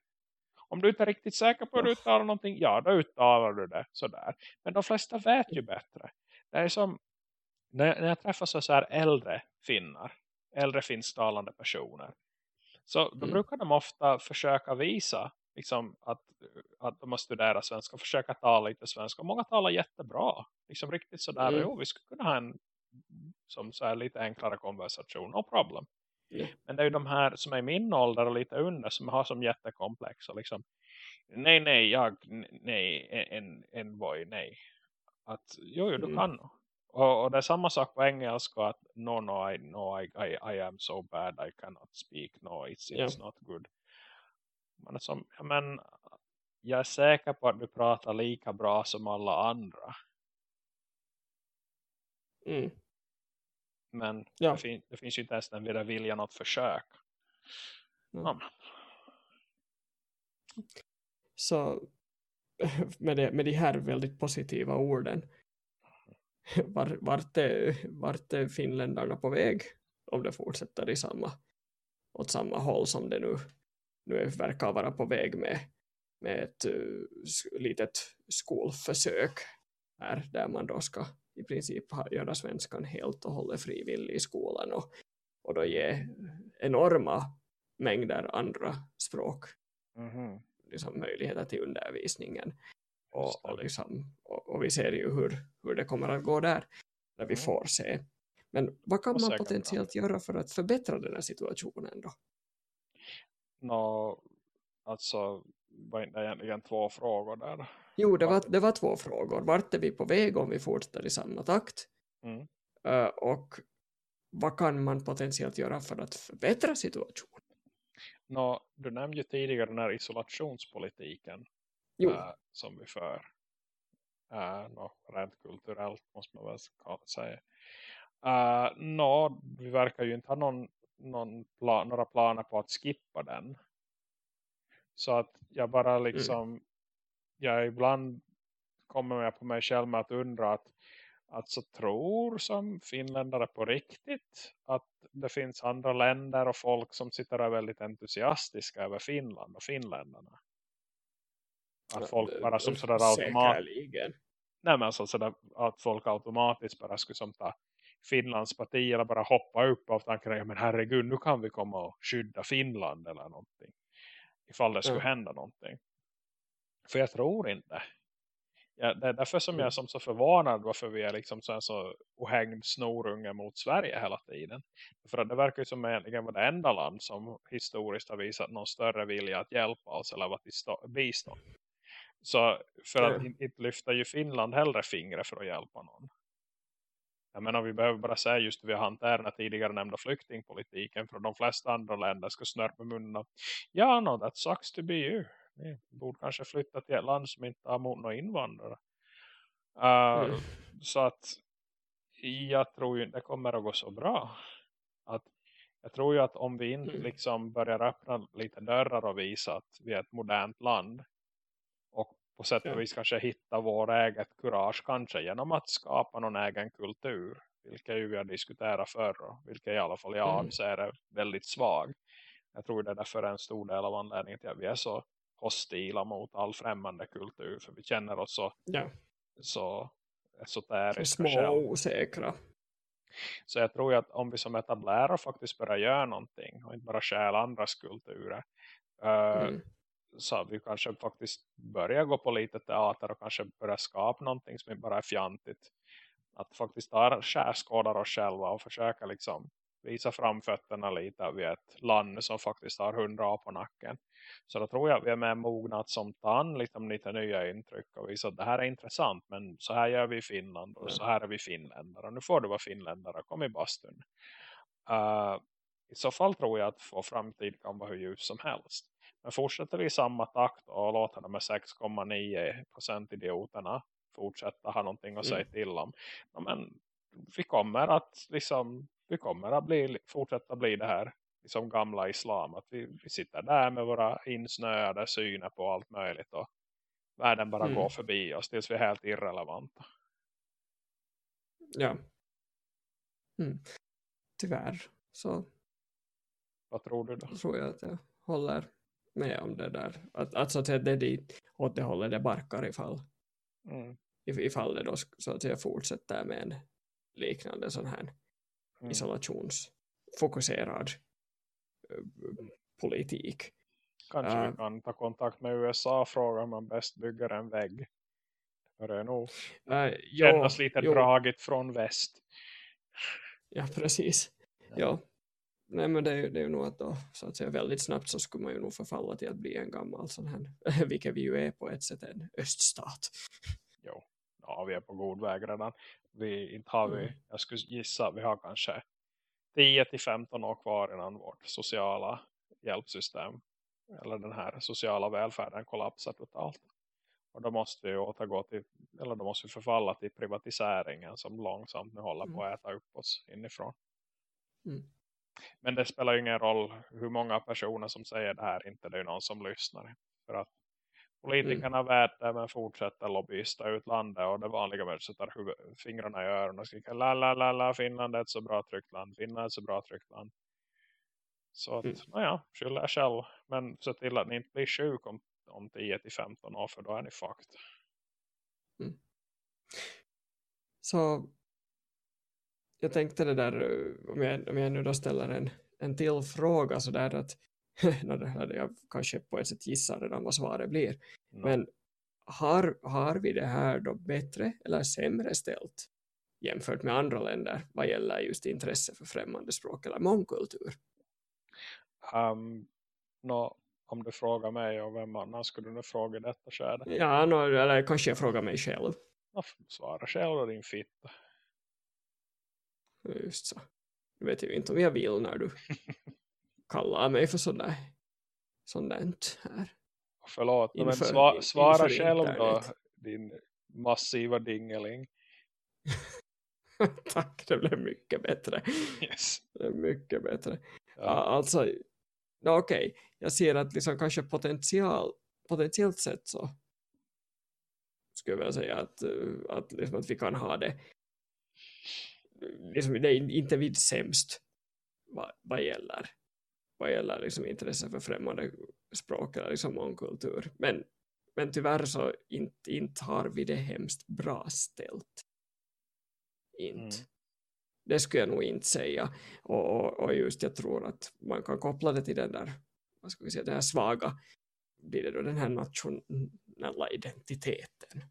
Om du inte är riktigt säker på att du uttalar någonting, ja då uttalar du det sådär. Men de flesta vet ju bättre. Det är som, när, när jag träffar så här äldre finnar, äldre finsktalande personer. Så då mm. brukar de ofta försöka visa liksom, att, att de har studerat svenska och försöka tala lite svenska. Och många talar jättebra. Liksom riktigt sådär, mm. jo vi skulle kunna ha en som så här lite enklare konversation, no problem. Yeah. Men det är ju de här som är i min ålder och lite under som har som jättekomplex och liksom nej, nej, jag, nej, en, en boy, nej. Att, jo, jo, du mm. kan nog. Och, och, det är samma sak på engelska att no, no, I, no I, I, I am so bad I cannot speak, no, it's, it's yeah. not good. Men, som, men jag är säker på att du pratar lika bra som alla andra. Mm. Men ja. det, fin det, finns ju inte ens den vilja viljan att försök. Mm. Ja. Så med, det, med de här väldigt positiva orden var, vart, är, vart är finländarna på väg? Om det fortsätter i samma, åt samma håll som det nu, nu verkar vara på väg med, med ett uh, litet skolförsök här där man då ska i princip göra svenskan helt och hållet frivillig i skolan och, och då ge enorma mängder andra språk. Mm -hmm. liksom, möjligheter till undervisningen och, och, liksom, och, och, vi ser ju hur, hur det kommer att gå där när vi mm. får se. Men vad kan man potentiellt göra för att förbättra den här situationen då? Nå, alltså var det egentligen två frågor där? Jo, det var, det var två frågor. Vart är vi på väg om vi fortsätter i samma takt? Mm. Uh, och vad kan man potentiellt göra för att förbättra situationen? Nå, du nämnde ju tidigare den här isolationspolitiken uh, som vi för. Uh, nå, rent kulturellt måste man väl säga. Uh, nå, vi verkar ju inte ha någon, någon plan, några planer på att skippa den. Så att jag bara mm. liksom mm. jag ibland kommer med på mig själv med att undra att alltså tror som finländare på riktigt att det finns andra länder och folk som sitter och är väldigt entusiastiska över Finland och finländarna. Att folk bara som sådär automatiskt Nej men alltså sådär att folk automatiskt bara skulle som ta Finlands parti eller bara hoppa upp av tanken men herregud nu kan vi komma och skydda Finland eller någonting ifall det skulle mm. hända någonting. För jag tror inte. Ja, det är därför som jag är som så förvånad varför vi är liksom så, så ohängd snorunge mot Sverige hela tiden. För att det verkar ju som egentligen vara det enda land som historiskt har visat någon större vilja att hjälpa oss eller att bistå. Så för att mm. inte lyfta ju Finland hellre fingret för att hjälpa någon. Jag menar vi behöver bara säga just vi har hanterat den tidigare nämnda flyktingpolitiken för de flesta andra länder ska snörpa munnen. Ja, no, that sucks to be you. Ni borde kanske flytta till ett land som inte har emot några invandrare. Uh, mm. Så att jag tror ju det kommer att gå så bra. Att, jag tror ju att om vi inte mm. liksom börjar öppna lite dörrar och visa att vi är ett modernt land på sätt och vis kanske hitta vår eget kurage kanske genom att skapa någon egen kultur. Vilket ju vi har diskuterat förr vilket i alla fall jag mm. anser är väldigt svag. Jag tror det är därför en stor del av anledningen till att vi är så hostila mot all främmande kultur. För vi känner oss så, ja. så esoteriska. Små och osäkra. Så jag tror att om vi som etablerar faktiskt börjar göra någonting och inte bara stjäla andras kulturer. Uh, mm så vi kanske faktiskt börjar gå på lite teater och kanske börja skapa någonting som bara är fjantigt. Att faktiskt ta skärskådar oss själva och försöka liksom visa framfötterna lite vid ett land som faktiskt har hundra på nacken. Så då tror jag att vi är med mognat som tan liksom lite nya intryck och visa att det här är intressant men så här gör vi i Finland och så här är vi finländare och nu får du vara finländare, kom i bastun. Uh, I så fall tror jag att vår framtid kan vara hur ljus som helst. Men fortsätter vi i samma takt och låter de med 6,9% idioterna fortsätta ha någonting att säga mm. till om. Ja, men vi kommer att liksom vi kommer att bli, fortsätta bli det här liksom gamla islam. Att vi, vi sitter där med våra insnöade syner på allt möjligt och världen bara mm. går förbi oss tills vi är helt irrelevanta. Ja. Mm. Tyvärr så vad tror du då? tror jag att jag håller med om det där. Att, att så att säga det är dit åt det hållet det barkar ifall, Mm. ifall det då så att säga fortsätter med en liknande sån här Mm. isolationsfokuserad eh, politik. Kanske Äh. vi kan ta kontakt med USA och fråga om man bäst bygger en vägg. För det är nog Äh, kännas lite jo, dragigt från väst. Ja, precis. Ja. Ja. Nej, men det är, ju- det är ju nog att då, så att säga, väldigt snabbt så skulle man ju nog förfalla till att bli en gammal sån här, vilket vi ju är på ett sätt en öststat. Jo, ja, vi är på god väg redan. Vi, inte har vi, Mm. jag skulle gissa, vi har kanske 10-15 år kvar innan vårt sociala hjälpsystem eller den här sociala välfärden kollapsar totalt. Och då måste vi återgå till, eller då måste vi förfalla till privatiseringen som långsamt nu håller på att äta upp oss inifrån. Mm. Men det spelar ju ingen roll hur många personer som säger det här, inte det är någon som lyssnar. För att politikerna vet det men fortsätter lobbyista ut landet och det vanliga människor sätter huvud- fingrarna i öronen och skriker la la la la Finland är ett så bra tryggt land, Finland är ett så bra tryggt land. Så att, Mm. naja, skylla er själv. Men se till att ni inte blir sjuk om, om 10-15 år för då är ni fucked. Så jag tänkte det där, eh, om jag, om jag nu då ställer en, en till fråga så där att jag kanske på ett sätt gissar redan vad svaret blir. No. Men har, har vi det här då bättre eller sämre ställt jämfört med andra länder vad gäller just intresse för främmande språk eller mångkultur? Um, nå, om du frågar mig och vem annan skulle du nu fråga detta skede? Ja, nå, eller kanske jag frågar mig själv. Ja, svara själv då din fitta. Just så. Nu vet jag inte om jag vill när du kallar mig för sådär sådant här. Förlåt, men Inför- sva, in- svara själv då internet. din massiva dingeling. Tack, det blev mycket bättre. Yes. Det blev mycket bättre. Ja. Alltså, no, okej, jag ser att liksom kanske potential, potentiellt sett så skulle jag säga att, eh, att, liksom att vi kan ha det liksom, det är inte vid sämst vad, vad gäller vad gäller liksom intresse för främmande språk eller liksom mångkultur. Men, men tyvärr så inte, inte har vi det hemskt bra ställt. Inte. Mm. Det skulle jag nog inte säga. Och, och, och just jag tror att man kan koppla det till den där, vad ska vi säga, den här svaga, blir det då den här nationella identiteten.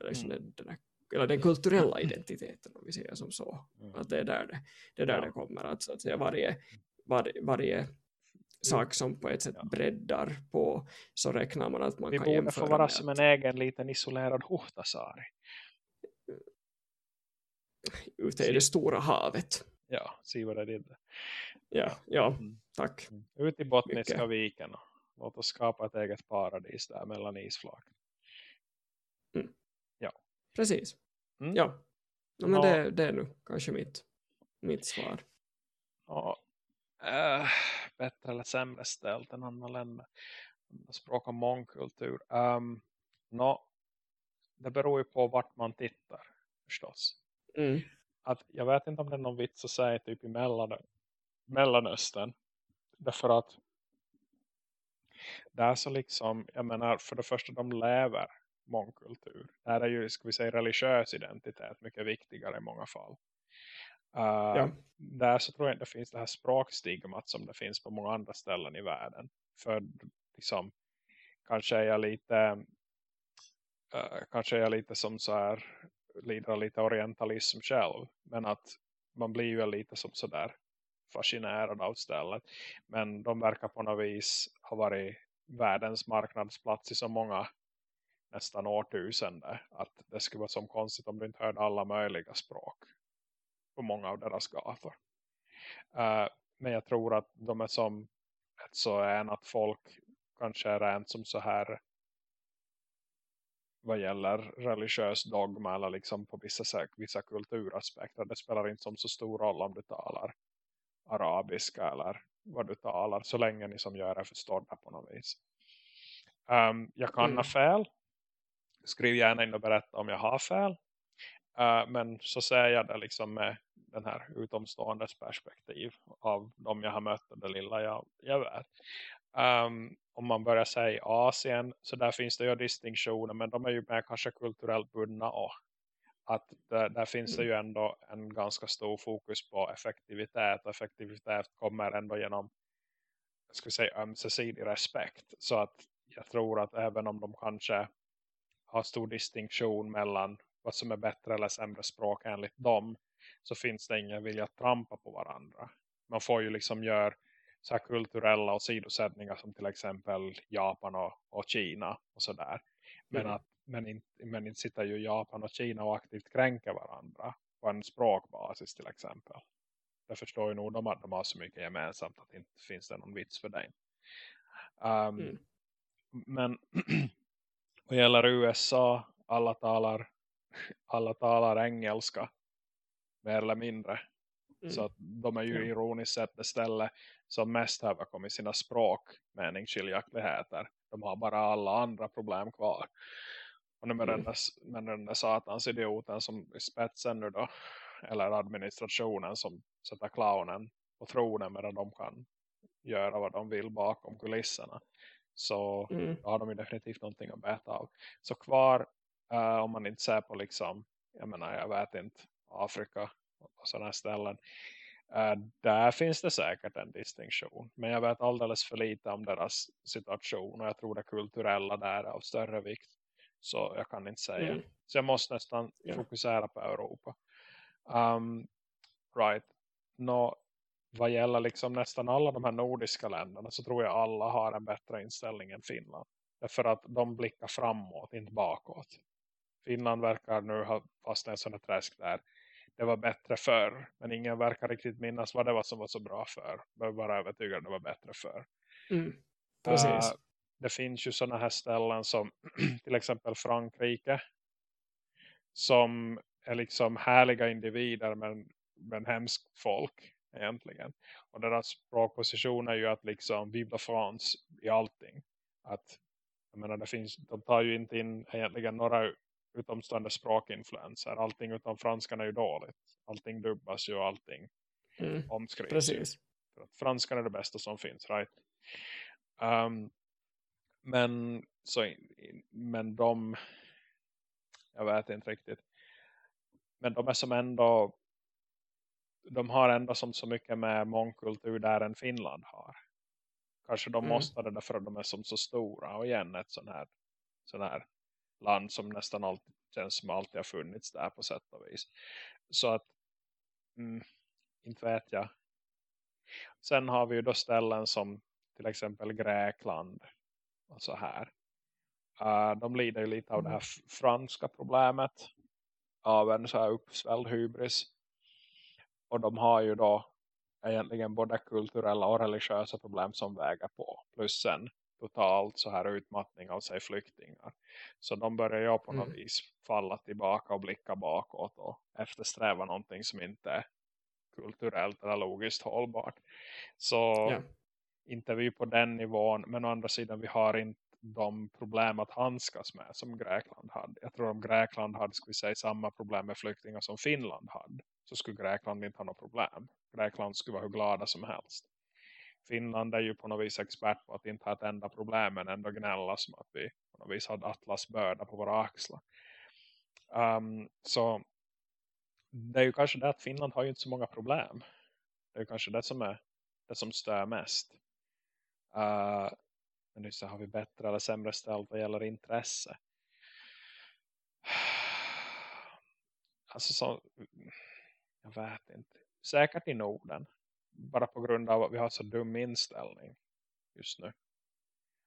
Eller, liksom Mm. den, den här, eller den kulturella identiteten om vi säger som så. Mm. Att det är där det, det, är där det kommer. Att, så att säga, varje, var, varje sak som på ett sätt breddar på så räknar man att man Vi kan borde jämföra få vara som en egen liten isolerad Huhtasaari. ute i det stora havet. Ja, see what I did. Ja, ja Mm. tack. Ut i Bottniska Mycket. viken låt oss skapa ett eget paradis där mellan isflak. Precis. Mm. Ja. ja men Ja. Det, det är nu kanske mitt, mitt svar. Ja, äh, bättre eller sämre ställt än andra länder. Språk och mångkultur. Um, no, det beror ju på vart man tittar förstås. Mm. Att, jag vet inte om det är någon vits att säga typ i Mellan, Mellanöstern. Därför att det är så liksom, jag menar för det första de lever mångkultur. Där är ju, ska vi säga, religiös identitet mycket viktigare i många fall. Uh, Ja. Där så tror jag inte det finns det här språkstigmat som det finns på många andra ställen i världen. För liksom, kanske är jag lite uh, kanske är jag lite som så här lider av lite orientalism själv. Men att man blir ju lite som sådär fascinerad av stället. Men de verkar på något vis ha varit världens marknadsplats i så många nästan årtusende. Att det skulle vara som konstigt om du inte hörde alla möjliga språk på många av deras gator. Uh, men jag tror att de är som ett så enat folk kanske är rent som så här vad gäller religiös dogma eller liksom på vissa, vissa kulturaspekter. Det spelar inte som så stor roll om du talar arabiska eller vad du talar så länge ni som gör är förstådda på något vis. Um, jag kan Mm. ha fel. Skriv gärna in och berätta om jag har fel. Uh, men så säger jag det liksom med den här utomståendes perspektiv av de jag har mött och det lilla jag, jag vet. Um, om man börjar säga Asien så där finns det ju distinktioner men de är ju mer kanske kulturellt bundna och att där, där finns det mm. ju ändå en ganska stor fokus på effektivitet och effektivitet kommer ändå genom jag ska säga ömsesidig respekt så att jag tror att även om de kanske har stor distinktion mellan vad som är bättre eller sämre språk enligt dem så finns det ingen vilja att trampa på varandra. Man får ju liksom göra så här kulturella och sidosättningar som till exempel Japan och, och Kina och sådär. Men, mm. att, men, inte, men inte sitter ju Japan och Kina och aktivt kränker varandra på en språkbasis till exempel. Jag förstår ju nog de att de har så mycket gemensamt att det inte finns det någon vits för dig. Um, mm. Men vad gäller USA, alla talar, alla talar engelska mer eller mindre. Mm. Så att de är ju mm. ironiskt sett det ställe som mest har kommit sina språk meningsskiljaktigheter. De har bara alla andra problem kvar. Och nu med, mm. den, där, med den där satans idioten som i spetsen nu då, eller administrationen som sätter clownen på tronen medan de kan göra vad de vill bakom kulisserna. Så mm. har de ju definitivt någonting att bäta av. Så kvar, uh, om man inte ser på liksom, jag menar jag vet inte, Afrika och sådana ställen. Uh, där finns det säkert en distinktion. Men jag vet alldeles för lite om deras situation. Och jag tror det kulturella där är av större vikt. Så jag kan inte säga. Mm. Så jag måste nästan yeah. fokusera på Europa. Um, right. Nå, vad gäller liksom nästan alla de här nordiska länderna så tror jag alla har en bättre inställning än Finland. Därför att de blickar framåt, inte bakåt. Finland verkar nu ha fastnat en sån här träsk där det var bättre för. Men ingen verkar riktigt minnas vad det var som var så bra för. Men bara övertygad det var bättre för. Mm. Uh, det finns ju sådana här ställen som till exempel Frankrike. Som är liksom härliga individer men, men hemsk folk egentligen. Och deras språkposition är ju att liksom Vive la France i allting. Att jag menar, det finns, de tar ju inte in egentligen några utomstående språkinfluenser. Allting utom franskan är ju dåligt. Allting dubbas ju och allting mm, omskrivs. Precis. För att franskan är det bästa som finns, right? Um, men, så, men de jag vet inte riktigt. Men de är som ändå de har ändå som så mycket med mångkultur där än Finland har. Kanske de mm. måste det därför att de är som så stora. Och igen ett sån här, sån här land som nästan alltid känns som alltid har funnits där på sätt och vis. Så att, mm, inte vet jag. Sen har vi ju då ställen som till exempel Grekland och så här. Uh, de lider ju lite av det här mm. franska problemet av en så här uppsvälld hybris. Och de har ju då egentligen både kulturella och religiösa problem som väger på. Plus sen totalt så här utmattning av sig flyktingar. Så de börjar ju på något mm. vis falla tillbaka och blicka bakåt och eftersträva någonting som inte är kulturellt eller logiskt hållbart. Så ja. inte vi på den nivån, men å andra sidan vi har inte de problem att handskas med som Grekland hade. Jag tror om Grekland hade skulle säga, samma problem med flyktingar som Finland hade så skulle Grekland inte ha något problem. Grekland skulle vara hur glada som helst. Finland är ju på något vis expert på att inte ha ett enda problem men ändå gnälla som att vi på något vis hade Atlas börda på våra axlar. Um, så det är ju kanske det att Finland har ju inte så många problem. Det är ju kanske det som är det som stör mest. Uh, men nu så har vi bättre eller sämre ställt vad gäller intresse. Alltså så, jag vet inte. Säkert i Norden bara på grund av att vi har så dum inställning just nu.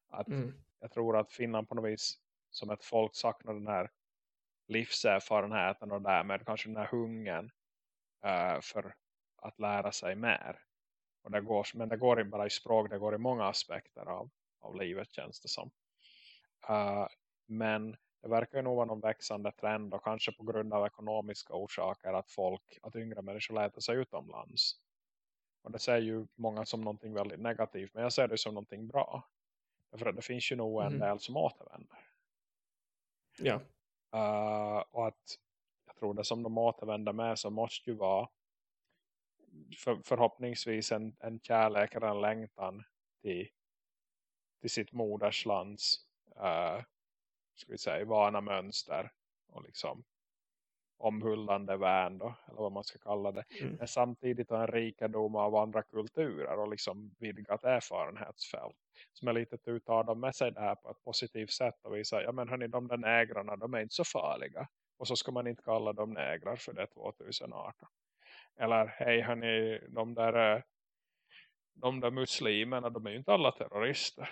Att mm. jag tror att Finland på något vis som ett folk saknar den här livserfarenheten och därmed kanske den här hungern uh, för att lära sig mer. Och det går, men det går inte bara i språk, det går i många aspekter av, av livet känns det som. Uh, men det verkar nog vara någon växande trend och kanske på grund av ekonomiska orsaker att folk, att yngre människor läter sig utomlands. Och det säger ju många som någonting väldigt negativt. Men jag ser det som någonting bra. Att det finns ju nog en mm. del som återvänder. Ja. Uh, och att jag tror det som de återvänder med så måste ju vara för, förhoppningsvis en, en kärlek eller en längtan till, till sitt moderslands uh, ska vi säga, vana mönster och liksom omhullande värn då, eller vad man ska kalla det. Mm. Men samtidigt en rikedom av andra kulturer och liksom vidgat erfarenhetsfält som är lite tar dem med sig det här på ett positivt sätt och visar, ja men hörni, de där nägrarna, de är inte så farliga. Och så ska man inte kalla dem nägrar för det 2018. Eller hej hörni, de där, eh, de där muslimerna, de är ju inte alla terrorister.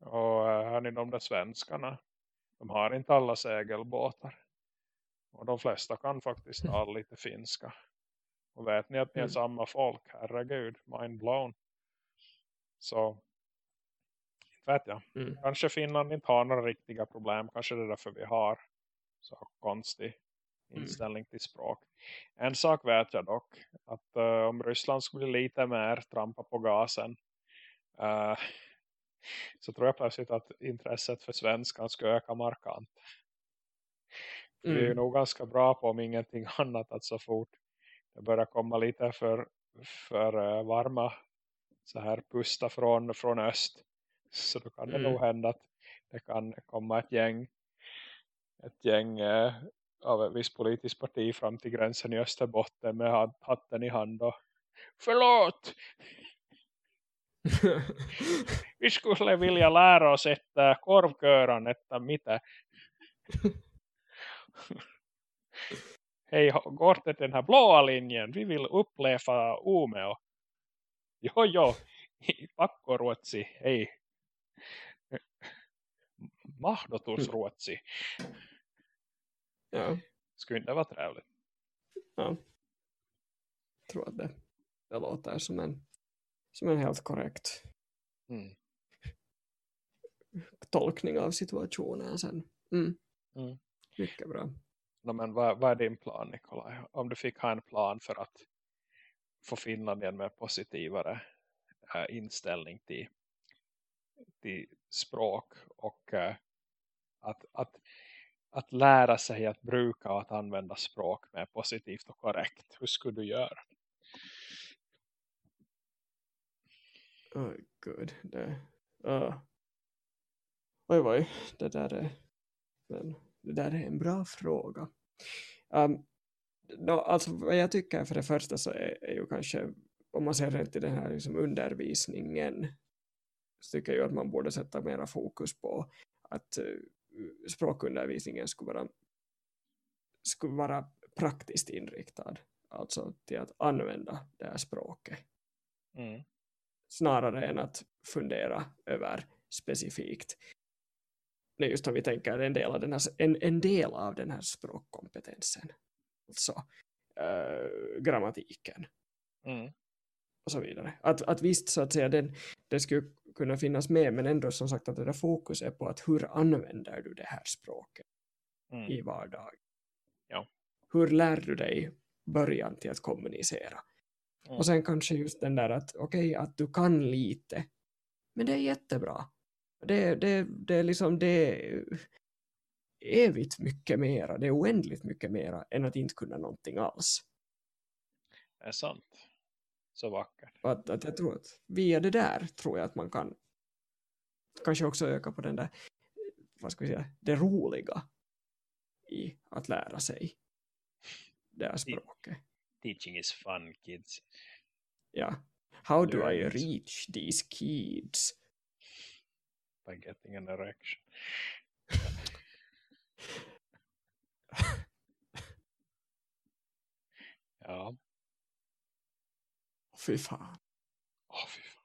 Och eh, hörni, de där svenskarna, de har inte alla segelbåtar. Och de flesta kan faktiskt tala lite finska. Och vet ni att ni är mm. samma folk? Herregud, mind blown. Så, inte vet jag. Mm. Kanske Finland inte har några riktiga problem. Kanske det är därför vi har så konstig mm. inställning mm. till språk. En sak vet jag dock. Att uh, om Ryssland skulle lite mer trampa på gasen. Uh, så tror jag plötsligt att intresset för svenskan ska öka markant. Mm. Vi är ju nog ganska bra på om ingenting annat att så fort det börjar komma lite för, för uh, varma så här pusta från, från öst så då kan det mm. nog hända att det kan komma ett gäng ett gäng uh, av ett visst politiskt parti fram till gränsen i Österbotten med hatten i hand och förlåt vi skulle vilja lära oss ett uh, korvköran ett mitte Hej, går det den här blåa linjen? Vi vill uppleva Umeå. Jo, jo. Pakkoruotsi. Hej. Mahdotusruotsi. Ja. Skulle inte vara trevligt. Ja. Jag tror att det, det låter som en, som en helt korrekt mm. tolkning av situationen sen. Mm. Mm. Mycket bra. No, men vad, vad är din plan Nikolaj? Om du fick ha en plan för att få Finland en mer positivare äh, inställning till, till språk och äh, att, att, att lära sig att bruka och att använda språk mer positivt och korrekt. Hur skulle du göra? Oh, gud. Det, uh. Oj, oj. Det där är... Men det där är en bra fråga. Ehm, um, no, alltså vad jag tycker för det första så är, är ju kanske om man ser rent i den här liksom undervisningen så tycker jag att man borde sätta mera fokus på att uh, språkundervisningen skulle vara, skulle vara praktiskt inriktad. Alltså till att använda det här språket. Mm. Snarare än att fundera över specifikt nej, just om vi tänker en del av den här, en, en del av den här språkkompetensen. Alltså äh, grammatiken. Mm. Och så vidare. Att, att visst så att säga den, det skulle kunna finnas med men ändå som sagt att det där fokus är på att hur använder du det här språket mm. i vardag. Ja. Hur lär du dig början till att kommunicera? Mm. Och sen kanske just den där att okej okay, att du kan lite men det är jättebra det, det, det är liksom det är evigt mycket mera, det är oändligt mycket mera än att inte kunna någonting alls. Det är sant. Så vackert. Att, att jag tror att via det där tror jag att man kan kanske också öka på den där, vad ska vi säga, det roliga i att lära sig det här språket. Teaching is fun, kids. Ja. How do I reach these kids? by getting an erection. ja. Fy fan. Åh, fy fan.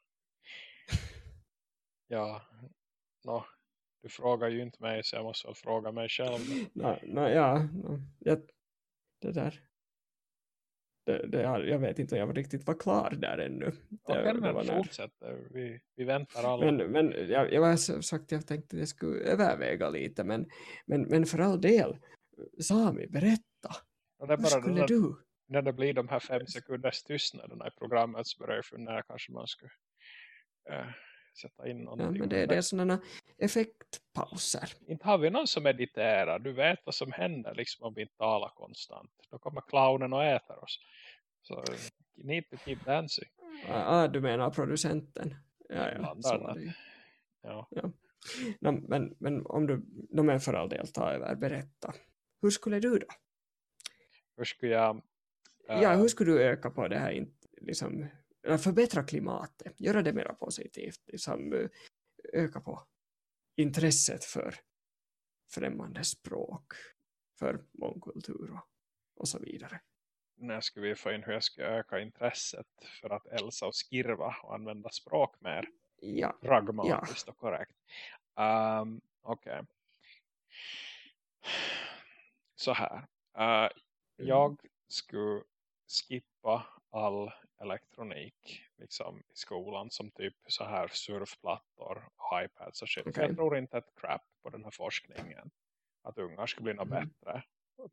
ja, no, du frågar ju inte mig så jag måste fråga mig själv. no, no, ja, no, jag, det där det, det, jag vet inte om jag riktigt var klar där ännu. Det, okay, det var fortsätter. Vi, vi väntar alla. Men, men jag, jag var sagt jag tänkte att jag skulle överväga lite. Men, men, men för all del, Sami, berätta. Och det Vad skulle när, du? När det blir de här fem sekunders tystnaderna i programmet så börjar jag fundera kanske man skulle äh, sätta in någonting. Ja, men det, det är sådana effektpauser. Inte har vi någon som mediterar. Du vet vad som händer liksom om vi inte talar konstant. Då kommer clownen och äter oss. Så you need to keep dancing. Ah, du menar producenten? Ja, ja. Så ju. Ja. No, men, men om du, de är för all del ta över, berätta. Hur skulle du då? Hur skulle jag... Ja, eh, hur skulle du öka på det här, liksom, förbättra klimatet, göra det mer positivt, liksom, eh, öka på intresset för främmande språk, för mångkultur och, och så vidare. när skulle vi få in hur jag ska öka intresset för att Elsa och Skirva och använda språk mer Ja, pragmatiskt och korrekt. Um, Okej. Så här. Uh, jag skulle skippa all elektronik liksom i skolan som typ så här surfplattor, iPads och shit. Okej. Jag tror inte ett crap på den här forskningen. Att ungar ska bli något Mm. bättre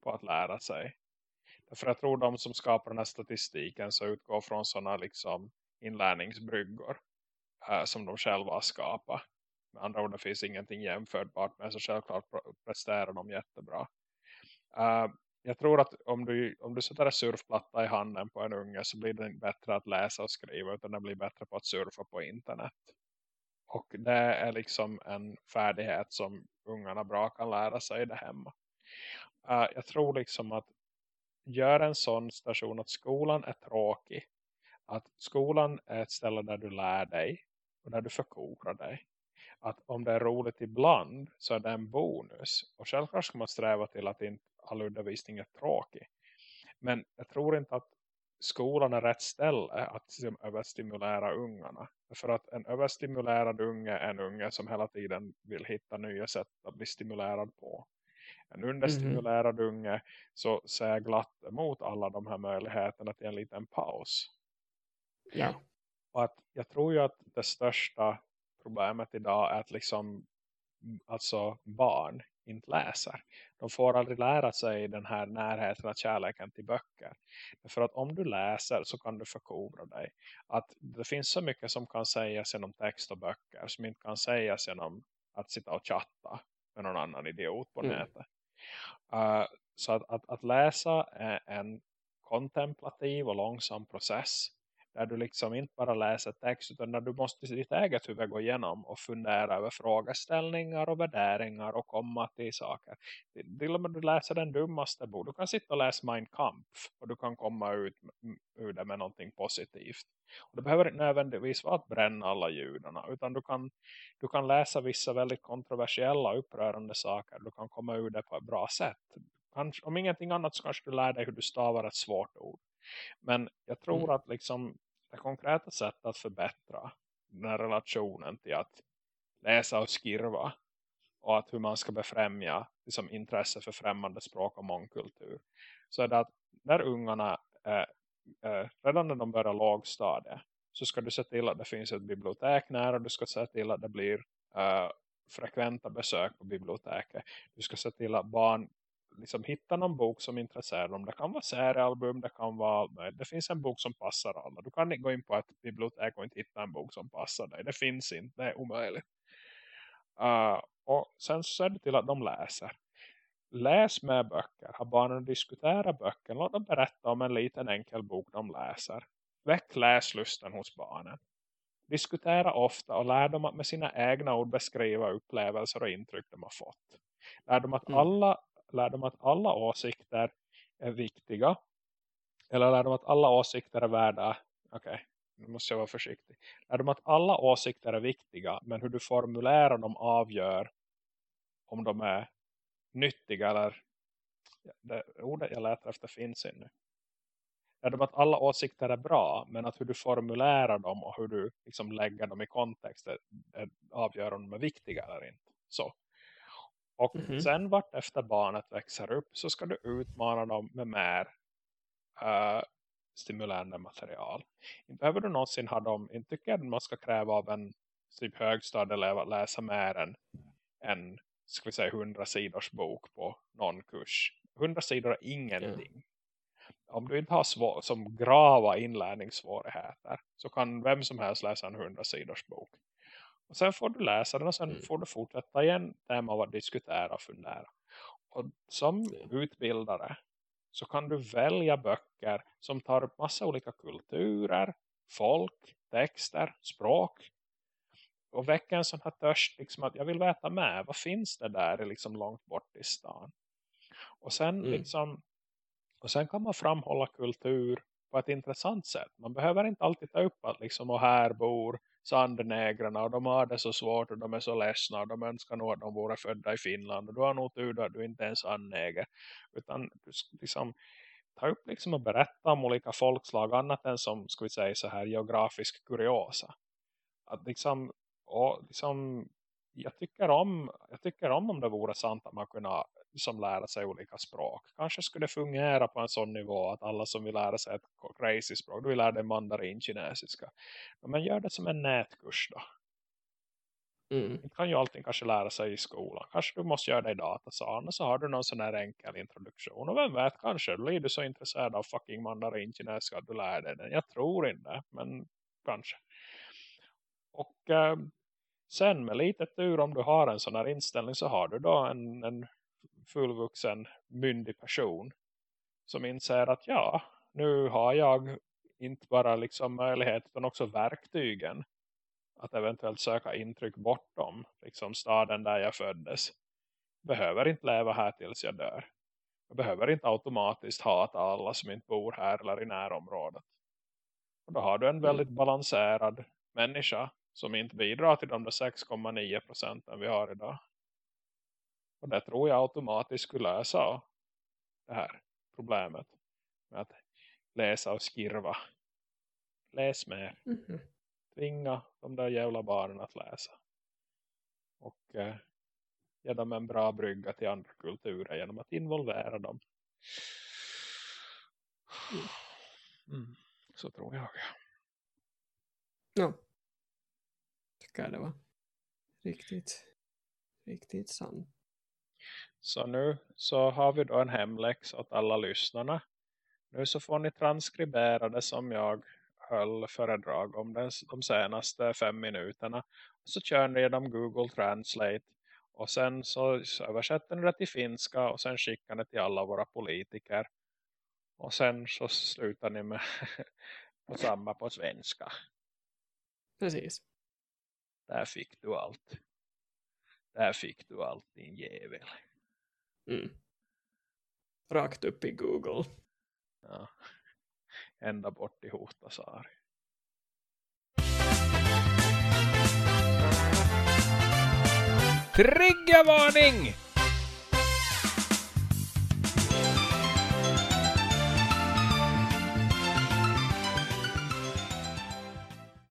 på att lära sig. För jag tror de som skapar den här statistiken så utgår från sådana liksom inlärningsbryggor eh, som de själva har skapat. Med andra ord, det finns ingenting jämförbart med så självklart presterar de jättebra. Eh, jag tror att om du, om du sätter en surfplatta i handen på en unge så blir det inte bättre att läsa och skriva utan den blir bättre på att surfa på internet. Och det är liksom en färdighet som ungarna bra kan lära sig det hemma. Uh, jag tror liksom att gör en sån station att skolan är tråkig. Att skolan är ett ställe där du lär dig och där du förkovrar dig. Att om det är roligt ibland så är det en bonus. Och självklart ska man sträva till att inte all undervisning är tråkig. Men jag tror inte att skolan är rätt ställe att liksom överstimulera ungarna. För att en överstimulerad unge är en unge som hela tiden vill hitta nya sätt att bli stimulerad på. En understimulerad unge så säger glatt emot alla de här möjligheterna till en liten paus. ja. Och att jag tror ju att det största problemet idag är att liksom alltså barn inte läser. De får aldrig lära sig den här närheten av kärleken till böcker. För att om du läser så kan du förkovra dig. Att det finns så mycket som kan sägas genom text och böcker som inte kan sägas genom att sitta och chatta med någon annan idiot på Mm. nätet. Uh, så att, att, att läsa är en kontemplativ och långsam process där du liksom inte bara läser text utan där du måste i ditt eget huvud gå igenom och fundera över frågeställningar och värderingar och komma till saker. Till och med du läser den dummaste bok. Du kan sitta och läsa Mein Kampf och du kan komma ut ur det med någonting positivt. Och det behöver inte nödvändigtvis vara att bränna alla judarna utan du kan, du kan läsa vissa väldigt kontroversiella upprörande saker. Du kan komma ur det på ett bra sätt. Kanske, om ingenting annat så kanske du lär dig hur du stavar ett svårt ord. Men jag tror Mm. att liksom det konkreta sättet att förbättra den här relationen till att läsa och skriva och att hur man ska befrämja liksom, intresse för främmande språk och mångkultur. Så är det att när ungarna eh, eh, redan när de börjar lågstadiet så ska du se till att det finns ett bibliotek nära. Du ska se till att det blir eh, frekventa besök på biblioteket. Du ska se till att barn liksom hitta någon bok som intresserar dem. Det kan vara seriealbum, det kan vara allt möjligt. Det finns en bok som passar alla. Du kan inte gå in på ett bibliotek och inte hitta en bok som passar dig. Det finns inte, det är omöjligt. Uh, och sen så ser du till att de läser. Läs med böcker. Ha barnen diskutera böcker. Låt dem berätta om en liten enkel bok de läser. Väck läslusten hos barnen. Diskutera ofta och lär dem att med sina egna ord beskriva upplevelser och intryck de har fått. Lär dem att Mm. alla lär dem att alla åsikter är viktiga. Eller lär dem att alla åsikter är värda. Okej, okay, nu måste jag vara försiktig. Lär dem att alla åsikter är viktiga. Men hur du formulerar dem avgör om de är nyttiga eller det ordet jag letar efter finns nu. Lär dem att alla åsikter är bra. Men att hur du formulerar dem och hur du liksom lägger dem i kontext är, är avgör om de är viktiga eller inte. Så. Och Mhm. sen vart efter barnet växer upp så ska du utmana dem med mer uh, stimulerande material. Inte behöver du någonsin ha dem, inte tycker jag man ska kräva av en typ högstadieelev att läsa mer än en ska vi säga 100 sidors bok på någon kurs. 100 sidor är ingenting. Mm. Om du inte har svår, som grava inlärningssvårigheter så kan vem som helst läsa en 100 sidors bok. Och sen får du läsa den och sen mm. får du fortsätta igen tema av att diskutera och fundera. Och som mm. utbildare så kan du välja böcker som tar massa olika kulturer, folk, texter, språk och väcker en sån här törst liksom att jag vill veta med, vad finns det där liksom långt bort i stan och sen mm. liksom och sen kan man framhålla kultur på ett intressant sätt. Man behöver inte alltid ta upp att liksom, och här bor sandnägrarna och de har det så svårt och de är så ledsna och de önskar nog att de vore födda i Finland och du har nog tur att du inte är en sandneger. Utan du liksom ta upp liksom och berätta om olika folkslag annat än som ska vi säga så här geografisk kuriosa. Att liksom, och liksom jag tycker om jag tycker om om det vore sant att man kunde som lära sig olika språk. Kanske skulle det fungera på en sån nivå att alla som vill lära sig ett crazy språk, då vill lära dig mandarin kinesiska. Men gör det som en nätkurs då. Mm. Du kan ju alltid kanske lära sig i skolan. Kanske du måste göra det i datasalen. Så har du någon sån här enkel introduktion. Och vem vet, kanske blir du så intresserad av fucking mandarin kinesiska att du lär dig den. Jag tror inte, men kanske. Och eh, sen med lite tur om du har en sån här inställning så har du då en, en fullvuxen myndig person som inser att ja, nu har jag inte bara liksom möjlighet utan också verktygen att eventuellt söka intryck bortom liksom staden där jag föddes. Behöver inte leva här tills jag dör. Jag behöver inte automatiskt hata alla som inte bor här eller i närområdet. Och då har du en mm. väldigt balanserad människa som inte bidrar till de 6,9 procenten vi har idag. Och det tror jag automatiskt skulle lösa det här problemet. Med att läsa och skirva. Läs mer. Mm -hmm. Tvinga de där jävla barnen att läsa. Och eh, ge dem en bra brygga till andra kulturer genom att involvera dem. Mm. Så tror jag. Ja. Tycker jag det var riktigt, riktigt sant. Så nu så har vi då en hemläx åt alla lyssnarna. Nu så får ni transkribera det som jag höll föredrag om den, de senaste fem minuterna. Och så kör ni genom Google Translate. Och sen så översätter ni det till finska och sen skickar ni till alla våra politiker. Och sen så slutar ni med på samma på svenska. Precis. Där fick du allt. Där fick du allt din jävel. Mm. Rakt upp i Google. Ja. Ända bort i Hotasari. Triggervarning!